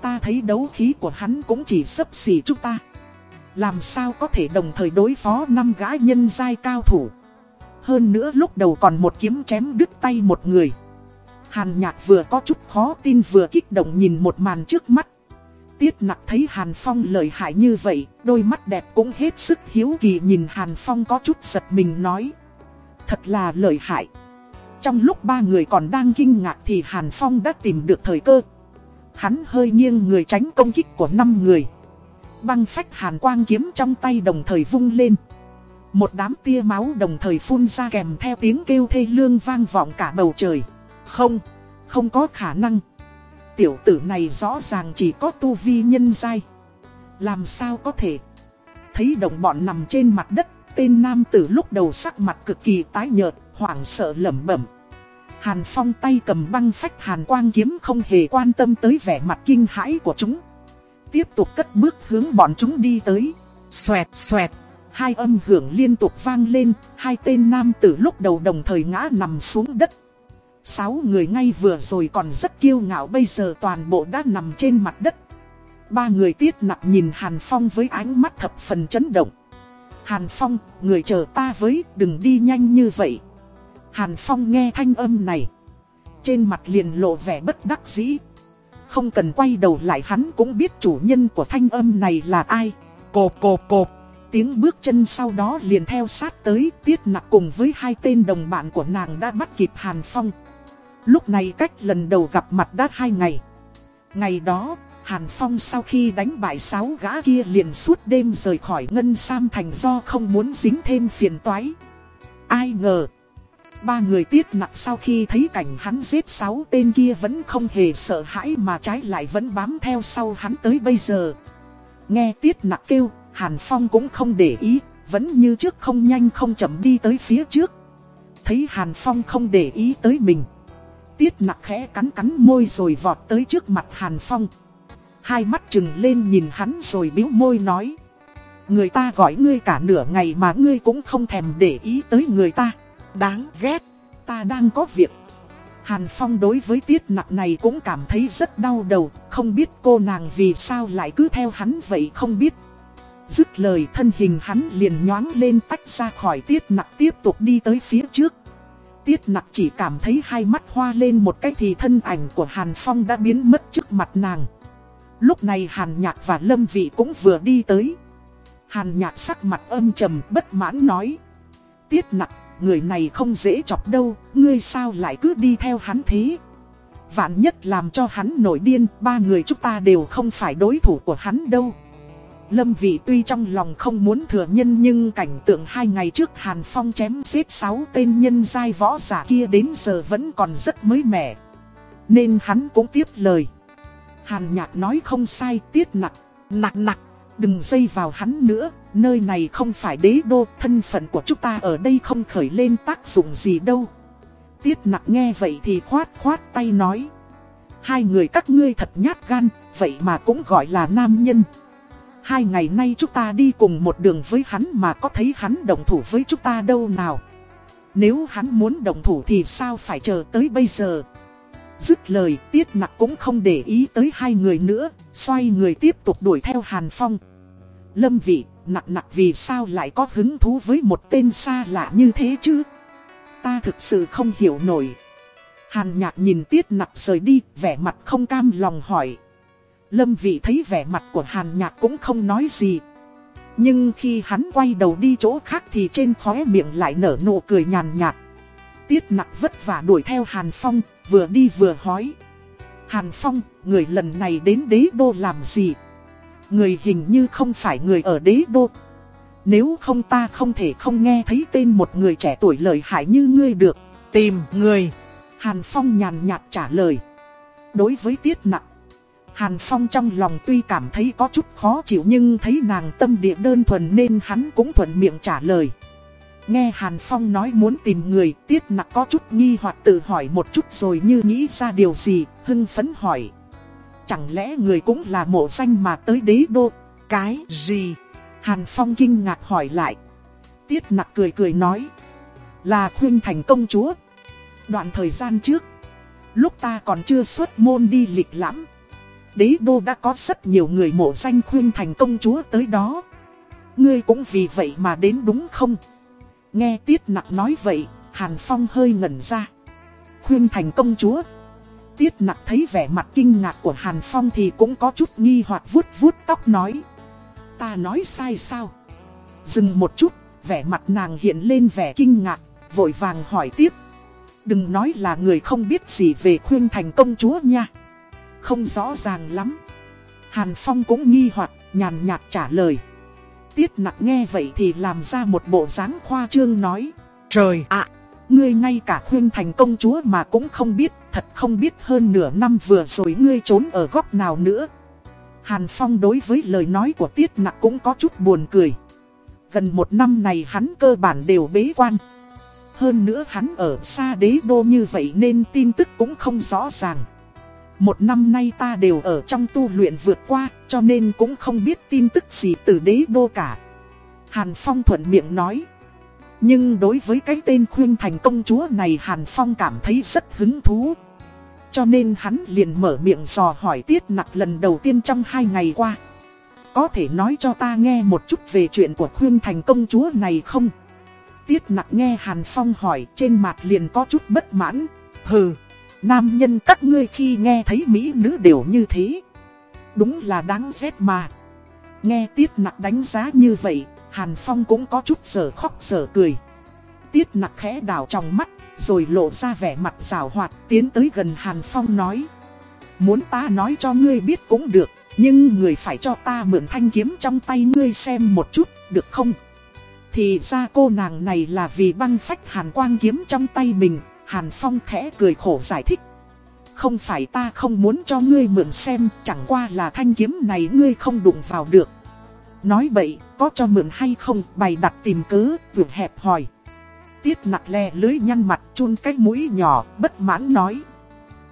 Ta thấy đấu khí của hắn cũng chỉ sấp xỉ chúng ta. Làm sao có thể đồng thời đối phó năm gái nhân giai cao thủ? Hơn nữa lúc đầu còn một kiếm chém đứt tay một người. Hàn nhạc vừa có chút khó tin vừa kích động nhìn một màn trước mắt. Tiết nặc thấy Hàn Phong lợi hại như vậy, đôi mắt đẹp cũng hết sức hiếu kỳ nhìn Hàn Phong có chút giật mình nói. Thật là lợi hại. Trong lúc ba người còn đang kinh ngạc thì Hàn Phong đã tìm được thời cơ. Hắn hơi nghiêng người tránh công kích của năm người. Băng phách Hàn Quang kiếm trong tay đồng thời vung lên. Một đám tia máu đồng thời phun ra kèm theo tiếng kêu thê lương vang vọng cả bầu trời. Không, không có khả năng. Tiểu tử này rõ ràng chỉ có tu vi nhân dai. Làm sao có thể? Thấy đồng bọn nằm trên mặt đất, tên nam tử lúc đầu sắc mặt cực kỳ tái nhợt, hoảng sợ lẩm bẩm. Hàn Phong tay cầm băng phách hàn quang kiếm không hề quan tâm tới vẻ mặt kinh hãi của chúng. Tiếp tục cất bước hướng bọn chúng đi tới. Xoẹt xoẹt. Hai âm hưởng liên tục vang lên, hai tên nam tử lúc đầu đồng thời ngã nằm xuống đất. Sáu người ngay vừa rồi còn rất kiêu ngạo bây giờ toàn bộ đã nằm trên mặt đất. Ba người tiết nặng nhìn Hàn Phong với ánh mắt thập phần chấn động. Hàn Phong, người chờ ta với, đừng đi nhanh như vậy. Hàn Phong nghe thanh âm này. Trên mặt liền lộ vẻ bất đắc dĩ. Không cần quay đầu lại hắn cũng biết chủ nhân của thanh âm này là ai. Cộp cộp cộp. Tiếng bước chân sau đó liền theo sát tới tiết Nặc cùng với hai tên đồng bạn của nàng đã bắt kịp Hàn Phong. Lúc này cách lần đầu gặp mặt đã hai ngày. Ngày đó, Hàn Phong sau khi đánh bại sáu gã kia liền suốt đêm rời khỏi Ngân Sam Thành do không muốn dính thêm phiền toái. Ai ngờ, ba người tiết nặng sau khi thấy cảnh hắn giết sáu tên kia vẫn không hề sợ hãi mà trái lại vẫn bám theo sau hắn tới bây giờ. Nghe tiết nặng kêu, Hàn Phong cũng không để ý, vẫn như trước không nhanh không chậm đi tới phía trước. Thấy Hàn Phong không để ý tới mình. Tiết nặc khẽ cắn cắn môi rồi vọt tới trước mặt Hàn Phong. Hai mắt trừng lên nhìn hắn rồi biếu môi nói. Người ta gọi ngươi cả nửa ngày mà ngươi cũng không thèm để ý tới người ta. Đáng ghét, ta đang có việc. Hàn Phong đối với tiết nặc này cũng cảm thấy rất đau đầu, không biết cô nàng vì sao lại cứ theo hắn vậy không biết. Dứt lời thân hình hắn liền nhoáng lên tách ra khỏi tiết nặc tiếp tục đi tới phía trước. Tiết nặc chỉ cảm thấy hai mắt hoa lên một cái thì thân ảnh của Hàn Phong đã biến mất trước mặt nàng. Lúc này Hàn Nhạc và Lâm Vị cũng vừa đi tới. Hàn Nhạc sắc mặt âm trầm bất mãn nói. Tiết nặc, người này không dễ chọc đâu, ngươi sao lại cứ đi theo hắn thế? Vạn nhất làm cho hắn nổi điên, ba người chúng ta đều không phải đối thủ của hắn đâu. Lâm Vị tuy trong lòng không muốn thừa nhân nhưng cảnh tượng hai ngày trước Hàn Phong chém giết sáu tên nhân giai võ giả kia đến giờ vẫn còn rất mới mẻ. Nên hắn cũng tiếp lời. Hàn Nhạc nói không sai tiết nặng, nặng nặng, đừng dây vào hắn nữa, nơi này không phải đế đô, thân phận của chúng ta ở đây không khởi lên tác dụng gì đâu. Tiết nặng nghe vậy thì khoát khoát tay nói. Hai người các ngươi thật nhát gan, vậy mà cũng gọi là nam nhân. Hai ngày nay chúng ta đi cùng một đường với hắn mà có thấy hắn đồng thủ với chúng ta đâu nào. Nếu hắn muốn đồng thủ thì sao phải chờ tới bây giờ. Dứt lời tiết nặc cũng không để ý tới hai người nữa, xoay người tiếp tục đuổi theo Hàn Phong. Lâm vị, nặc nặc vì sao lại có hứng thú với một tên xa lạ như thế chứ? Ta thực sự không hiểu nổi. Hàn nhạc nhìn tiết nặc rời đi, vẻ mặt không cam lòng hỏi. Lâm vị thấy vẻ mặt của hàn nhạc cũng không nói gì. Nhưng khi hắn quay đầu đi chỗ khác thì trên khóe miệng lại nở nụ cười nhàn nhạt. Tiết nặc vất vả đuổi theo Hàn Phong, vừa đi vừa hỏi. Hàn Phong, người lần này đến đế đô làm gì? Người hình như không phải người ở đế đô. Nếu không ta không thể không nghe thấy tên một người trẻ tuổi lợi hại như ngươi được. Tìm người. Hàn Phong nhàn nhạt trả lời. Đối với tiết nặng. Hàn Phong trong lòng tuy cảm thấy có chút khó chịu nhưng thấy nàng tâm địa đơn thuần nên hắn cũng thuận miệng trả lời. Nghe Hàn Phong nói muốn tìm người, tiết nặc có chút nghi hoặc tự hỏi một chút rồi như nghĩ ra điều gì, hưng phấn hỏi. Chẳng lẽ người cũng là mộ danh mà tới đế đô? Cái gì? Hàn Phong kinh ngạc hỏi lại. Tiết nặc cười cười nói. Là khuyên thành công chúa. Đoạn thời gian trước, lúc ta còn chưa xuất môn đi lịch lãm. Đế đô đã có rất nhiều người mộ danh khuyên thành công chúa tới đó. Ngươi cũng vì vậy mà đến đúng không? Nghe Tiết Nặc nói vậy, Hàn Phong hơi ngẩn ra. Khuyên thành công chúa. Tiết Nặc thấy vẻ mặt kinh ngạc của Hàn Phong thì cũng có chút nghi hoặc vuốt vuốt tóc nói. Ta nói sai sao? Dừng một chút, vẻ mặt nàng hiện lên vẻ kinh ngạc, vội vàng hỏi tiếp. Đừng nói là người không biết gì về khuyên thành công chúa nha. Không rõ ràng lắm. Hàn Phong cũng nghi hoặc nhàn nhạt trả lời. Tiết Nặc nghe vậy thì làm ra một bộ dáng khoa trương nói. Trời ạ, ngươi ngay cả khuyên thành công chúa mà cũng không biết, thật không biết hơn nửa năm vừa rồi ngươi trốn ở góc nào nữa. Hàn Phong đối với lời nói của Tiết Nặc cũng có chút buồn cười. Gần một năm này hắn cơ bản đều bế quan. Hơn nữa hắn ở xa đế đô như vậy nên tin tức cũng không rõ ràng. Một năm nay ta đều ở trong tu luyện vượt qua, cho nên cũng không biết tin tức gì từ đế đô cả. Hàn Phong thuận miệng nói. Nhưng đối với cái tên khuyên thành công chúa này Hàn Phong cảm thấy rất hứng thú. Cho nên hắn liền mở miệng dò hỏi tiết nặc lần đầu tiên trong hai ngày qua. Có thể nói cho ta nghe một chút về chuyện của khuyên thành công chúa này không? Tiết nặc nghe Hàn Phong hỏi trên mặt liền có chút bất mãn. Hừ. Nam nhân các ngươi khi nghe thấy mỹ nữ đều như thế. Đúng là đáng ghét mà. Nghe Tiết Nặc đánh giá như vậy, Hàn Phong cũng có chút sở khóc sở cười. Tiết Nặc khẽ đảo trong mắt, rồi lộ ra vẻ mặt rào hoạt tiến tới gần Hàn Phong nói. Muốn ta nói cho ngươi biết cũng được, nhưng người phải cho ta mượn thanh kiếm trong tay ngươi xem một chút, được không? Thì ra cô nàng này là vì băng phách hàn quang kiếm trong tay mình, Hàn Phong khẽ cười khổ giải thích. Không phải ta không muốn cho ngươi mượn xem, chẳng qua là thanh kiếm này ngươi không đụng vào được. Nói bậy, có cho mượn hay không, bày đặt tìm cớ, vượt hẹp hỏi. Tiết nặc le lưới nhăn mặt chun cái mũi nhỏ, bất mãn nói.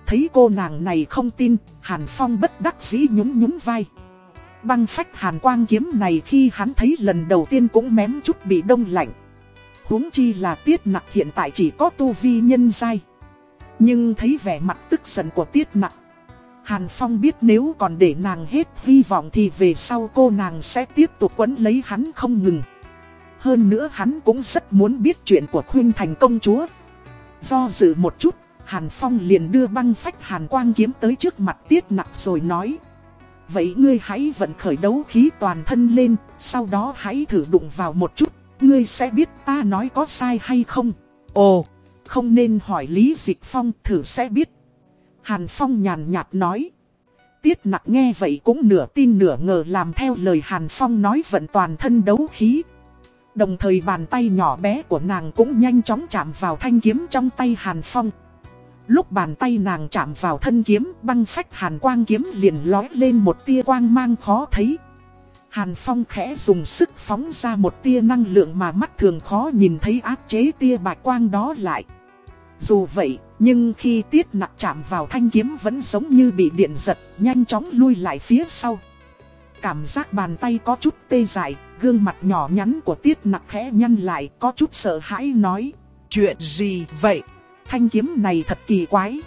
Thấy cô nàng này không tin, Hàn Phong bất đắc dĩ nhún nhún vai. Băng phách hàn quang kiếm này khi hắn thấy lần đầu tiên cũng mém chút bị đông lạnh huống chi là tiết nặc hiện tại chỉ có tu vi nhân giai. Nhưng thấy vẻ mặt tức giận của tiết Nặc, Hàn Phong biết nếu còn để nàng hết hy vọng thì về sau cô nàng sẽ tiếp tục quấn lấy hắn không ngừng. Hơn nữa hắn cũng rất muốn biết chuyện của Khuyên Thành công chúa. Do dự một chút, Hàn Phong liền đưa băng phách Hàn Quang kiếm tới trước mặt Tiết Nặc rồi nói. Vậy ngươi hãy vận khởi đấu khí toàn thân lên, sau đó hãy thử đụng vào một chút, ngươi sẽ biết ta nói có sai hay không. Ồ, không nên hỏi Lý Dịch Phong thử sẽ biết. Hàn Phong nhàn nhạt nói. Tiết nặc nghe vậy cũng nửa tin nửa ngờ làm theo lời Hàn Phong nói vận toàn thân đấu khí. Đồng thời bàn tay nhỏ bé của nàng cũng nhanh chóng chạm vào thanh kiếm trong tay Hàn Phong. Lúc bàn tay nàng chạm vào thân kiếm, băng phách hàn quang kiếm liền lói lên một tia quang mang khó thấy. Hàn Phong khẽ dùng sức phóng ra một tia năng lượng mà mắt thường khó nhìn thấy áp chế tia bạch quang đó lại. Dù vậy, nhưng khi tiết nặc chạm vào thanh kiếm vẫn giống như bị điện giật, nhanh chóng lui lại phía sau. Cảm giác bàn tay có chút tê dại, gương mặt nhỏ nhắn của tiết nặc khẽ nhăn lại, có chút sợ hãi nói. Chuyện gì vậy? Thanh kiếm này thật kỳ quái.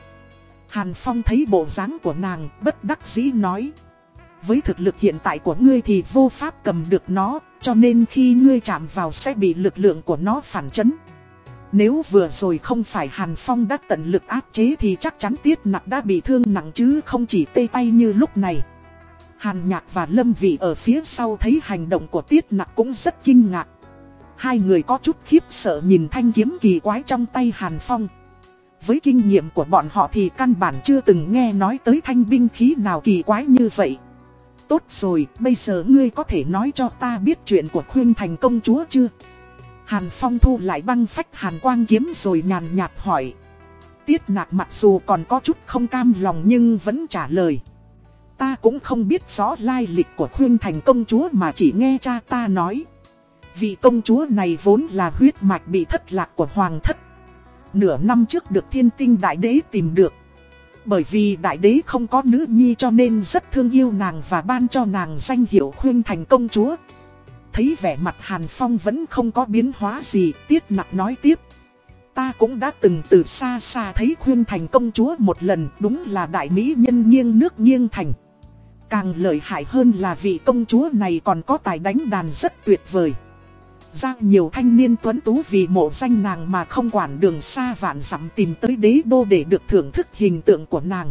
Hàn Phong thấy bộ dáng của nàng, bất đắc dĩ nói. Với thực lực hiện tại của ngươi thì vô pháp cầm được nó, cho nên khi ngươi chạm vào sẽ bị lực lượng của nó phản chấn. Nếu vừa rồi không phải Hàn Phong đã tận lực áp chế thì chắc chắn Tiết Nặc đã bị thương nặng chứ không chỉ tê tay như lúc này. Hàn Nhạc và Lâm Vị ở phía sau thấy hành động của Tiết Nặc cũng rất kinh ngạc. Hai người có chút khiếp sợ nhìn thanh kiếm kỳ quái trong tay Hàn Phong. Với kinh nghiệm của bọn họ thì căn bản chưa từng nghe nói tới thanh binh khí nào kỳ quái như vậy. Tốt rồi, bây giờ ngươi có thể nói cho ta biết chuyện của khuyên thành công chúa chưa? Hàn Phong thu lại băng phách hàn quang kiếm rồi nhàn nhạt hỏi. Tiết nạc mặc dù còn có chút không cam lòng nhưng vẫn trả lời. Ta cũng không biết rõ lai lịch của khuyên thành công chúa mà chỉ nghe cha ta nói. Vị công chúa này vốn là huyết mạch bị thất lạc của hoàng thất. Nửa năm trước được thiên tinh đại đế tìm được. Bởi vì đại đế không có nữ nhi cho nên rất thương yêu nàng và ban cho nàng danh hiệu khuyên thành công chúa thấy vẻ mặt Hàn Phong vẫn không có biến hóa gì, Tiết Nặc nói tiếp. Ta cũng đã từng từ xa xa thấy khuyên thành công chúa một lần, đúng là đại mỹ nhân nghiêng nước nghiêng thành. Càng lợi hại hơn là vị công chúa này còn có tài đánh đàn rất tuyệt vời. giao nhiều thanh niên tuấn tú vì mộ danh nàng mà không quản đường xa vạn dặm tìm tới đế đô để được thưởng thức hình tượng của nàng.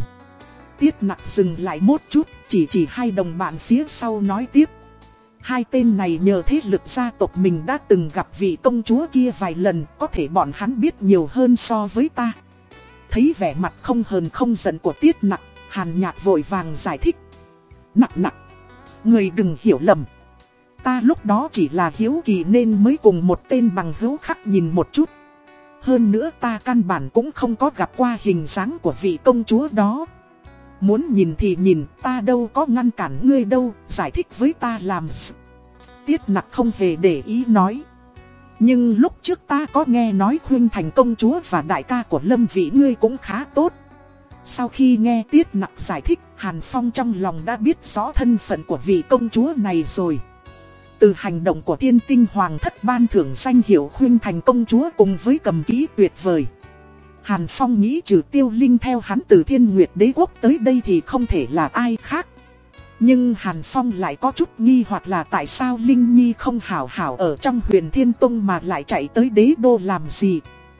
Tiết nặc dừng lại một chút, chỉ chỉ hai đồng bạn phía sau nói tiếp. Hai tên này nhờ thế lực gia tộc mình đã từng gặp vị công chúa kia vài lần, có thể bọn hắn biết nhiều hơn so với ta. Thấy vẻ mặt không hờn không giận của tiết nặng, hàn nhạc vội vàng giải thích. Nặng nặng, người đừng hiểu lầm. Ta lúc đó chỉ là hiếu kỳ nên mới cùng một tên bằng hữu khắc nhìn một chút. Hơn nữa ta căn bản cũng không có gặp qua hình dáng của vị công chúa đó. Muốn nhìn thì nhìn, ta đâu có ngăn cản ngươi đâu, giải thích với ta làm Tiết nặc không hề để ý nói. Nhưng lúc trước ta có nghe nói khuyên thành công chúa và đại ca của lâm vị ngươi cũng khá tốt. Sau khi nghe Tiết nặc giải thích, Hàn Phong trong lòng đã biết rõ thân phận của vị công chúa này rồi. Từ hành động của thiên tinh hoàng thất ban thưởng danh hiệu khuyên thành công chúa cùng với cầm kỹ tuyệt vời. Hàn Phong nghĩ trừ tiêu linh theo hắn từ thiên nguyệt đế quốc tới đây thì không thể là ai khác. Nhưng Hàn Phong lại có chút nghi hoặc là tại sao Linh Nhi không hảo hảo ở trong huyền thiên tông mà lại chạy tới đế đô làm gì.